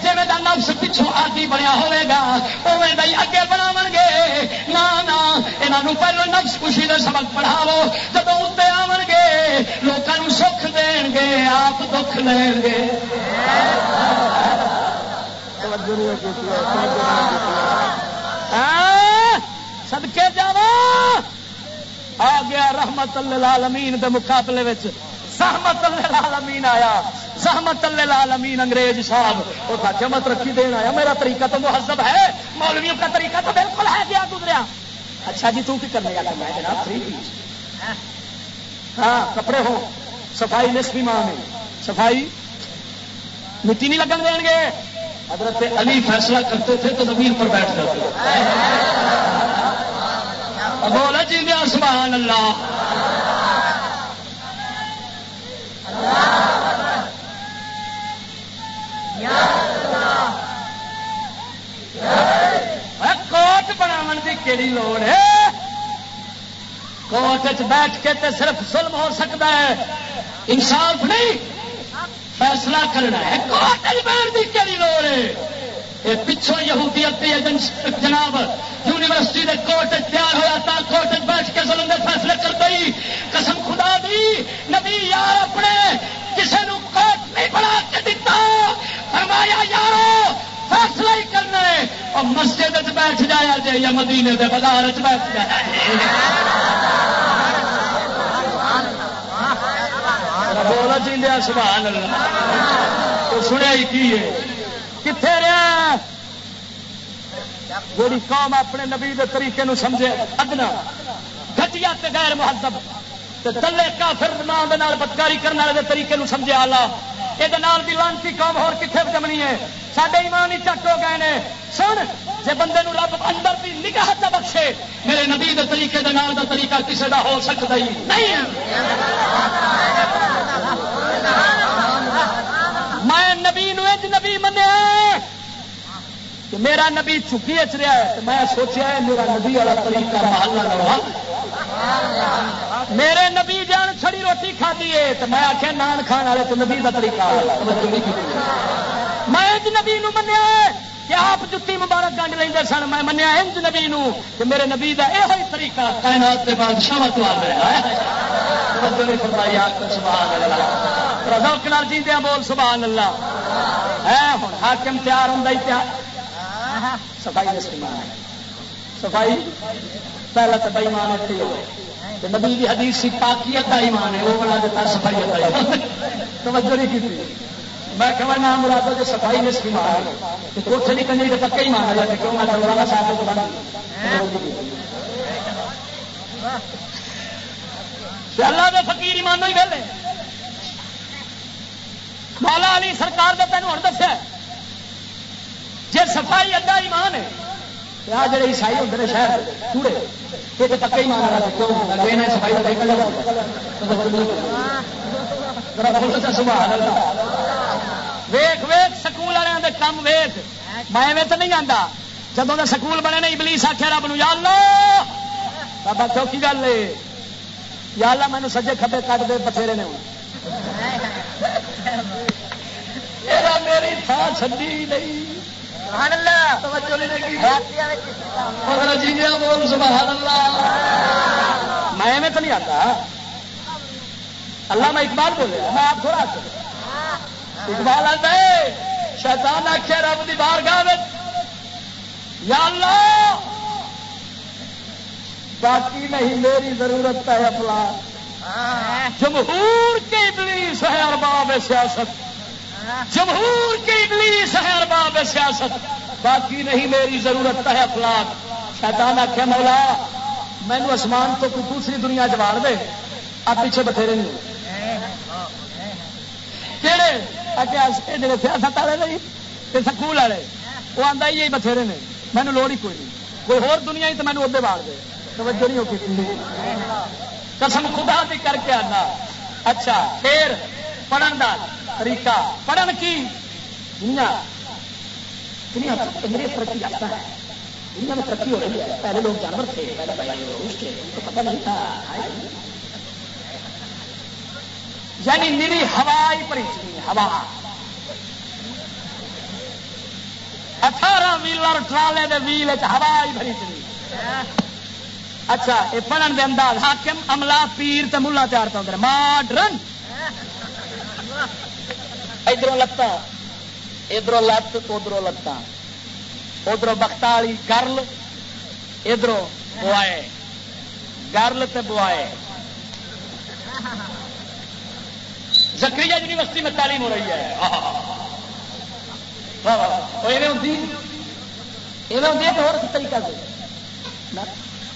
جی میں نفس پچھوں آدھی بنیا ہوئے گا اوے دئی اگے بناو گے۔ نہ یہاں پہلو نفس خوشی کے سبق پڑھاو جب اتنے آن گے لوگوں سکھ دین گے، آپ دکھ لین گے۔ سدکے جا آ! گیا رحمت العالمین دے مقابلے سہمت العالمین آیا۔ سہمت العالمین انگریز صاحب۔ وہ تھا مت رکھی دین آیا۔ میرا طریقہ تو مہذب ہے۔ مولویوں کا طریقہ تو بالکل ہے کیا گزریا۔ اچھا جی تو کی کرنے کا میں جناب فری ہاں کپڑے ہو صفائی نسبی ماں میں صفائی مٹی نہیں لگن دیں گے حضرت علی فیصلہ کرتے تھے تو زمین پر بیٹھ جاتے بولا جی دیا سبحان اللہ۔ کوٹ بناو کی کہڑی لوڑ ہے کوٹ بیٹھ کے تے صرف ظلم ہو سکتا ہے انصاف نہیں فیصلہ کرنا ہے۔ کوٹ بہن کی کہڑی لوڑ ہے؟ پچھوں یہودیت جناب۔ یونیورسٹی کے کوٹ تیار ہوا تھا کوٹ بیٹھ کے ظلم دے فیصلے کر گئی قسم خدا دی، نبی یار اپنے کسی نو کوٹ نہیں بنا کے دیتا فرمایا، یارو، فیصلہ ہی کرنا ہے۔ اور مسجد بیٹھ جایا جائے یا مدینے کے بازار بیٹھ جایا بولا چاہیے سبحان اللہ۔ تو سنیا ہی کی ہے؟ کتنے رہا جی قوم اپنے نبی دے طریقے نو سمجھے، ادنا۔ گٹیا غیر مہذب۔ تلے کافر ماں بدکاری کرنے والے طریقے نو سمجھے، آلہ۔ یہ بھی لانتی قوم ہو کتنے جمنی ہے سارے ایمان ہی چٹ ہو گئے نے سن جے بندے نو رب اندر بھی نگاہ چ بخشے میرے نبی دے طریقے دے نال دا طریقہ کسے دا ہو سکتا ہی نہیں میں نبی نج نبی منیا کہ میرا نبی چکی اچ رہا ہے میں سوچا ہے میرا نبی والا طریقہ محلہ لڑا میرے نبی جان چھڑی روٹی کھدی ہے تو میں آخیا نان کھان والے تو نبی کا طریقہ۔ میں نبی نو منیا کہ آپ جتی مبارک گنڈ لیں سن، میں منیا انج نبی نو کہ میرے نبی کا یہ طریقہ کائنات کے بادشاہ جی دیا بول سبحان اللہ ہے ہوں حاکم تیار ہوں تیار۔ ہے، صفائی صفائی، پہلا تو بئی مان اتنے نبی کی حدیث سی پاکیت کا ایمان ہے، وہ بنا دیتا صفائی توجہ نہیں کی میں کہ نام مراد جو صفائی میں سکیم ہے۔ تو کوٹھے نہیں کرنی تو پکا ہی مانا جاتا کیوں میں مولانا صاحب کو بنا اللہ دے فقیر ایمان ہی گل مولا علی سرکار کا تین ہوں دسیا جی صفائی ادا ایمان ہے آ جڑے عیسائی ہوتے ہیں شہر کوڑے یہ تو پکا ہی مانا صفائی کا سبحان اللہ ویخ ویخ سکول والوں کے کام ویخ میں تو نہیں آتا جدو کا سکول بنے نہیں بلیس آخیا رب نو، یا اللہ! بابا چوکی گل ہے؟ یا اللہ، مینو سجے کھبے کٹ دے، بتھیرے نے میری تھان چڈی نہیں۔ میں تو نہیں آتا۔ اللہ میں اقبال بولے میں آپ تھوڑا اقبال آتا ہے شیطان آخیا رب کی بار گاہ یا اللہ باقی نہیں میری ضرورت ہے اپنا۔ جمہور کی ابلیس ہے ارباب سیاست۔ جمہور کی ابلیس ہے ارباب سیاست۔ باقی نہیں میری ضرورت ہے افلاق شیطان آخیا مولا مینو آسمان تو کوئی دوسری دنیا جوڑ دے۔ آپ پیچھے بتھیرے نہیں۔ کہڑے سیاست والے نہیں۔ سکول والے وہ آتا ہی بتھیرے نے۔ مینو لوڑ ہی کوئی نہیں۔ کوئی ہور دنیا ہی تو مینو ادے باڑ دے۔ توجہ نہیں ہوتی قسم خدا بھی کر کے آنا۔ اچھا پھر پڑھن کا طریقہ۔ پڑھن کی؟ دنیا دنیا ترقی آتا ہے۔ دنیا میں ترقی ہو رہی ہے۔ پہلے لوگ جانور تھے، پہلے تھے، تو پتہ نہیں تھا۔ یعنی میری ہوا ہی پری ہوا۔ اٹھارہ ویلر ٹرالے دے ویل ہوا ہی بھری چلی اچھا یہ پڑھن دے انداز۔ حاکم، عملہ، پیر تے ملا تیار کرتے ماڈرن۔ ادھر لتا ادھر لت ادھر لتا ادھر بختالی گرل ادھر بوائے۔ گرل تے بوائے۔ زکری یونیورسٹی میں تعلیم ہو رہی ہے۔ طریقہ سے؟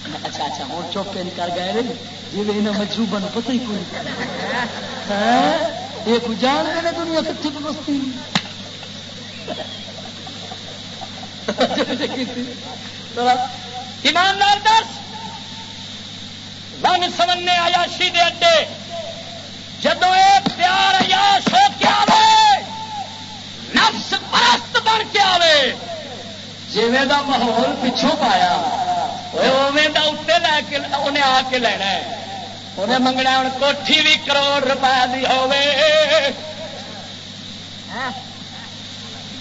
اچھا اچھا ہوں چوکے نکل گئے جی۔ مجروبہ پتہ ہی کوئی۔ ہاں؟ یہ کوئی جان گئے دنیا کتنی بستی۔ ایماندار دس۔ ون سمنے آیا شی دے اڈے۔ جدو یہ پیار ایاش ہو کے آئے نفس پرست بن کے آئے جی ماحول پچھوں پایا اتنے لے کے انہیں آ کے لینا انہیں منگنا ہوں کوٹھی بھی کروڑ روپئے کی ہو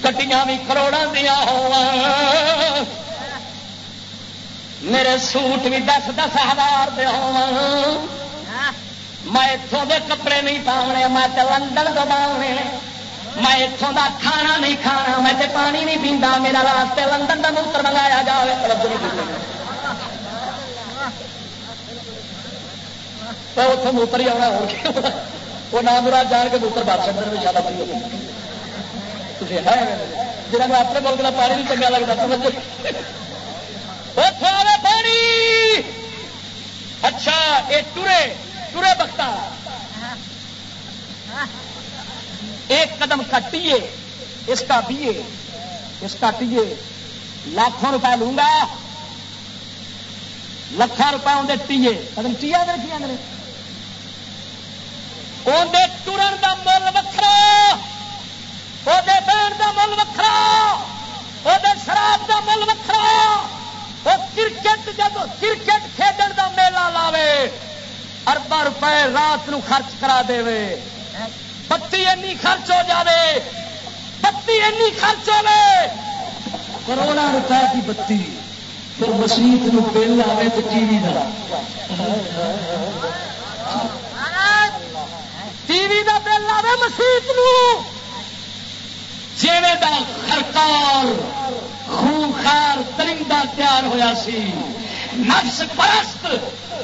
کٹیاں بھی کروڑوں دیا ہو میرے سوٹ بھی دس دس ہزار دے ہو میں اتوں کے کپڑے نہیں پاؤنے میں لندن تو پاؤنے میں اتوں کا کھانا نہیں کھانا، میں پانی نہیں پیتا میرا راستے لندن کا موتر منگایا جائے اتوں موتر ہی آنا ہو وہ نام مراد جان کے موتر بادشاہ میں زیادہ پی جنہوں نے اپنے ملک کا پانی نہیں چنگا لگتا سمجھ پانی! اچھا یہ ٹورے ترے بختا ایک قدم کٹیے، اس کا پیے اس کا پیے لاکھوں روپئے لوں گا۔ لکھان روپئے اندر ٹیے قدم ٹیا اندر کیا اندر۔ اندر ٹرن کا مل وکرا وہ بہن کا مل وکرا وہ شراب کا مل وکرا وہ کرکٹ، جب کرکٹ کھیڈن کا میلہ لاوے اربا روپے رات نو خرچ کرا دے بتی این خرچ ہو جاوے، بتی این خرچ ہوے کروڑا روپے کی بتی، پھر مسیت بل آئے تو ٹی وی کا ٹی وی کا بل آئے مسیت جیوے دا خرکار خونخار ترنگا تیار ہویا سی۔ نفس پرست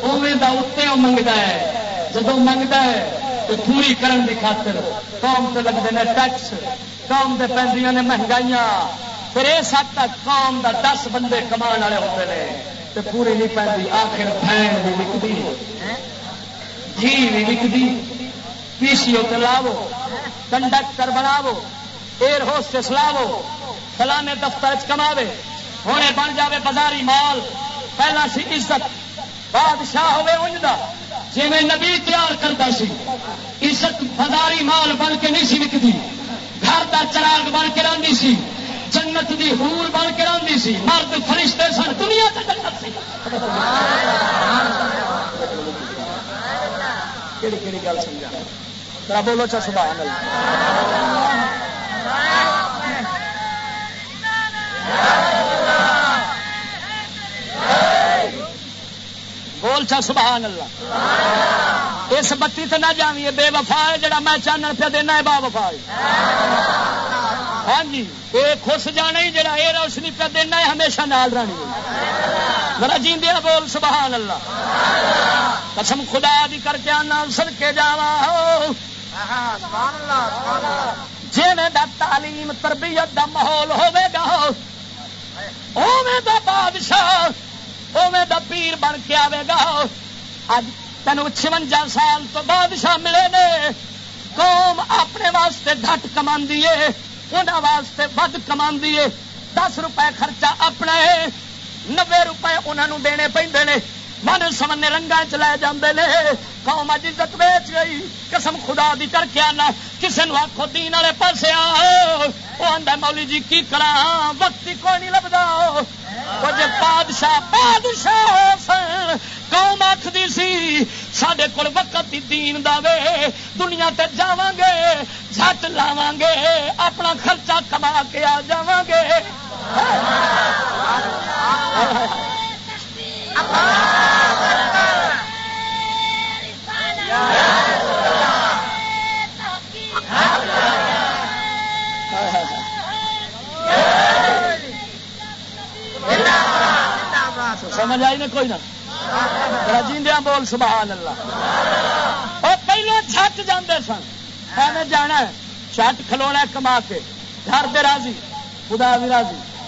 اوے دا اتنے منگتا ہے۔ جب منگتا ہے پوری کرن دی خاطر قوم سے لگتے ہیں ٹیکس، قوم سے پہ نے مہنگائیاں۔ پھر اس حد تک قوم دا دس بندے کما والے ہوتے ہیں تو پوری نہیں پہ آخر فین بھی وکتی جی بھی وکتی پی سی او لاو کنڈکٹر بناو ایئر ہوسٹس لاو فلانے دفتر چ کما ہوں بن جاوے بازاری مال۔ پہلا سی عزت، بادشاہ ہوے انجدا جی میں نبی تیار کرتا سی عزت بازاری مال بن کے نہیں سی وکتی گھر کا چراغ بن کے رہی سی جنت دی حور بن کے رہی سی مرد فرشتے سن دنیا کہڑی گل سمجھا؟ بولو چا سبحان اللہ۔ بول چا سبحان اللہ۔ اس بتی تو نہ جانی بے وفا جڑا میں چانن پہ دینا ہے، با وفا ہاں جی یہ خوش جانا ہی جڑا یہ روشنی پہ دینا ہے، ہمیشہ نال رانی میرا جیندیا بول، سبحان اللہ۔ قسم خدا دی کر کے آنا سن کے جا جی دا تعلیم، تربیت دا ماحول ہوے گا اوے دا بادشاہ۔ اوے دا پیر بن کے آئے گا۔ اج تین چونجا سال تو بادشاہ ملے نے۔ قوم اپنے واسطے گھٹ کما انہوں واسطے ود کما دس روپے خرچہ اپنا نبے روپے انہوں دینے پہ من سمنے رنگا چلے جاندے نے۔ قوم اج عزت بیچ گئی۔ قسم خدا دی کر کے آنا۔ کسی نے آخو دین والے پاس آ۔ مولی جی کی کرا وقت ہی کوئی نہیں لگتا کچھ بادشاہ بادشاہ قوم آخری سی سڈے کول وقت ہی دین دے دنیا تے جاواں گے جٹ لاواں گے۔ اپنا خرچہ کما کے آ جاواں گے۔ سمجھ آئی نا کوئی نہ جیندیا بول، سبحان اللہ۔ اور پہلے چھٹ جاندے سن۔ ایویں جانا چھٹ کھلونا کما کے۔ گھر دے راضی، خدا بھی راضی۔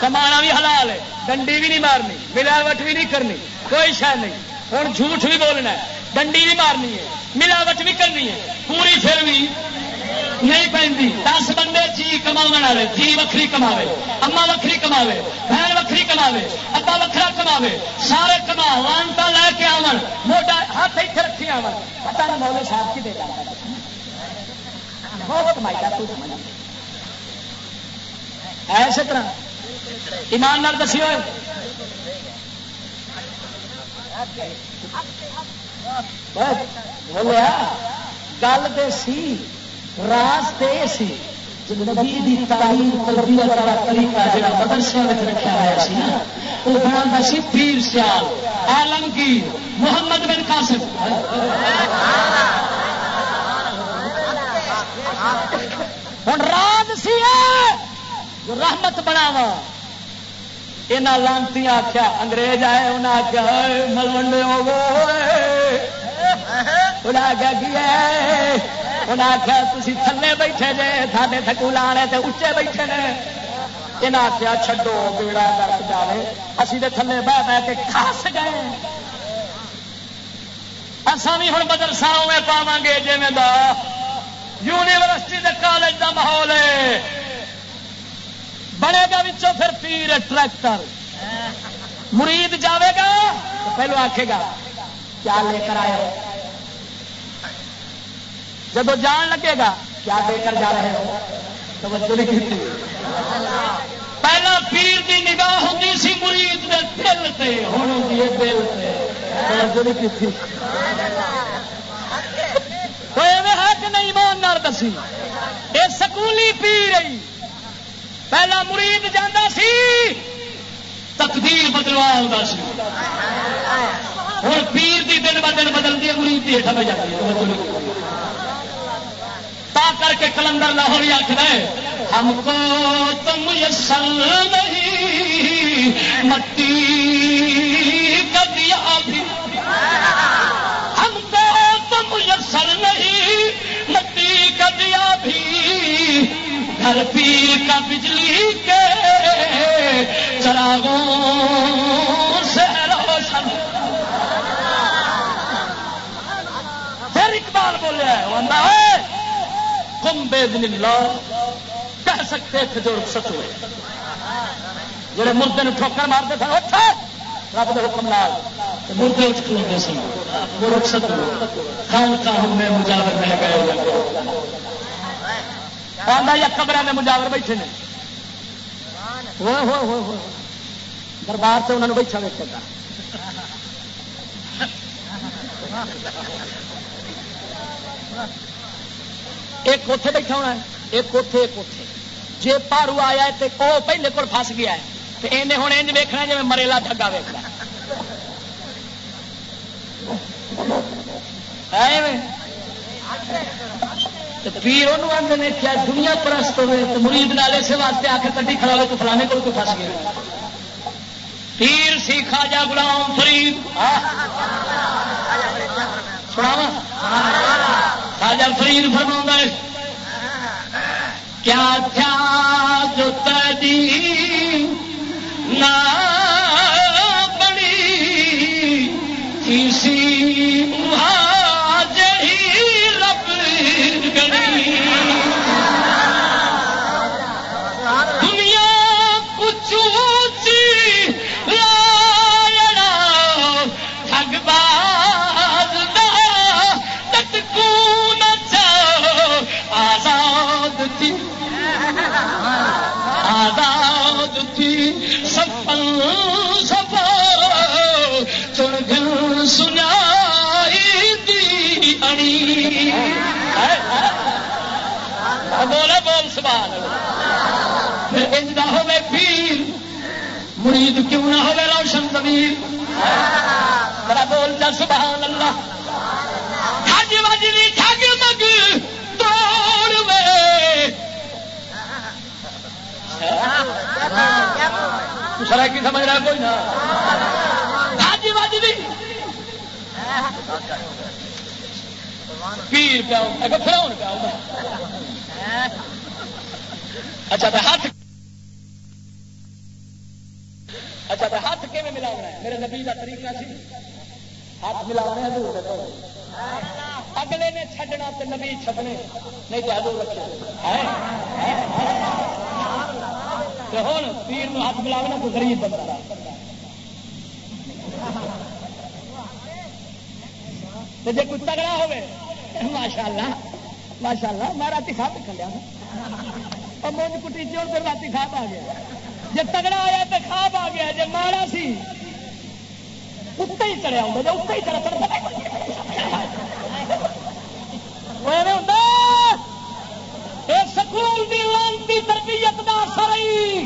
کما بھی حلال ہے، ڈنڈی بھی نہیں مارنی، ملاوٹ بھی نہیں کرنی، کوئی شہ نہیں۔ ہوں جھوٹ بھی بولنا ہے، ڈنڈی بھی مارنی ہے، ملاوٹ بھی کرنی ہے، پوری پھر بھی نہیں پہنتی۔ دس بندے جی کما والے جی وکری کما اما وکری کما بہن وکری کما ابا وکرا کما سارے کما، لانتا لے کے آن موٹا ہاتھ اتنے رکھی آن پتا نہیں مولے صاحب کی دے بہت کمائی ایسے طرح۔ ایمان نال دسی ہوئے گل تو سی، راز تو یہ سی نبی دی تعلیم، تربیت والا طریقہ جڑا مدرسے میں رکھا ہوا سی نا وہ بنا سی پیر سیال عالمگیر محمد بن قاسم۔ ہوں راز سی جو رحمت بناوا یہاں لانتی آخیا انگریز آئے انہیں آخیا ملوڈے ہو گئے۔ انہیں آخیا کی ہے؟ انہیں آخیا تھی تھلے بیٹھے جے سارے تھکو لانے تے اچے بیٹھے نے۔ یہاں آخیا چڈو بیڑا درد جائے اسی تو تھلے بہ بہ کے کھس گئے۔ اصا بھی ہوں مدرسہ میں پاو گے جی میں یونیورسٹی کالج کا ماحول ہے۔ بڑے گا بچوں پھر پیر ٹریکٹر مرید جاوے گا؟ تو پہلو آکھے گا، کیا لے کر آئے ہو؟ جب جان لگے گا، کیا لے کر جا رہے ہو؟ تو پہلا پیر کی نگاہ ہوتی سی مرید نے دل سے ہوں گی دل سے حق نہیں ماندار دسی۔ یہ سکولی پی رہی پہلا مرید جانا سی، تقدیر بدلوا ہوتا سی۔ ہوں پیر دی دن ب دن بدلتی ہے، مرید کی ہیٹا پہ جاتی ہے۔ تا کر کے کلندر لاہور ہی آخر ہے، ہم کو تم یسر نہیں، مٹی کا دیا بھی۔ ہم کو تم یسر نہیں، مٹی کا دیا بھی گھر پیر کا بجلی کے چراغوں سے روشن۔ پھر اقبال بولے ہے کم بے دن اللہ کہہ سکتے تھے جو رخصت ہوئے۔ جڑے مردے نے ٹھوکر مارتے تھے اٹھے رب کے حکم نال۔ مردے اٹھ کھلوتے سن وہ رخصت ہوئے۔ خان خان میں مجاور میں گئے آدھا یا قبر میں مجاور بیٹھے نے۔ ہوئے ہوئے ہوئے ہوئے دربار سے انہوں نے بیٹھا ویک ایک اوتے بیٹھا ہونا ہے۔ ایک اوتے ایک اوتے جی پارو آیا ہے تو وہ پہلے کو فس گیا ہے۔ تو انہیں ہوں انج ویکنا جی مریلا ڈگا ویکنا پیر وہ آدھے نے کیا دنیا پرست ہوئے تو مرید نال اسے واسطے آ کے کٹی کھڑا ہوئے تو فلانے کو تو فس گیا۔ پیر سی خواجہ غلام فرید۔ سنا خواجہ فرید فرما کیا تھا جو تدی نہ بولے بول سوال پھر انجدا ہوے پیر۔ مرید کیوں نہ ہوے روشن زمین۔ بڑا بول جا سبحان اللہ حج وجری ٹھگ مگ توڑ میں سر کی سمجھ رہا کوئی نہ؟ حج وجری پیر پیا فراؤن پیا اچھا تو ہاتھ اچھا تو ہاتھ کیون ملاونا ہے؟ میرے نبی کا طریقہ سی۔ ہاتھ ملاونے حضور اگلے نے چھڈنا تو نبی چھڈنے نہیں تو حضور رکھے۔ ہوں پیر ہاتھ ملاونا تو غریب بندہ جی کوئی تگڑا ہوے ماشاء اللہ ماشاء اللہ میں رات کھا کھلیا اور مونج کٹی چون پھر رات کھا آ گیا۔ جی تگڑا آیا تو خواب آ گیا جی ماڑا سی اتنے ہی چڑیا ہوں اتنے ہی چڑھا سکول دی لانتی تربیت دا سرئی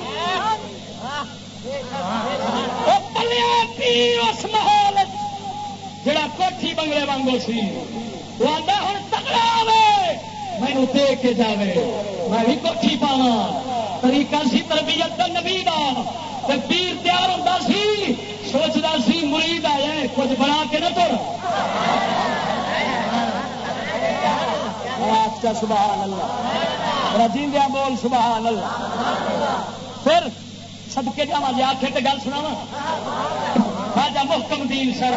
اس ماحول جڑا کوٹھی بنگلے وانگو سی۔ وہ آتا ہوں تگڑا آئے مینو دے کے جاوے میں بھی کوٹھی پاوا طریقہ سی تربیت کا نبی دا پیر تیار ہوتا سی سوچتا سی مرید آیا کچھ بنا کے نہ تر سبحان اللہ رجیندیا بول سبحان اللہ پھر سب کے جا جی آخر تو گل سنا خواجہ محکم دین سر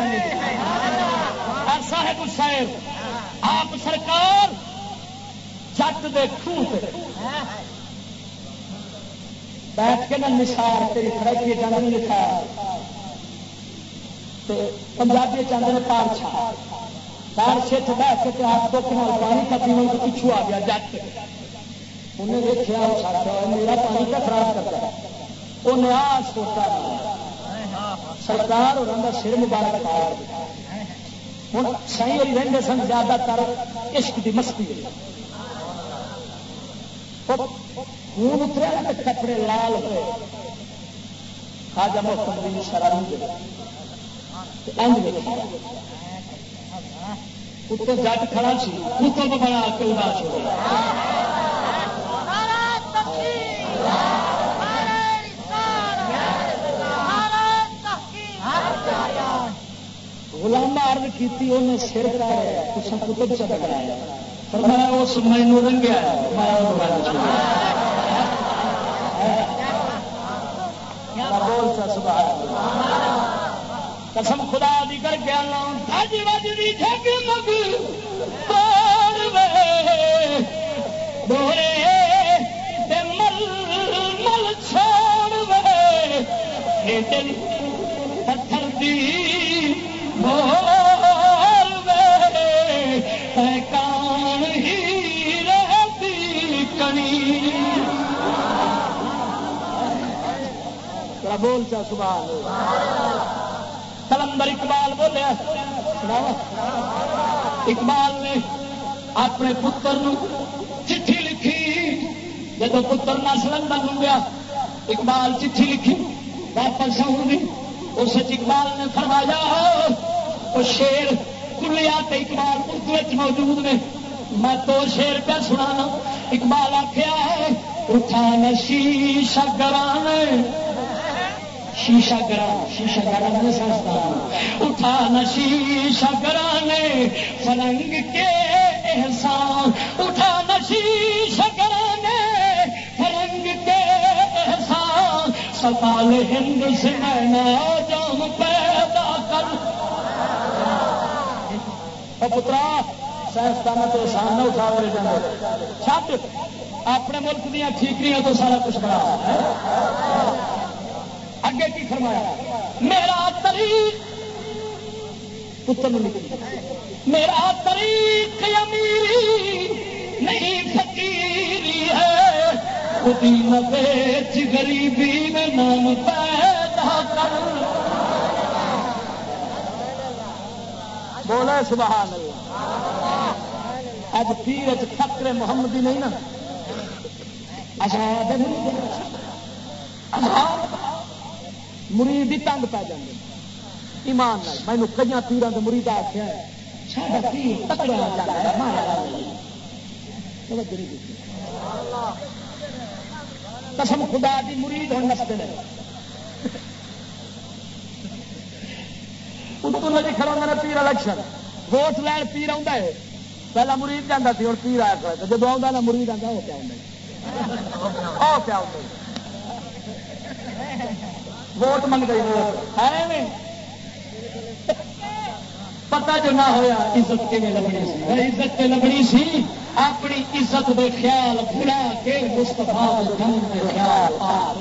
صاحب صاحب آپ سرکار جٹ دے خوہ بیٹھ کے نا نثار تیری خرچی جانا نثار پنجابی چاہتے ہیں پار چھا۔ پار چھت بیٹھ کے ہاتھ دکھ نال پانی کا پیون کو پچھو آ گیا جٹ۔ انہیں دیکھا میرا پانی کا خراب کرتا ہے انہیں آ سوچا سرکار اور سر مبارک پار ہوں سی رہتے سن، زیادہ تر عشق کی مستی خون اتریا کپڑے لال ہوئے۔ خاجا محتم شرم اتنے جٹ کھڑا سی۔ اتوں بنا کے اداس ہو غلام عرض کی انہیں سر کرایا کتب سے پکڑایا فرمایا اس مینو رنگیا قسم خدا دی کر کے آج بجری جگ مگ بورے مل مل چھوڑ وے۔ پتھر دی بول وے۔ کان بول چا سبحان کلندر اقبال بولیا اقبال نے اپنے پتر چٹھی لکھی۔ جب پتر نہ سلندر گیا اقبال چٹھی لکھی۔ واپس آؤں اس اقبال نے فرمایا، وہ شیر کلیات اقبال اردو موجود نے۔ میں تو شیر پہ سنا اقبال آخیا اٹھا نشی شگران شیشہ گرا شیشہ گرا نے سستا اٹھا نہ شیشہ گرانے فلنگ کے احسان۔ اٹھا نہ شیشہ گرانے فلنگ کے احسان۔ سکال ہند سے میں جام پیدا کر۔ پترا سائنسدان تو احسان نہ اٹھا رہے جانے چھت اپنے ملک دیا ٹھیکریاں تو سارا کچھ بنا اگے کی فرمایا؟ میرا طریق پتر میرا طریق امیری نہیں، فقیری ہے۔ خودی نہ بیچ، غریبی میں نام پیدا کر۔ بولا سبحان اللہ۔ اب پیر فکر محمدی نہیں نا۔ آزاد۔ مرید ہی تنگ پی جاتے ایمان مینو کئی پیران کے مرید آخیا قسم خدا دی مرید ہوں نستے ہیں کھڑا میرا پیر الیکشن۔ ووٹ لین پیر آ پہلا مرید جانا سی ہوں پیر آیا جب آ مرید آتا وہ پیا پیا ووٹ منگ گئی پتا جو نہ ہوا عزت کے لگنی سی؟ عزت کے لگنی سی؟ اپنی عزت دے خیال بھلا کے مستفا پاک۔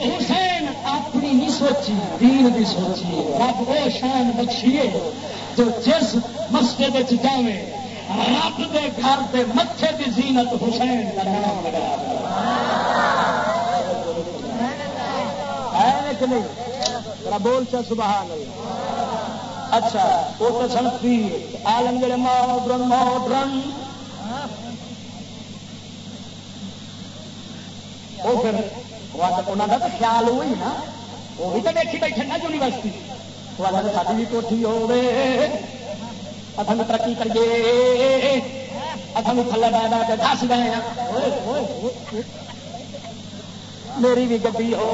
حسین اپنی نہیں سوچی، دین بھی سوچی۔ رب وہ شان بخشیے جو جس مسجد جاوے رب دے گھر دے مچھے کی زینت حسین کا نام لگا بول چا سبحان اللہ اچھا وہ تو سن پیر۔ آلم جڑے ماڈرن ماڈرن۔ وہ پھر انہوں کا تو خیال ہوئی نا۔ وہ بھی تو دیکھی بیٹھے نا یونیورسٹی۔ وہ ساری بھی کوٹھی ہوگی اتن ترقی کریے اتن تھلے بہ بہ کے دس گئے ہیں میری بھی گی ہو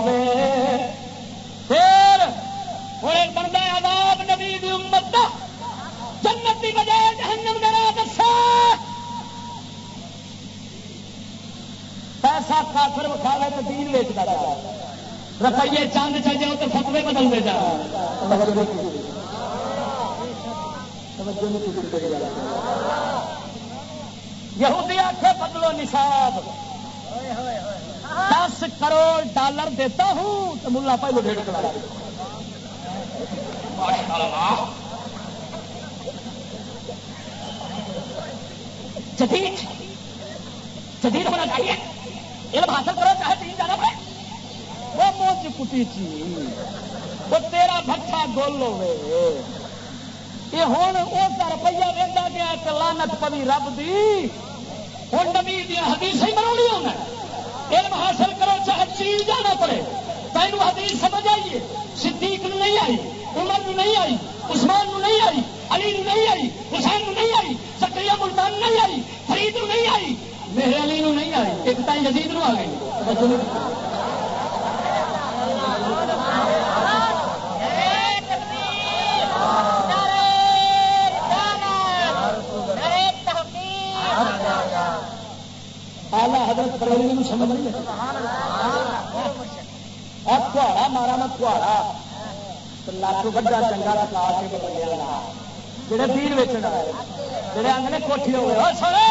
پھر بنتا آداب نبی امت دا جنت کی بجائے جہنم میرا دسا پیسہ کافر وکھا لے تو دین ویچتا رہا روپیے چاند چل جاؤ تو فتوے بدلتے جا یہودی آخے بدلو نصاب۔ دس کروڑ ڈالر دیتا ہوں تو ملا پہلو ڈیڑھ کرا جدید۔ جدید ہونا چاہیے۔ علم حاصل کرو، چاہے تین جانا پڑے وہ موچ کٹی چی وہ تیرا بچہ گول ہوئے۔ یہ ہوں اس کا روپیہ دیتا گیا ایک لانت پوی رب دی۔ ہوں نبی دیا حدیث ہی بنا ہونا علم حاصل کرو چاہے چیز جانا پڑے۔ تینوں حدیث سمجھ آئیے صدیق نو نہیں آئی، عمر نو نہیں آئی، عثمان نو نہیں آئی، علی نو نہیں آئی، حسین نو نہیں آئی سکری ملتان نہیں آئی، فرید نو نہیں آئی۔ میرے علی نو نہیں آئی، ایک تائیں یزید نو آ گئی۔ Oh آلہ حضرت پرولی سمجھ نہیں کھواڑا مارا میں کھواڑا لاکھ بڑا چنگا رکھا کے جڑے تیر ویچنا جڑے آگے کوٹھی ہو گئے سونے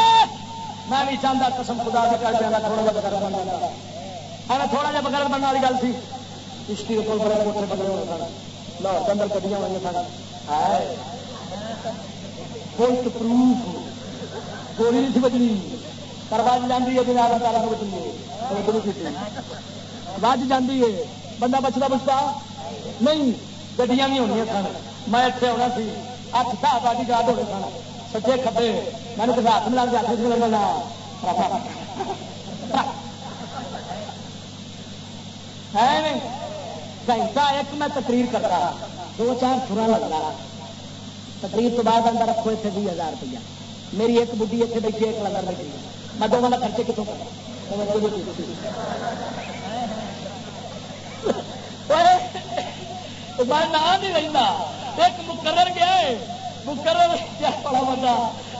میں بھی چاہتا قسم خدا سے کر دیا تھوڑا جا بغیر بننا ہاں تھوڑا جا بغیر بننے والی گل سی کشتی کے کول بڑے کوٹھے بغیر ہونا سن۔ لاہور کے اندر کدیاں ہوئی سن کوئی پروف گولی نہیں سی بجنی۔ کرواج جاتی ہے جناب تعالیٰ بچی وج جاتی ہے۔ بندہ بچتا بچتا نہیں، گڈیاں بھی ہونی سن۔ میں اتنے ہونا سی۔ اٹھ سا باڈی گارڈ ہونے سن۔ سچے کبے میں نے کسی ہاتھ ملا کے آخر سے لگنا گھنٹہ ایک میں تقریر کرتا۔ دو چار سورا لگتا۔ تقریر تو بعد اندر رکھو اتنے بھی ہزار روپیہ۔ میری ایک بڑھی اتنے بیٹھی ایک لگا بیٹھی میں دونوں کا خرچے کتوں کرا نام نہیں رہتا ایک مقرر گیا مقرر بڑا بڑا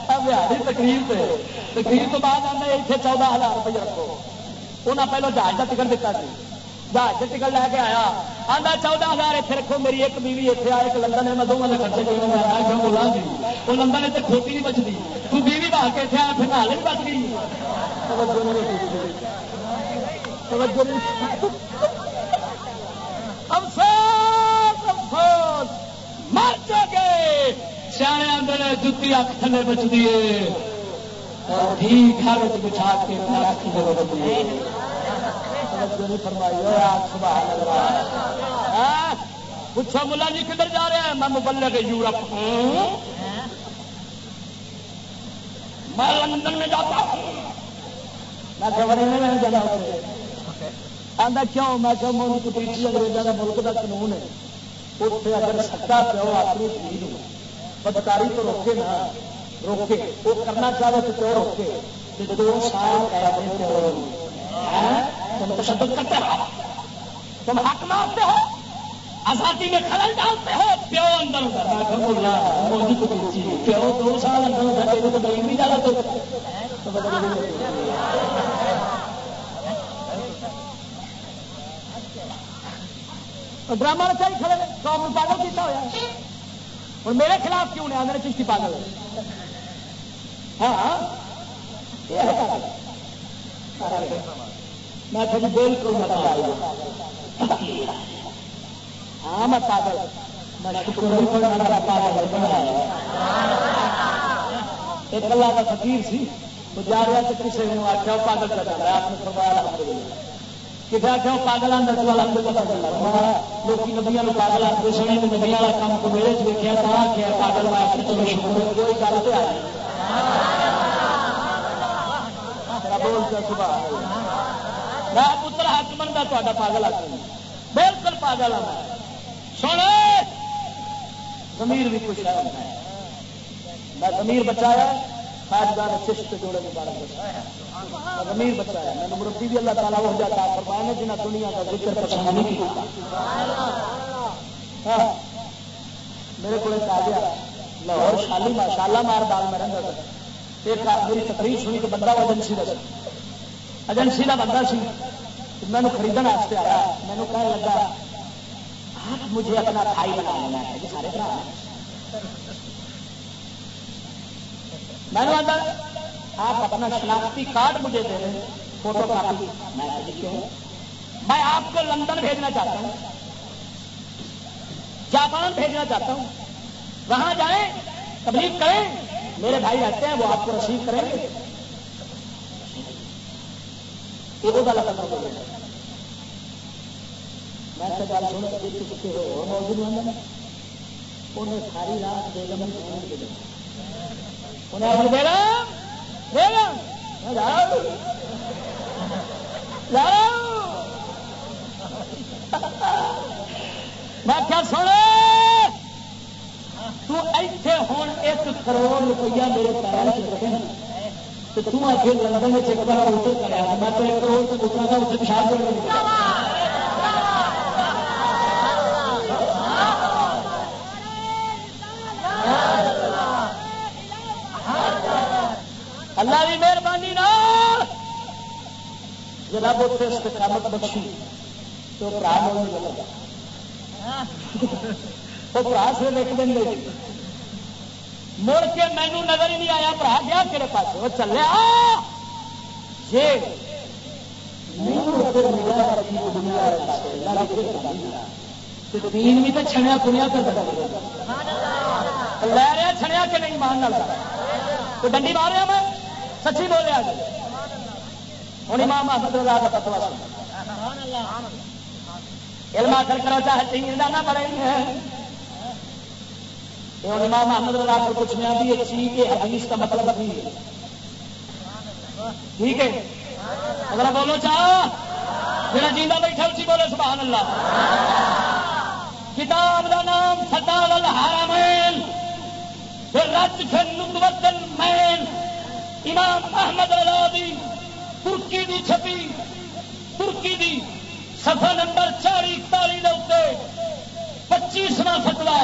بہاری تقریر سے تقریر تو بعد آنے اتنے چودہ ہزار روپیہ رکھو۔ انہیں پہلو جہاز کا ٹکٹ دیتا سی۔ جہاز سے ٹکٹ لے کے آیا۔ آدھا چودہ ہزار اتنے رکھو، میری ایک بیوی اتنے آئے، ایک لندن ہے میں دونوں کے خرچے بولا وہ لندن اتنے کھوتی نہیں بچتی تو بیوی بہا کے اتنے آیا نال نہیں بچ گئی افسوس افسوس۔ مر گئے سیانے آدھے جتی اک تھلے بچتی ہے ٹھیک گھر بچھا کے ہاں، پوچھو ملا جی کدھر جا رہے ہیں؟ میں مبلغ یورپ ہوں۔ میں لندن میں جاتا ہوں۔ میں خبر نہیں جانا آدھا کیوں؟ میں کہ مونی کٹیچی انگریزوں کا ملک کا قانون ہے۔ اتنے اگر سکا پیو اپنی چیز بدکاری تو روکے نا، روکے۔ وہ کرنا چاہے تو کیوں روکے؟ دو سال ہاں؟ تم تشدد کرتے ہو تم حق مارتے ہو؟ آزادی میں خلل ڈالتے ہو، پیو اندر پیو دو سال اندر نہیں ڈالا تو۔ ڈرامہ رکھا ہی کھڑے قوم پاگل کیا ہوا اور میرے خلاف کیوں نہیں آدھے چشتی پاگل ہاں, ہاں۔ میں تھوڑی بالکل ہاں میں پاگل ایک اللہ کا فقیر سی تو جا رہا تو کسی نے آخیا پاگل کر آپ نے فرمایا کسی آخیا پاگل اندر والا پتا چلا لوگ ندیاں پاگل آتے سنے ندیاں والا کام کو میرے دیکھا تو آخیا پاگل چلو شکر کوئی گل تو آئی میں پتر حق بنتا تا پاگل آ بالکل پاگل آنا سونا زمیر بھی کچھ ہے۔ میں زمیر بچایا خاصدار چشت جوڑے کے بارے میں زمیر بچایا۔ میں مربی بھی اللہ تعالیٰ ہو جاتا فرمایا جنہیں دنیا کا ذکر پسند نہیں کیا ہاں۔ میرے کو ایک آ گیا لاہور شالی شالا مار باغ میں رہتا تھا۔ ایک میری تقریر سنی تو بندہ وہ ایجنسی کا ایجنسی کا بندہ سی۔ مینو خریدنے آیا۔ مینو کہنے لگا مجھے اپنا بھائی بنا لینا ہے جی سارے میں نے آپ اپنا شناختی کارڈ مجھے دے دیں، فوٹو کاپی۔ میں آپ کو لندن بھیجنا چاہتا ہوں۔ جاپان بھیجنا چاہتا ہوں۔ وہاں جائیں، تبلیغ کریں، میرے بھائی رہتے ہیں، وہ آپ کو رسیو کریں گے۔ یہ وہ گل کرنا انہیں ساری رات بیگم انہیں بیگم! بیگم! میں کیا تے ہوں ایک کروڑ روپیہ میرے پیر سے تو تم آ کے لندن میں چیک کرا کرا میں تو ایک کروڑ سے تھا اسے پیشاب کر اللہ کی مہربانی جب اتنے استقامت بخشی تو برا لگا وہ برا سے لکھ دیں گے۔ مڑ کے مینو نظر ہی نہیں آیا برا گیا کہڑے پاس۔ وہ چلے جی تین بھی تو چھنیا پنیا کر لے رہا چھنیا کہ نہیں مان تو ڈنڈی مار رہا میں۔ سچی بولیا جی۔ ہوں امام محمد رضا کا پتوا علم آخر کرو چاہے تین نہ پڑے ہوں امام محمد رضا کو پوچھنا بھی یہ چیز کے حدیث کا مطلب نہیں ہے۔ ٹھیک ہے؟ اگر بولو چاہ۔ میرا جیندہ بیٹھا اسی بولے سبحان اللہ۔ کتاب کا نام فتح الحرمین۔ رج پھر نقبت المین امام احمد دی ترکی دی چھپی، ترکی دی سفا نمبر چار اکتالی دے پچیسواں فتوا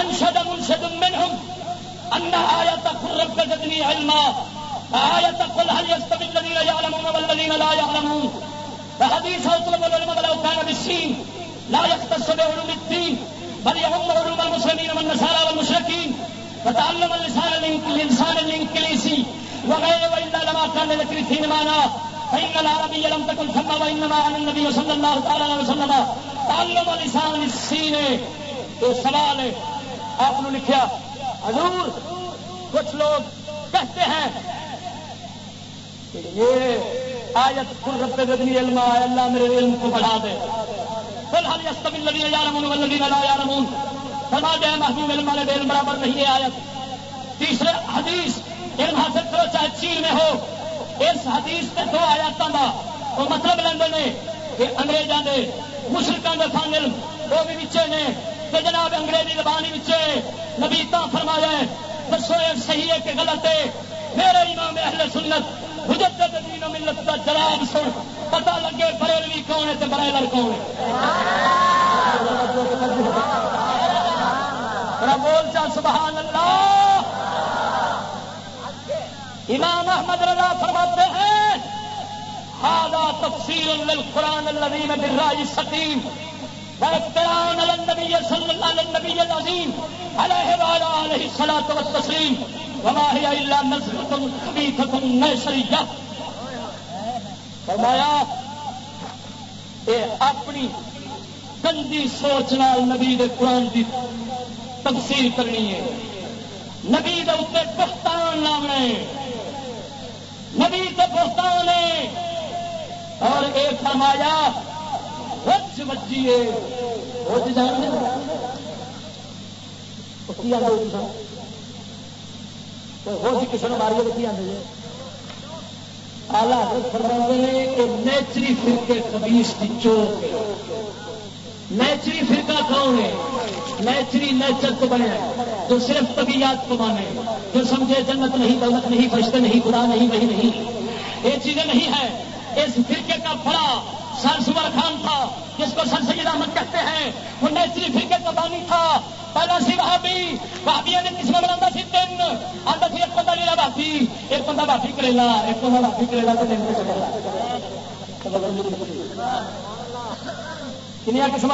انشد منشد منہم، ان آیت رب جدنی علما، آیت قل هل يستوي الذين يعلمون والذين لا يعلمون فحديث اطلب العلم ولو كان بالسين لا يختص بعلوم الدين بل يهم علوم المسلمين والنصارى والمشركين فتعلم اللسان الانسان الانكليسي وغير والا لما كان لكريتين معنا فان العربي لم تكن ثم وانما عن النبي صلى الله تعالى عليه وسلم. تعلم لسان السين. تو سوال ہے. آپ نے لکھا، حضور، کچھ لوگ کہتے ہیں کہ یہ آیت کل رب بدنی علم اللہ میرے علم کو بڑھا دے. فل حال یستم الذین یعلمون والذین لا یعلمون فرما دے محبوب علم والے بے علم برابر نہیں ہے آیت۔ تیسرے حدیث، علم حاصل کرو چاہے چین میں ہو۔ اس حدیث کے دو آیاتوں کا وہ مطلب لیندے نے کہ انگریزوں کے مشرقوں کے فن علم وہ بھی بچے نے۔ کہ جناب انگریزی زبان بچے نبی تا فرمایا ہے، دسو یہ صحیح ہے کہ غلط ہے۔ میرے امام اہل سنت مجدد دین و ملت کا جواب سن۔ پتہ لگے بریلوی کون ہے برائلر کون ہے؟ بول چا، سبحان اللہ۔ امام احمد رضا فرماتے ہیں ہاضا تفصیل للقرآن الذين بالرأي السقيم واحترام على النبي صلى الله على النبي العظيم عليه وعلى آله الصلاة والتسليم وما هي إلا نزلة خبيثة نيسرية فرمایا، اے اپنی گندی سوچ نال نبی دے قرآن دی تفسیر کرنی ہے۔ نبی دے اتنے بختان لاونے نبی تو بہتان ہے۔ اور ایک فرمایا، رچ بجی ہے رچ جان کسی نے ماری بچی آدھے آلہ حضرت فرما کہ نیچری فرقے خبیس کی چوک نیچری فرقہ کون ہے؟ نیچری نیچر تو بنے جو صرف طبیعت کو مانے، جو سمجھے جنت نہیں، دولت نہیں، فرشتے نہیں، خدا نہیں، وہی نہیں۔ یہ چیزیں نہیں ہیں۔ اس فرقے کا بڑا سر سور خان تھا، جس کو سر سید احمد کہتے ہیں، وہ نیچری فرقے کا بانی تھا۔ پہلا سی بھابی بھابیا نے کس میں بنا سی تین۔ آتا سی، ایک بندہ لیلا بھابی ایک بندہ بھابی کریلا، ایک بندہ بھابی کریلا تو کنیا قسم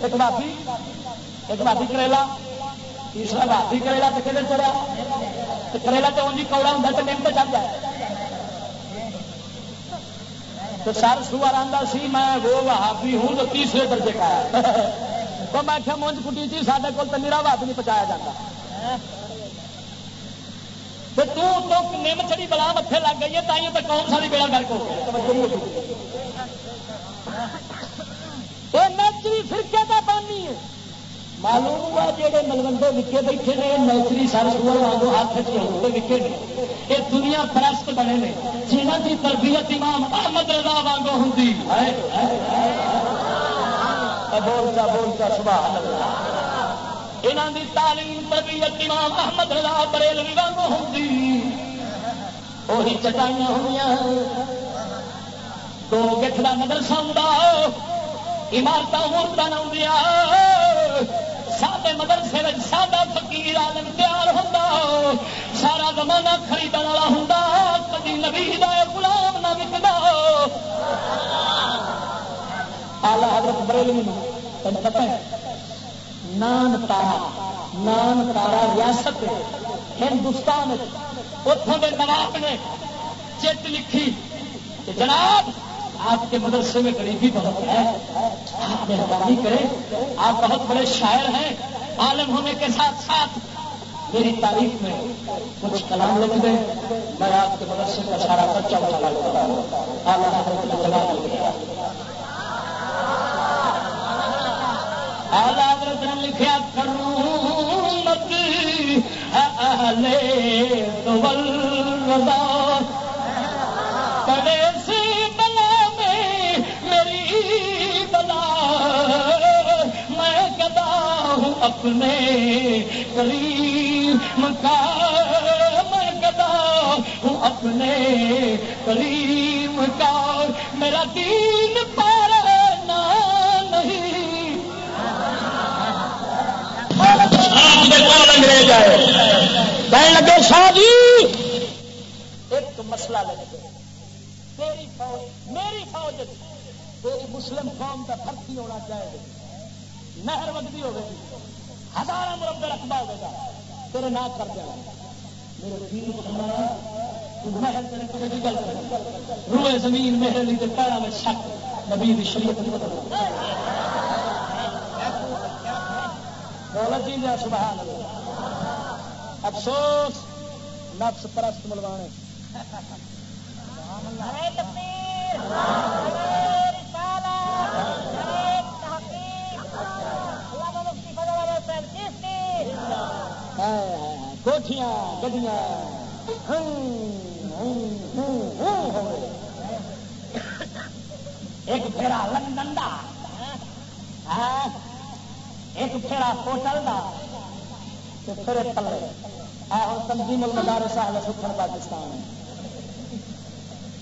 ایک بھابی ایک بھابی کریلا، تیسرا بھابی کریلا تو کدھر چڑھا؟ کریلا تو انجی کوڑا ہوں تو نیم تو چل جائے تو سر سوار آتا سی، میں وہ بھابی ہوں جو تیسرے درجے کا ہے۔ <laughs> تو میں کیا مونج کٹی تھی سارے کول تو میرا بھابی نہیں پہنچایا جاتا تو تو تو نیم چڑی بلا متے لگ گئی ہے تھی تو کون ساری بیڑا گھر کو وہ نچری فرقے کا پانی ہے۔ معلوم ہوا جہے ملوڈے وکے بیٹھے نے، نوکری سر سور واگو ہاتھ چلے وکے نے۔ یہ دنیا پرست بنے نے۔ جنہ کی تربیت امام احمد رضا واگو ہوں بولتا بولتا سبحان اللہ۔ یہاں کی تعلیم، تربیت امام احمد رضا بریلوی واگو ہوں وہی چٹائیاں ہوئی دو گٹھڑا مدرسہ ہوں عمارت مورت نہ سادے مدرسے سادہ فقیر عالم تیار ہوں سارا زمانہ خرید والا ہوں کدی نبی غلام نہ وکدا آلہ حضرت بریلوی تین پتا ہے نان تارا نان تارا ریاست ہندوستان اتوں کے نواب نے چٹ لکھی۔ جناب آپ کے مدرسے میں غریبی بہت ہے۔ آپ مہربانی کریں۔ آپ بہت بڑے شاعر ہیں۔ عالم ہونے کے ساتھ ساتھ میری تعریف میں کچھ کلام لکھ دیں۔ میں آپ کے مدرسے کا سارا بچہ بچا حضرت نے لکھا کروں کرے اپنے کریم کا میں گدا ہوں اپنے کریم کا میرا دین پار نہیں۔ انگریز آئے۔ کہنے لگے، شاہ جی ایک مسئلہ لگ گیا تیری فوج، میری فوج، تیری مسلم قوم کا فرق ہی ہونا چاہیے۔ نہر وگتی ہوگی ہزار مربع رقبہ ہوگا تیرے نہ کر دیا روئے زمین میرے لیے پیرا میں شک، نبی شریعت دولت جی جا سبحان افسوس، نفس پرست ملوانے۔ کوٹیاں گڈیاں۔ ایک پھیرا لندن دا ہاں؟ ایک پھیرا ہوٹل دا پھر پلے۔ اور تنظیم المدار صاحب سکھن پاکستان۔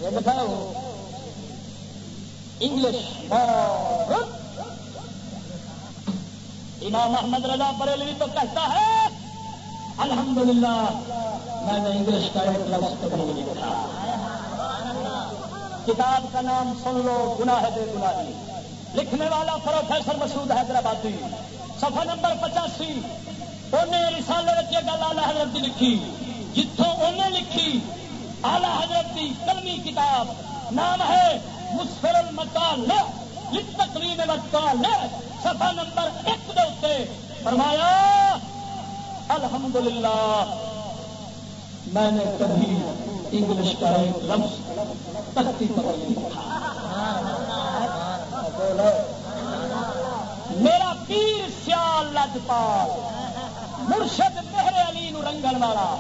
یہ بتاؤ انگلش امام احمد رضا بریلوی تو کہتا ہے الحمدللہ، میں نے انگلش کا ایک لفظ کبھی نہیں لکھا۔ کتاب کا نام سن لو، گناہ بے گناہی۔ لکھنے والا پروفیسر مسعود حیدرآبادی، صفحہ نمبر پچاسی۔ انہیں رسالے یہ گل آلہ حضرت کی لکھی جتوں انہیں لکھی آلہ حضرت کی کلمی کتاب۔ نام ہے مسفر المکال تقریم مکال سفا نمبر ایک دے فرمایا الحمدللہ، میں نے کبھی انگلش کا ایک لفظ تختی پکڑ میرا پیر سیال لجپال مرشد مہر علی نو رنگن والا۔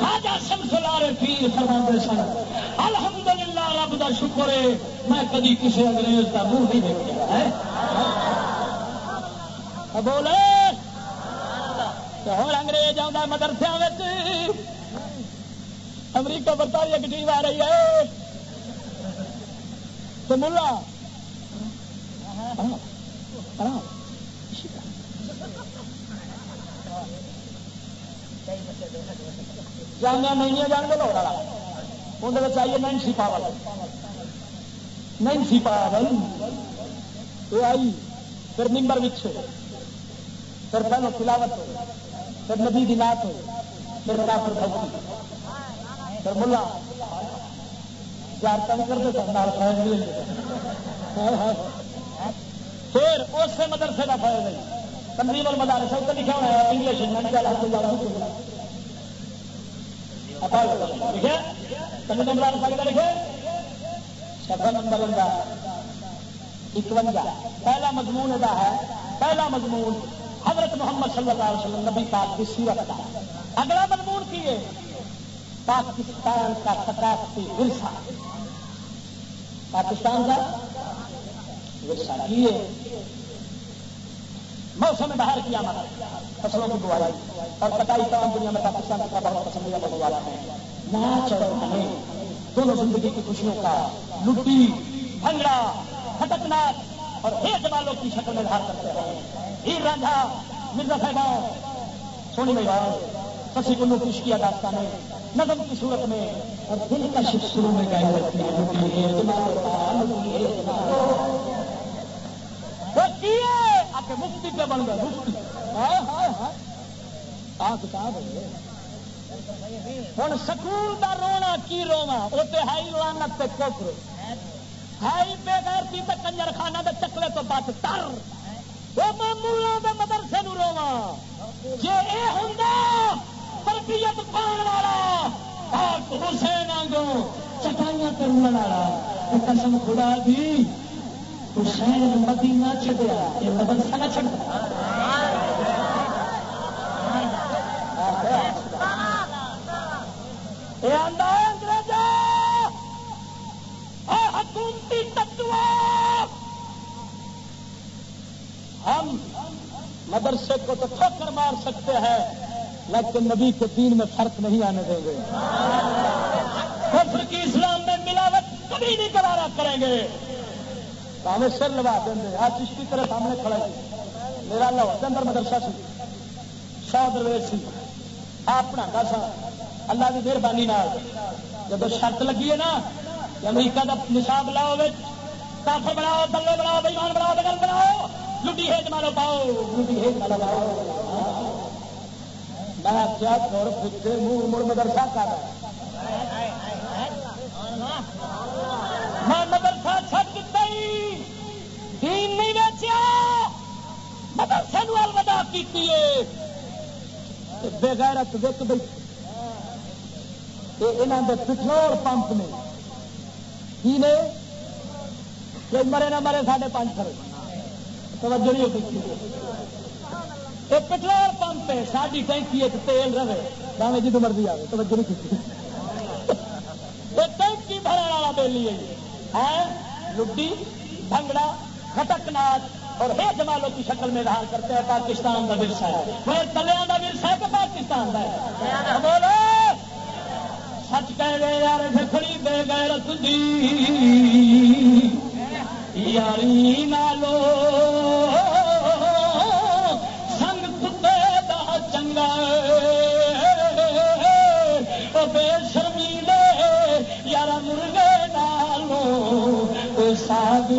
راجا شمس لارے پیر فرما سن، الحمدللہ رب دا شکر ہے، میں کدی کسی انگریز کا منہ نہیں دیکھا بولے۔ ہوں انگریز آتا مدرسے امریکہ برطانیہ کی ٹیم آ رہی ہے تو ملا جانا نہیں ہے جان گلو والا اندر آئیے نین سی پاول نین سی پاول یہ آئی پھر نمبر پھر پہلو تلاوت ہو پھر نبی دی نات ہو پھر کافر بھوکی پھر ملا۔ زیارت نہیں کرتے پھر اس سے مدرسے کا فائدہ نہیں۔ تنظیم اور مدار سب کو لکھا ہوا ہے انگلش لکھے تنظیم مدار سب لکھے سفر نمبر اکوجا پہلا مضمون ادا ہے، پہلا مضمون حضرت محمد صلی اللہ علیہ وسلم نبی پاک کی سیرت کا۔ اگلا مضمون کی ہے۔ پاکستان کا ثقافتی ورثہ۔ پاکستان کا ورثہ کی ہے۔ موسم باہر کیا مدد فصلوں کی بوائی۔ اور کٹائی تمام دنیا میں پاکستان کا بہت پسندیدہ بنوایا ہے۔ ناچ اور ہمیں۔ دونوں زندگی کی خوشیوں کا لٹی بھنگڑا ہٹک اور ہیٹ والوں کی شکل میں دھار کرتے ہیں ہیر رانجھا مرزا صاحب سونی میں سسی کنو کش کیا داستان ہے۔ نظم کی صورت میں اور دل کا شف شروع میں گائے رکھتی ہے مفتی پہ بن گئے۔ مفتی۔ ہوں سکول کا رونا کی رونا؟ وہ تو ہائی لانت پہ کوکر ہائی بے گھر کی کنجر خانہ دے چکلے تو بات تر۔ وہ مامولا دے مدرسے نو رونا جی یہ ہوں تربیت پان والا حسین آگوں چٹائیاں کرنے والا۔ قسم خدا دی، حسین مدینہ چڑیا یہ مدرسہ نہ چڑھتا حکومتی تتو ہم مدرسے کو تو ٹھوکر مار سکتے ہیں، لیکن نبی کے دین میں فرق نہیں آنے دیں گے۔ کفر کی اسلام میں ملاوٹ کبھی نہیں گوارا کریں گے۔ تو ہمیں سر لگا دیں گے۔ آج چشتی طرح سامنے کھڑا سی میرا لاہور کے اندر مدرسہ سی۔ سو درویش سی۔ آپ پڑھا سا۔ اللہ کی مہربانی جب شرط لگی ہے نا امریکہ کا نصاب لاؤ کافر بناؤ دلے بناؤ، بےمان بناؤ بگل بناؤ۔ لٹی ہیٹ مارو پاؤ لٹی ہیٹ مارو پاؤ۔ میں کیا چھوڑ پوچھتے منہ مڑ مدرسہ کر۔ میں مدرسہ چھٹ گئی دین نہیں بیچیا مدرسے نو الوداع کی بےغیرت وک بیٹھی یہاں کے پٹرول پمپ نے۔ کی نے؟ مرے نہ مرے ساڑھے پانچ سو توجہ نہیں ہوتی. یہ پٹرول پمپ ہے ساری ٹینکی تیل رہے. باوے جدو مرضی آئے توجہ نہیں کی ٹینکی بھرنے والا بےلی ہے لڈی بھنگڑا کھٹک ناچ اور ہے جمالوں کی شکل میں رہا کرتے ہیں پاکستان کا ورسا ہے. پھر تلیا کا ورسا ہے کہ پاکستان کا ہے؟ بولو! سچ کہہ گئے یار کھڑی بے غیرت دی. یاری نالو سنگ کتے دا چنگا بے شرمی دے یار مرغے نالو ساگ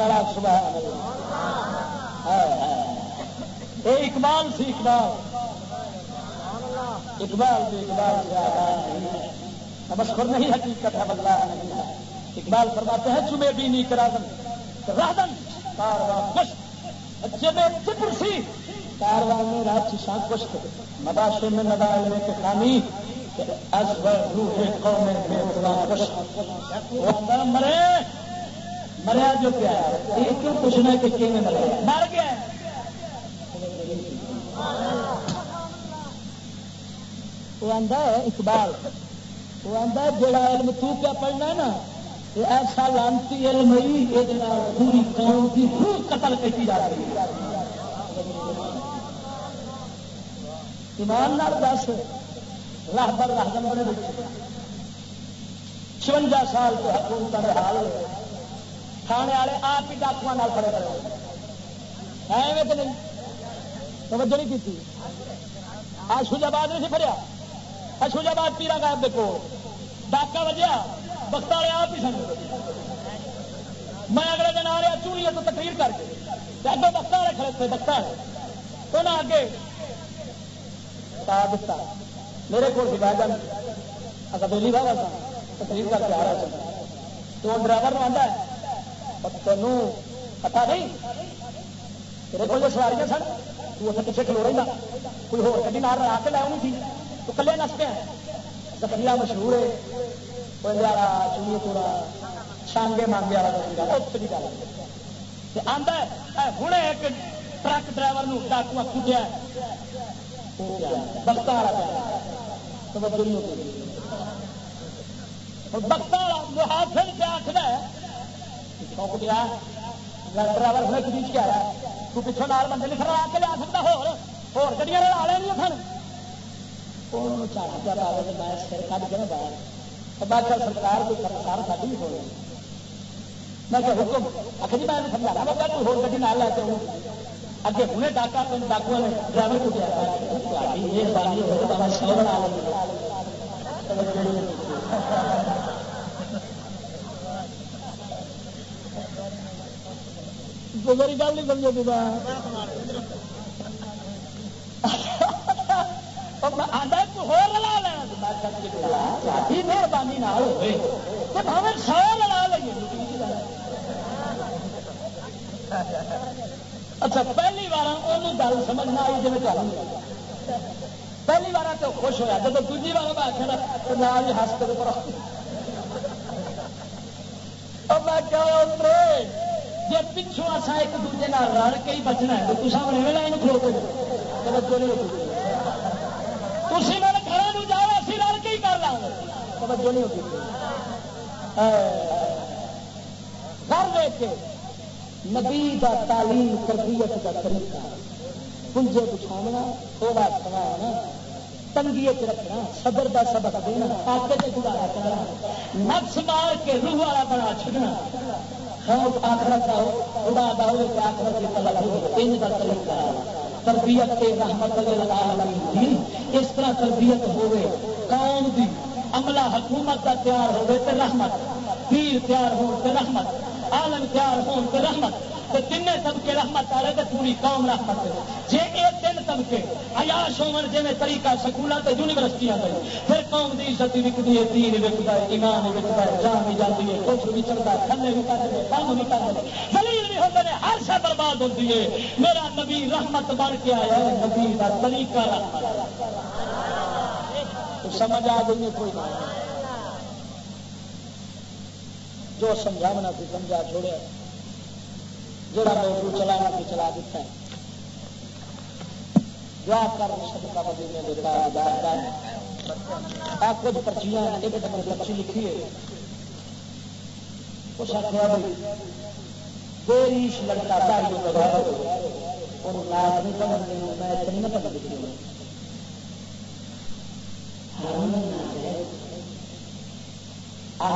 سروں اقبال سی اقبال. اقبال بھی اقبال تمسکر نہیں، حقیقت ہے، بدلا نہیں ہے. اقبال فرماتے ہیں چمے بھی نہیں کرادن رادن کارواں بچے میں چپر سی. کارواں میں رات شاہ کشت مداشے میں ندا لے کے خانی روح قوم مرے. مریا جو کیا یہ کیوں پوچھنا کہ کیوں مریا؟ مر گیا وہ آدھا اقبال۔ وہ آدھا جڑا علم تو کیا پڑھنا نا؟ یہ ایسا لانتی علم ہی یہ پوری قوم کی خوب قتل کی جا رہی ہے۔ ایمان نال دس۔ راہ بر راہ بڑے چونجا سال کے حکومت حال ہوئے تھانے والے آپ ہی ڈاکو کھڑے رہے ایویں کہ نہیں۔ توجہ نہیں کی آج شوجاباد نہیں سی فریا شوجاباد پیرا گاہب دیکھو۔ ڈاکا وجہ بخت والے آپ ہی سن۔ میں اگلے دن آ رہا چوڑی تو تقریر کر کے۔ اگے بخت والے کھڑے تھے بخت والے۔ انہیں اگے۔ دتا میرے کو سکھا جان۔ اگر دلی بابا سا تقریر کر کے آ رہا سا تو ڈرائیور آتا ہے۔ تینوں پتا نہیں؟ تیرے کو سواریاں سن، تو اتنے پیچھے کھلو رہا کوئی ہو گی نال رلا کے لے آنی تھی تو کلے نس پیا۔ زخیرہ مشہور ہے۔ کوئی والا چوڑی پورا شانگے مانگے والا زخیرہ گل۔ آتا ہے ہوں ایک ٹرک ڈرائیور ڈاکو کٹیا بخت والا پیا۔ بخت والا محافل سے آخر ٹھوک گیا ڈرائیور ہمیں کھینچ کے آیا تو پچھوں نال بندے نہیں کھڑا کے لیا سکتا ہو اور گڈیاں لا لینی سن چاڑا میں سر کے باہر سرکار کوئی سرکار ساری ہو میں کہ حکم آخر جی میں سمجھا رہا لے کے اگے ہوں ڈاکا ڈاکو نے ڈرائیور کو مہربانی ہو بنا میری گل نہیں سمجھو <laughs> مہربانی سو لڑا لیں اچھا پہلی بار وہ گل سمجھنا آئی جی پہلی بار تو خوش ہوا جب دوجی بار میں آخر تو نہ ہس کے میں کیا جی پچھوں اصا ایک دوجے رل کے ہی بچنا ہے، تو سامنے ویلا کھلو کے تھی میرے گھر جاؤ اسی رل کے ہی کر لیں گے۔ توجہ نہیں ہوتی۔ گھر دیکھ کے نبی کا تعلیم تربیت کا طریقہ کنجے بچھاونا تھوڑا کھوانا، تنگی رکھنا، صبر کا سبق دینا پاک سے گزارا کرنا، نفس مار کے روح والا بنا چڑنا خوف آخرت کا ہو، خدا کا ہو کہ آخرت کی طلب ہو، ان کا طلب طریقہ تربیت کے رحمت العالمین اس طرح تربیت ہوئے، قوم دی، عملہ حکومت کا تیار ہوئے تے رحمت، پیر تیار ہو تے رحمت۔ عالم تیار ہو تے رحمت تین طبقے رحمت آ رہے تو پوری قوم رحمت جی یہ تین طبقے ایاش ہومن جی طریقہ سکولوں سے یونیورسٹیاں سے پھر قوم کی عزت وکتی ہے تین وکتا ہے، ایمان وکتا ہے، جان بھی جاتی ہے، کچھ بھی چلتا ہے، کھلے بھی کرتے کام بھی کرتے دلیل بھی ہوتے ہیں ہر شہ برباد ہوتی ہے۔ میرا نبی رحمت بن کے آیا ہے، نبی کا طریقہ رحمت۔ سمجھ آ گئی کوئی جو سمجھاونا سی سمجھا چھوڑے، جڑا موضوع چلانا بھی چلا دیتا ہے۔ دعا کر شبد کا مدینے دیتا ہے ہدایت ہے آپ کچھ پرچیاں ایک نمبر پرچی لکھی ہے۔ اس آخر دیش لڑکا داڑھی لگا اور نات نہیں پڑھنی میں اتنی نہ پڑھ لکھی ہوں بڑے نبی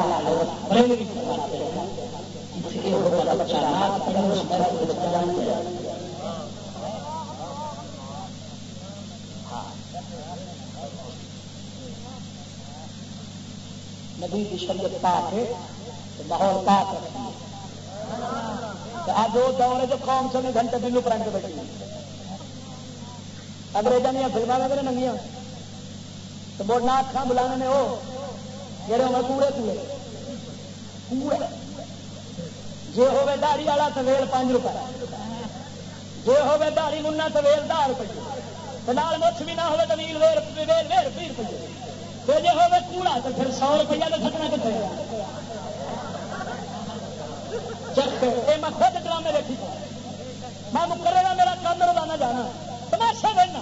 کی شریعت پاک ہے ماحول پاک آج وہ دور ہے جو قوم سے گھنٹے دن پرنٹ بیٹھی اگریزوں دیا فلما ننگیاں۔ تو وہ نات بلانے نے وہ جہے ہوں کوڑے کوڑے کوڑے۔ جی ہوے دہڑی والا تو ویل پانچ روپئے جی ہوے دہڑی منا تو ویل دہ روپیے نال مچھ بھی نہ ہوے تو ویل ویل ویل ویل بھی روپیے تو جی ہوے کوڑا تو پھر سو روپیہ تو سکنا کتنے؟ میں خود ڈرامے دیکھی۔ میں مکرے میرا کام روزانہ جانا۔ تماشا دینا۔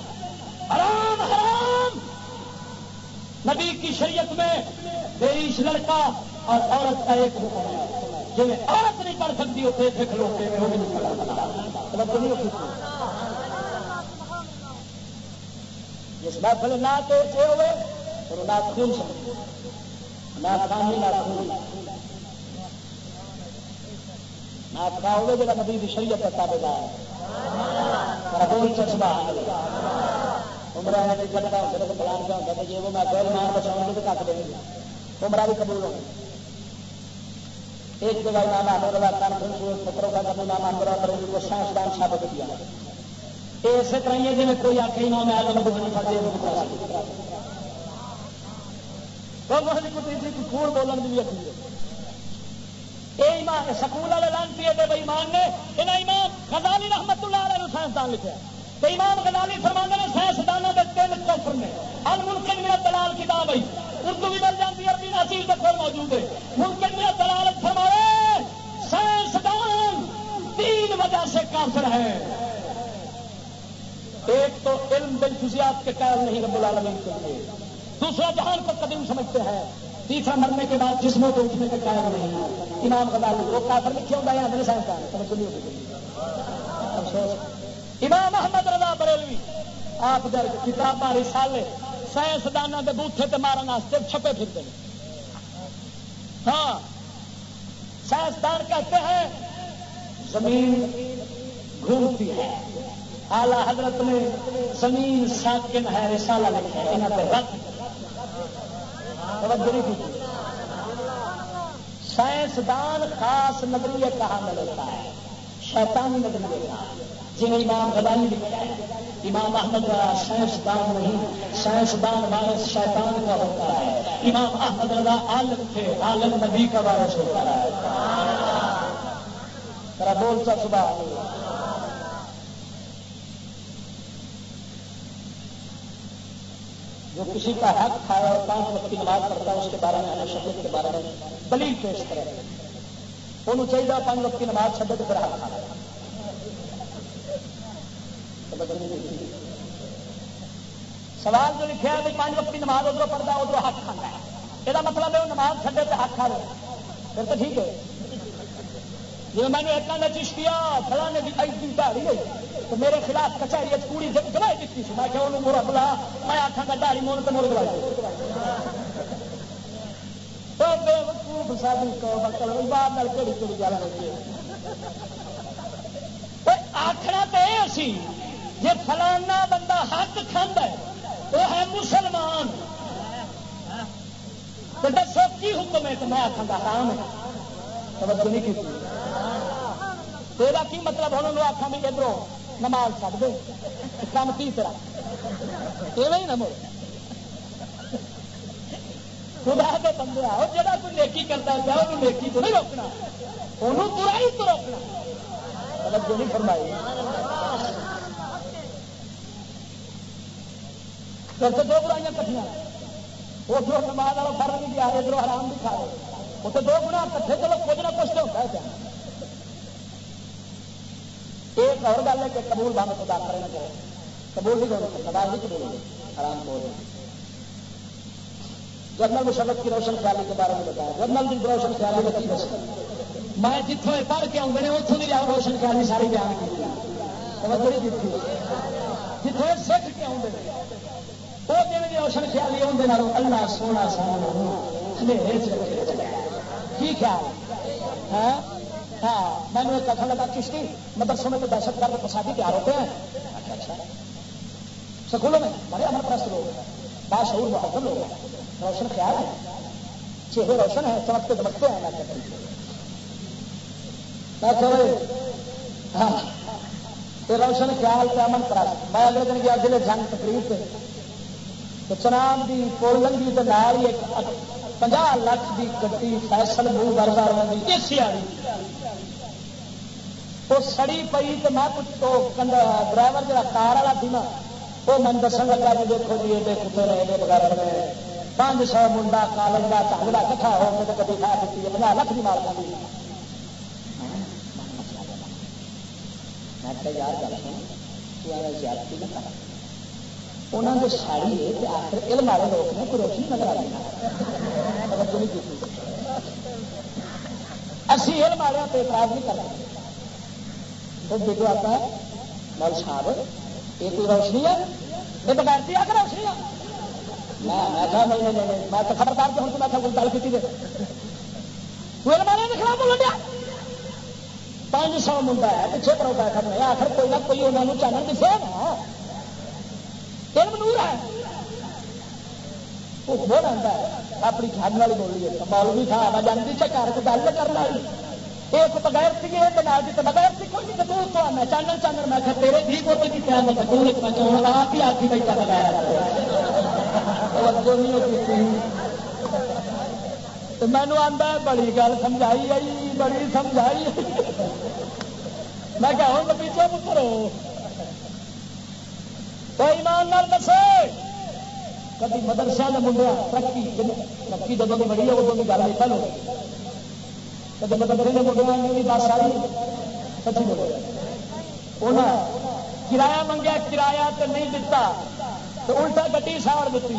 حرام حرام! نبی کی شریعت میں بیش لڑکا اور عورت کا ایک حکم ہے۔ جی عورت نہیں پڑھ سکتی اتنے اتنے کھلوتے میں وہ بھی نہیں جس محفل نہ تو اچھے ہوئے اور نہ خون سکتے نہ خانی نہ خون نہ کھا ہوئے جا نبی کی شریعت کا تابے دار عمرہ نہیں چلتا ہوتا بلان کا ہوتا جی وہ میں مار بچاؤں گی تو کٹ دیں گے عمرہ بھی قبول ہوگی ایک جگہ امام احمد رضا خان پتروں کا جب امام احمد رضا کریں وہ سائنسدان ثابت کیا اسی طرح یہ جی کوئی آ کے امام اعظم ابو حنیفہ دے کوڑ بولن کی بھی اچھی یہ ایمان سکول والے لانتی ہے بے ایمان نے یہاں امام غزالی رحمت اللہ علیہ سائنسدان لکھا تو امام غزالی فرما نے سائنسدانوں کے تین کفر نے۔ الملکن میرا دلال کتاب آئی اردو بھی مل جاتی ہے بنا چیز دکھو موجود ہے۔ ملکن میرا دلال فرمائے سائنسدان تین وجہ سے کافر ہے۔ ایک تو علم بل خصیات کے قائل نہیں رب العالمین کے لیے۔ دوسرا، جہان کو قدیم سمجھتے ہیں۔ تیسرا، مرنے کے بعد جسموں کو اٹھنے کے قائل نہیں۔ امام غزالی، وہ کافر لکھے ہوگا یا میرے سائنسدان سمجھ نہیں ہوگی امام احمد رضا بریلوی، آپ جب کتاب رسالے سائنسدانوں کے بوتھے تے مارن واسطے چھپے پھرتے ہیں۔ ہاں سائنسدان کہتے ہیں، زمین گھومتی ہے۔ آلہ حضرت نے زمین ساکن ہے، رسالہ لکھا ہے یہاں پہ رکھ۔ سائنسدان خاص نظریے کہاں ملتا ہے؟ شیطانی نظریے کا جی امام غزالی لکھا ہے امام احمد رضا سائنسدان نہیں سائنسدان وارث شیطان کا ہوتا ہے۔ امام احمد رضا عالم تھے، عالم نبی کا وارث ہوتا ہے۔ بولتا صبح جو کسی کا حق کھائے اور پانچ وقت کی نماز پڑھتا ہے، اس کے بارے میں شکل کے بارے میں دلیل پیش کرے۔ انہوں چاہیے پانچ وقت کی نماز چھڈے تو حق سوال جو لکھا ہے پانچ وقت کی نماز ادھر پڑھتا ادھر حق کھانا ہے یہ مطلب ہے وہ نماز چھڈے تو حق کھا رہے پھر تو ٹھیک ہے جی میں نے ایک چشتیا فلاں نے بھی دہڑی ہوئی تو میرے خلاف کچہری پوری گواہی دیتی سی میں کہ انہوں مورا بلا میں آخا گا ڈاڑی مون تو مڑ گواہی آخنا تو یہ سی جی فلانا بندہ حق کھانا ہے وہ ہے مسلمان۔ تو دسو کی حکم ہے کہ میں آخا حرام ہے؟ توجہ نہیں مطلب کی تیرا کی مطلب ہوں آخا بھی ادھر نماز چڑھ دے کام کی طرح یہ نہ مڑ۔ خدا کے بندے آؤ جا کوئی نیکی کرتا ہے وہ نیکی تو نہیں روکنا۔ انہوں برائی تو روکنا۔ توجہ نہیں فرمائی۔ پھر تو دو برائیاں کٹیاں وہ جو نماز والا فرق نہیں دیا ادھر حرام بھی کھا رہے وہ تو دو گنا کٹھے، چلو کچھ نہ کچھ تو ہوتا ہے ایک اور گل ہے کہ قبول بند خدا کرنا چاہے قبول نہیں کرنا خدا نہیں قبول آرام بول جنرل مشرف کی روشن خیالی کے بارے میں بتایا۔ جنرل جی کی روشن خیالی بچی بس میں جتوں پڑھ کے آؤں گے اتوں کی روشن خیالی ساری بیان کی۔ جتوں سکھ کے آؤں گے وہ جی روشن خیالی آدھے اللہ سونا سا کی خیال ہے ہاں میں نے کتھا لگا کشتی مدرسوں میں تو دہشت گرد پسادی تیار ہوتے ہیں سکولوں میں بڑے امر پرست لوگ باشعور محبت لوگ روشن خیال ہے چہرے روشن ہے چمکتے دمکتے ہیں ہاں روشن خیال پہ امن کرا میں اگلے دن گیا ضلع جنگ تقریب سے تو کی پول لنگی تو نال ہی ایک پناہ لاکھ کی گڈی فیصل منہ بردار اے سی والی وہ سڑی پی تو میں کچھ ڈرائیور جا کار والا تھی نا وہ من دس لگا جی دیکھو جی یہ کتے رہے وغیرہ پانچ سو منڈا کالج کا ٹنگ کا کٹھا ہو کے تو کبھی کھا دیتی ہے پناہ لکھ کی مار دی انہوں نے ساڑی ہے آخر علم والے لوگ نے کوئی روشنی نظر آ رہی اسی علم والے پہ اعتراض نہیں کر رہے تو دیکھو آتا ہے مول صاحب یہ کوئی روشنی ہے یہ بغیر دیا کہ روشنی ہے میں تو خبردار ہوں تو میں کوئی گل کی مارے خلاف بولن دیا پانچ سو منڈا ہے پیچھے کرو بیٹھا نہیں آخر کوئی نہ کوئی انہوں نے چینل دسے نا علم نور ہے۔ وہ بول رہا ہے، اپنی جھاڑ والی بولی ہے۔ مول تھا میں جانتی چکر کے گل کرنے والی ایک بغیر سی ہے بغیر سی کوئی نہیں تو آنا چانن چانن میں کہ تیرے بھی کو کی کیا میں سکول ایک میں چاہوں آپ ہی آپ آخی بیٹھا بغیر مینو آتا بڑی گل سمجھائی آئی، بڑی سمجھائی میں کہ ہوں پیچھے پتر ہو ایمان نال دسے کبھی مدرسے نے منڈیا، ترقی ترقی جب بھی بڑی ہے ادو کی گل نہیں پہلو۔ کبھی مدرسے نے منڈیا بھی دس آئی سچی بولے۔ کرایہ منگیا، کرایہ تو نہیں دتا تو الٹا گڈی ساڑ دیتی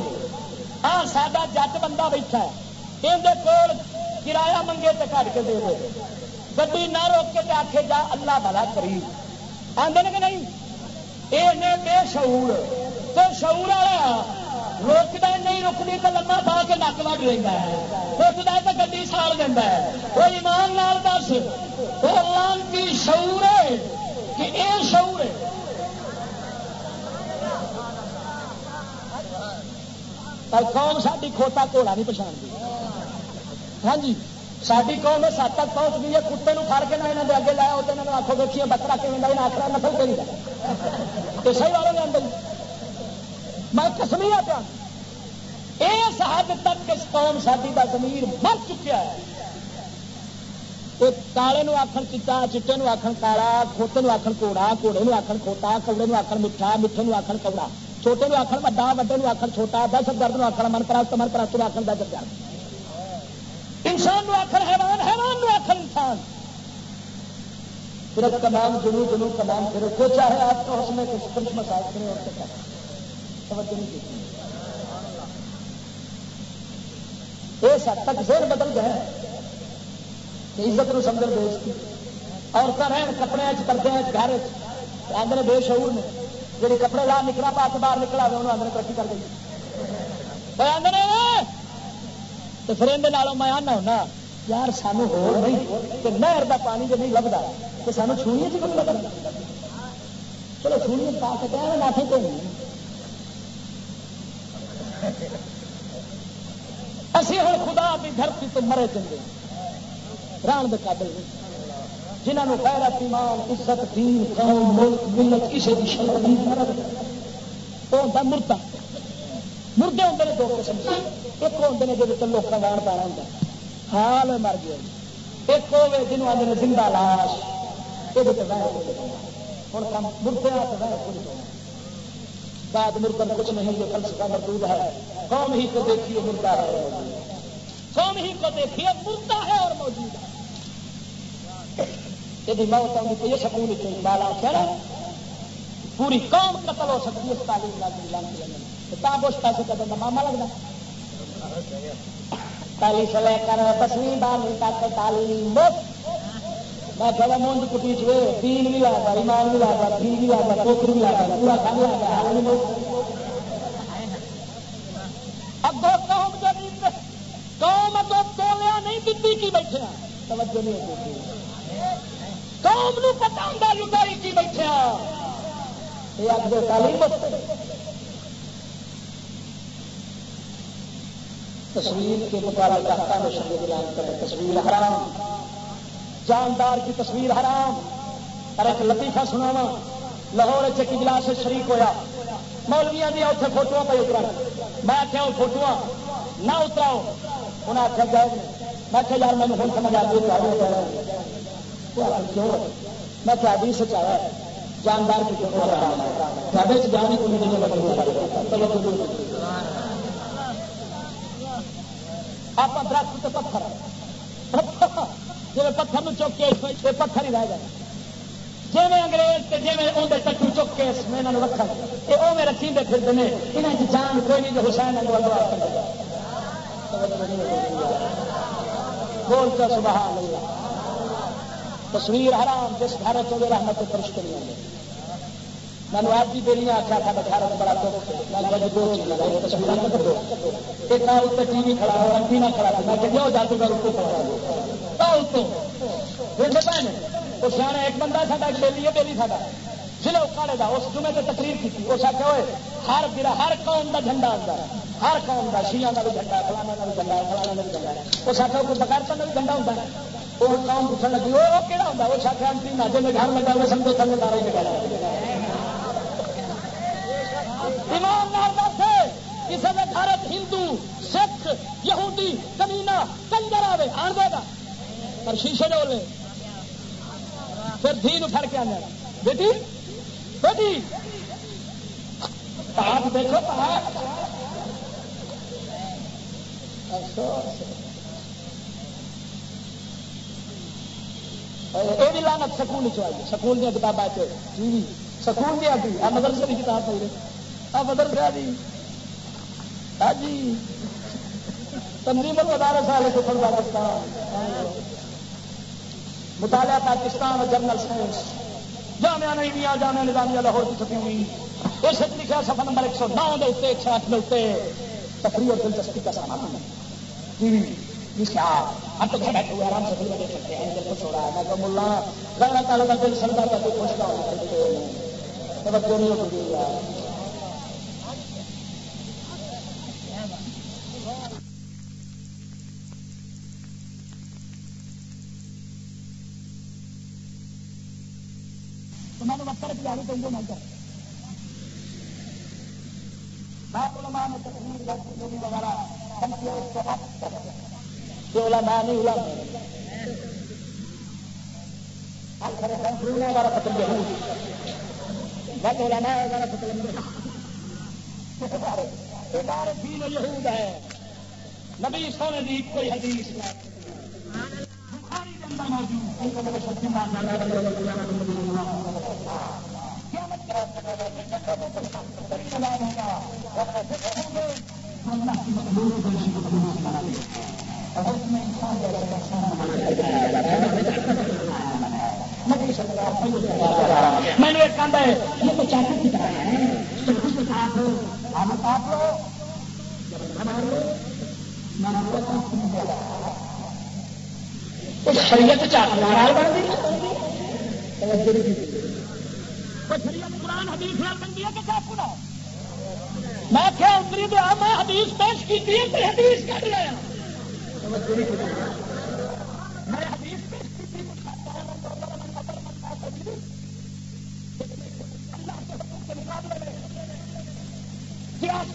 ہاں سا جٹ بندہ بیٹھا ہے۔ اندر کول کرایہ منگے تو کٹ کے دے دے۔ گی نہ روک کے آخے جا، اللہ بلا کری آدھے کہ نہیں؟ یہ بے شعور تو شعور والا روکتا نہیں رکنی تو لما پا کے نک وڈ لینا ہے روکتا تو گی ساڑ دینا ہے۔ وہ ایمان لال دس، وہ لانتی شعور ہے کہ یہ شعور ہے۔ قوم ساری کھوتا گھوڑا نہیں پچھاڑتی ہاں جی ساری قوم سات تک پہنچ گئی ہے، کتے فر کے نہ یہاں کے اگے لایا ہوتے ہیں آخو دیکھیے بکرا کہ آخر نسل کہ صحیح والوں نے میں کسمیا پیا اس حد تک اس قوم ساری کا زمین مر چکیا ہے کالے آخر چیٹا چیٹے آخر کالا کھوتے آخر کوڑا گھوڑے آخر کھوتا کوڑے آخر میٹھا میٹھے آخر کوڑا چھوٹے آخر وا وڈے آخر چھوٹا دہشت گرد آخر من پرست من پرست آخر دہشت گرد انسان آخر حیوان حیوان آخر انسان پھر تمام جنو جنو تمام پھر جو چاہے آپ کو اس میں کچھ کچھ مساج کریں اور توجہ نہیں دیتی اس حد تک زیر بدل گئے کہ عزت نو سمجھ بےزتی عورتیں رہن کپڑے کرتے ہیں گھر آدھے بے شعور نے جی کپڑے لا نکلا، پا کے باہر نکلا انہوں آدھے ترقی کر گئی آدھے تو پھر اندر میں آنا ہونا، یار سانو ہو نہیں، کہ نہر کا پانی جو نہیں لگتا تو سانو چھوڑیے چ کبھی لگتا چلو چھوڑیے پا کے کہہ ناٹے تو نہیں اسی ہوں خدا بھی دھرتی تو مرے چلے ران دے قابل نہیں۔ جنہوں نے غیرت، ایمان، عزت، دین، قوم، ملک، ملت کسی کی شرط نہیں وہ ہوتا مردہ مردے ہوں دو قسم۔ ایک ہوتے ہیں جی لوگوں وان پانا ہوں حال مر گیا۔ ایک ہوے جنوب آدھے زندہ لاش۔ یہ ہوں کام مردے بعد مردن کچھ نہیں جو فلسفہ موجود ہے۔ قوم ہی کو دیکھیے مردہ ہے قوم ہی کو دیکھیے مردہ ہے اور موجود ہے۔ یہ موت آؤں تو یہ سکون بالا کہنا پوری قوم قتل ہو سکتی ہے تعلیم لگ بوش پیسے کا دن ماما لگتا پہلی سے لے کر دسویں بارہویں تک تعلیم میں چلو مونج کٹی چوے تین بھی لایا ایمان بھی لایا تین بھی لایا کوکر بھی لایا پورا کام لایا اب دو قوم جب قوم اگو تولیا نہیں دیتی کی بیٹھے توجہ نہیں ہوتی۔ قوم نو پتا ہوں لٹائی کی بیٹھے یہ اگ تعلیم بچتے تصویر کے مطابق احکام شریعت بیان کرے تصویر حرام۔ جاندار کی تصویر حرام۔ اور ایک لطیفہ سناوا لاہور چ اجلاس شریک ہویا۔ مولویا دیا اتنے فوٹو پہ اترا میں آخیا وہ فوٹو نہ اتراؤ۔ انہیں آخیا جائے میں آخیا یار مجھے ہوں سمجھ آ گئی کیوں میں کیا بھی سچایا جاندار کی فوٹو جان ہی کوئی آپ درخت پتھر۔ جی پتھر چک کے پتھر ہی رہ گئے جی میں انگریز جی میں اندر ٹکو چک کے میں یہاں رکھا یہ وہ میرے چیزیں پھرتے ہیں یہاں کی جان کوئی نہیں جو حسین بول تو سبحان اللہ۔ تصویر حرام جس گھر چلے رحمت پرش نہیں آتے میں آپ کی بیلی آخیا تھا بٹھارا بڑا تو ٹی وی کھڑا ہو انٹی نہ کھڑا میں کہ جادو کا روپو پڑا وہ سیاح ایک بندہ سا بیلی ہے، بیلی سا ضلع اکاڑے کا اس جمعے سے تقریر کی اس آخر ہوئے ہر گرا، ہر قوم کا جھنڈا آتا ہے۔ ہر قوم کا شیعہ کا بھی جھنڈا فلانا کا بھی جھنڈا فلانا کا بھی جھنڈا اس آخر کوئی بغیر کا بھی جھنڈا ہوتا ہے۔ وہ قوم پوچھنے لگی وہ کہڑا ہوتا ہے؟ اس آخر انٹری نہ جی گھر لگا ہوئے سمجھو تھلے دارے لگا ایمان کسی نے بھارت، ہندو، سکھ، یہودی کمینا کنجر آئے آن دے گا۔ پر شیشے ڈولے پھر دھی پھڑ کے آنا بیٹی؟ بیٹی؟ پاپ دیکھو پاپ یہ بھی لانت سکول چاہیے سکول دیا کتابیں جی سکول دیا مدرسے کی کتاب پڑھ رہے آ مدرسہ دی. ہاں جی. تنظیم مدارس والے سفر پاکستان مطالعہ پاکستان اور جنرل سائنس. جامعہ نہیں دیا جامعہ نظامیہ لاہور کی چھپی ہوئی. اس لکھا سفر نمبر ایک سو نو دے ایک سو آٹھ دے تفریح اور دلچسپی کا سامان. جی. جی ہم تو گھر بیٹھے ہوئے آرام سے فلمیں دیکھ سکتے ہیں، دل خوش ہو رہا ہے۔ میں تو ملا گانا تعلق کا دل سردا کا کوئی خوش نہ ہو توجہ نہیں ہوتی وقت کی آگے تو نہیں کر علماء نے تصویر وغیرہ علماء نہیں علماء ہمارا ختم بس علماء ہمارا ختم یہود ہے۔ نبی سونے دی کوئی حدیث موجود میں نے ایک کام ہے یہ تو کی طرح ہے۔ شریعت چاہتا بن گئی۔ قرآن حدیث بندی ہے کہ کیا پورا میں کیا اتری دیا میں حدیث پیش کی تھی تو حدیث کر لیا میں حدیث پیش کی تھی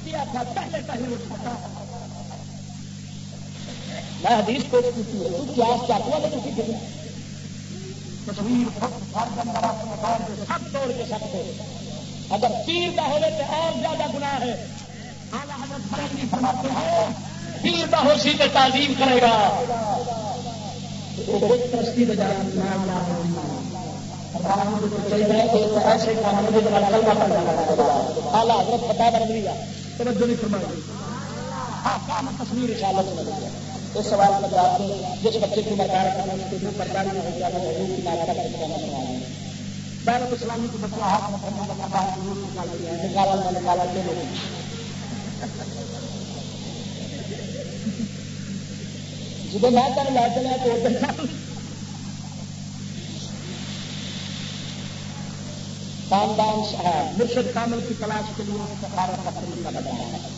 کیا تھا، پہلے پہلے اٹھا میں حدیث پیش کی تھی کیا چاہتا لیکن تصویر سب توڑ کے سکتے اگر پیر کا ہوئے تو اور زیادہ گناہ ہے۔ فرماتے ہیں، پیر کا ہو سی تو تعظیم کرے گا۔ ایسے کام جانا اعلیٰ حضرت پتا بن گیا توجہ نہیں فرمائی۔ تصویر انشاءاللہ اس سوال کا جواب دیں۔ جس بچے کی مکار کرنا اس کے جو پردار میں ہو گیا وہ کی ناراض کر کے کرنا بین اسلامی کی بچہ ہاتھ میں کرنے کا باہر ضرور نکال دیا ہے۔ نکالا نہ نکالا لے لو جب میں کر لے چلے تو خاندان مرشد کامل کی تلاش کے لیے سفارت کا طریقہ بتایا ہے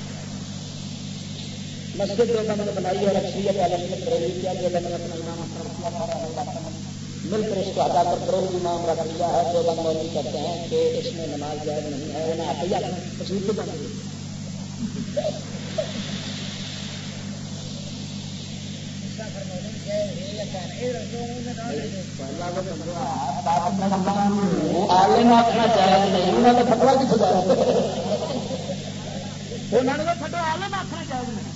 مسجد جو میں نے بنائی اور اکثریت عالم نے پریری کیا جو میں نے اپنا امام مل کر اس کو ادا کر کرو امام رکھ لیا ہے۔ جو بند مولوی کہتے ہیں کہ اس میں نماز جائز نہیں ہے، انہیں آپ ہی تصویر کو بنا عالم آخنا جائز نہیں، انہوں نے فتوا کتنے انہوں نے فتوا عالم آخنا جائز نہیں۔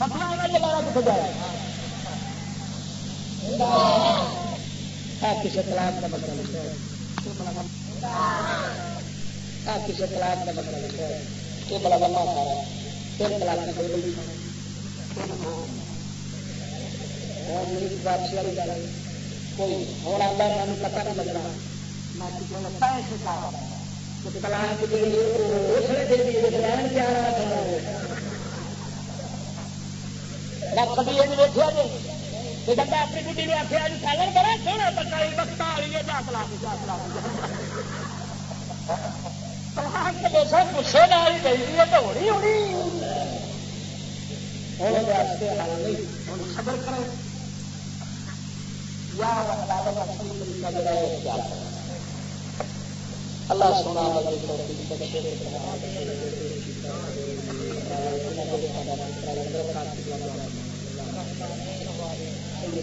فتوا انہیں کتنے جائے؟ کسی طلاق کا مطلب مسئلہ لکھا ہے۔ کسی طلاق کا مطلب مسئلہ لکھا ہے۔ یہ بڑا لمبا سارا پھر طلاق میں کوئی واپسی والی گل کوئی ہوں آتا میں پتا نہیں لگ رہا۔ طلاق دے دیے کیا کبھی یہ دیکھا جی کہ بندہ اپنی بڑھی نے آخیا جی سالن بڑا سونا بچہ بخت والی ہے دس لاکھ دس لاکھ گسے نال گئی ہے تو ہونی ہونی خبر کرے اللہ سونا Thank you.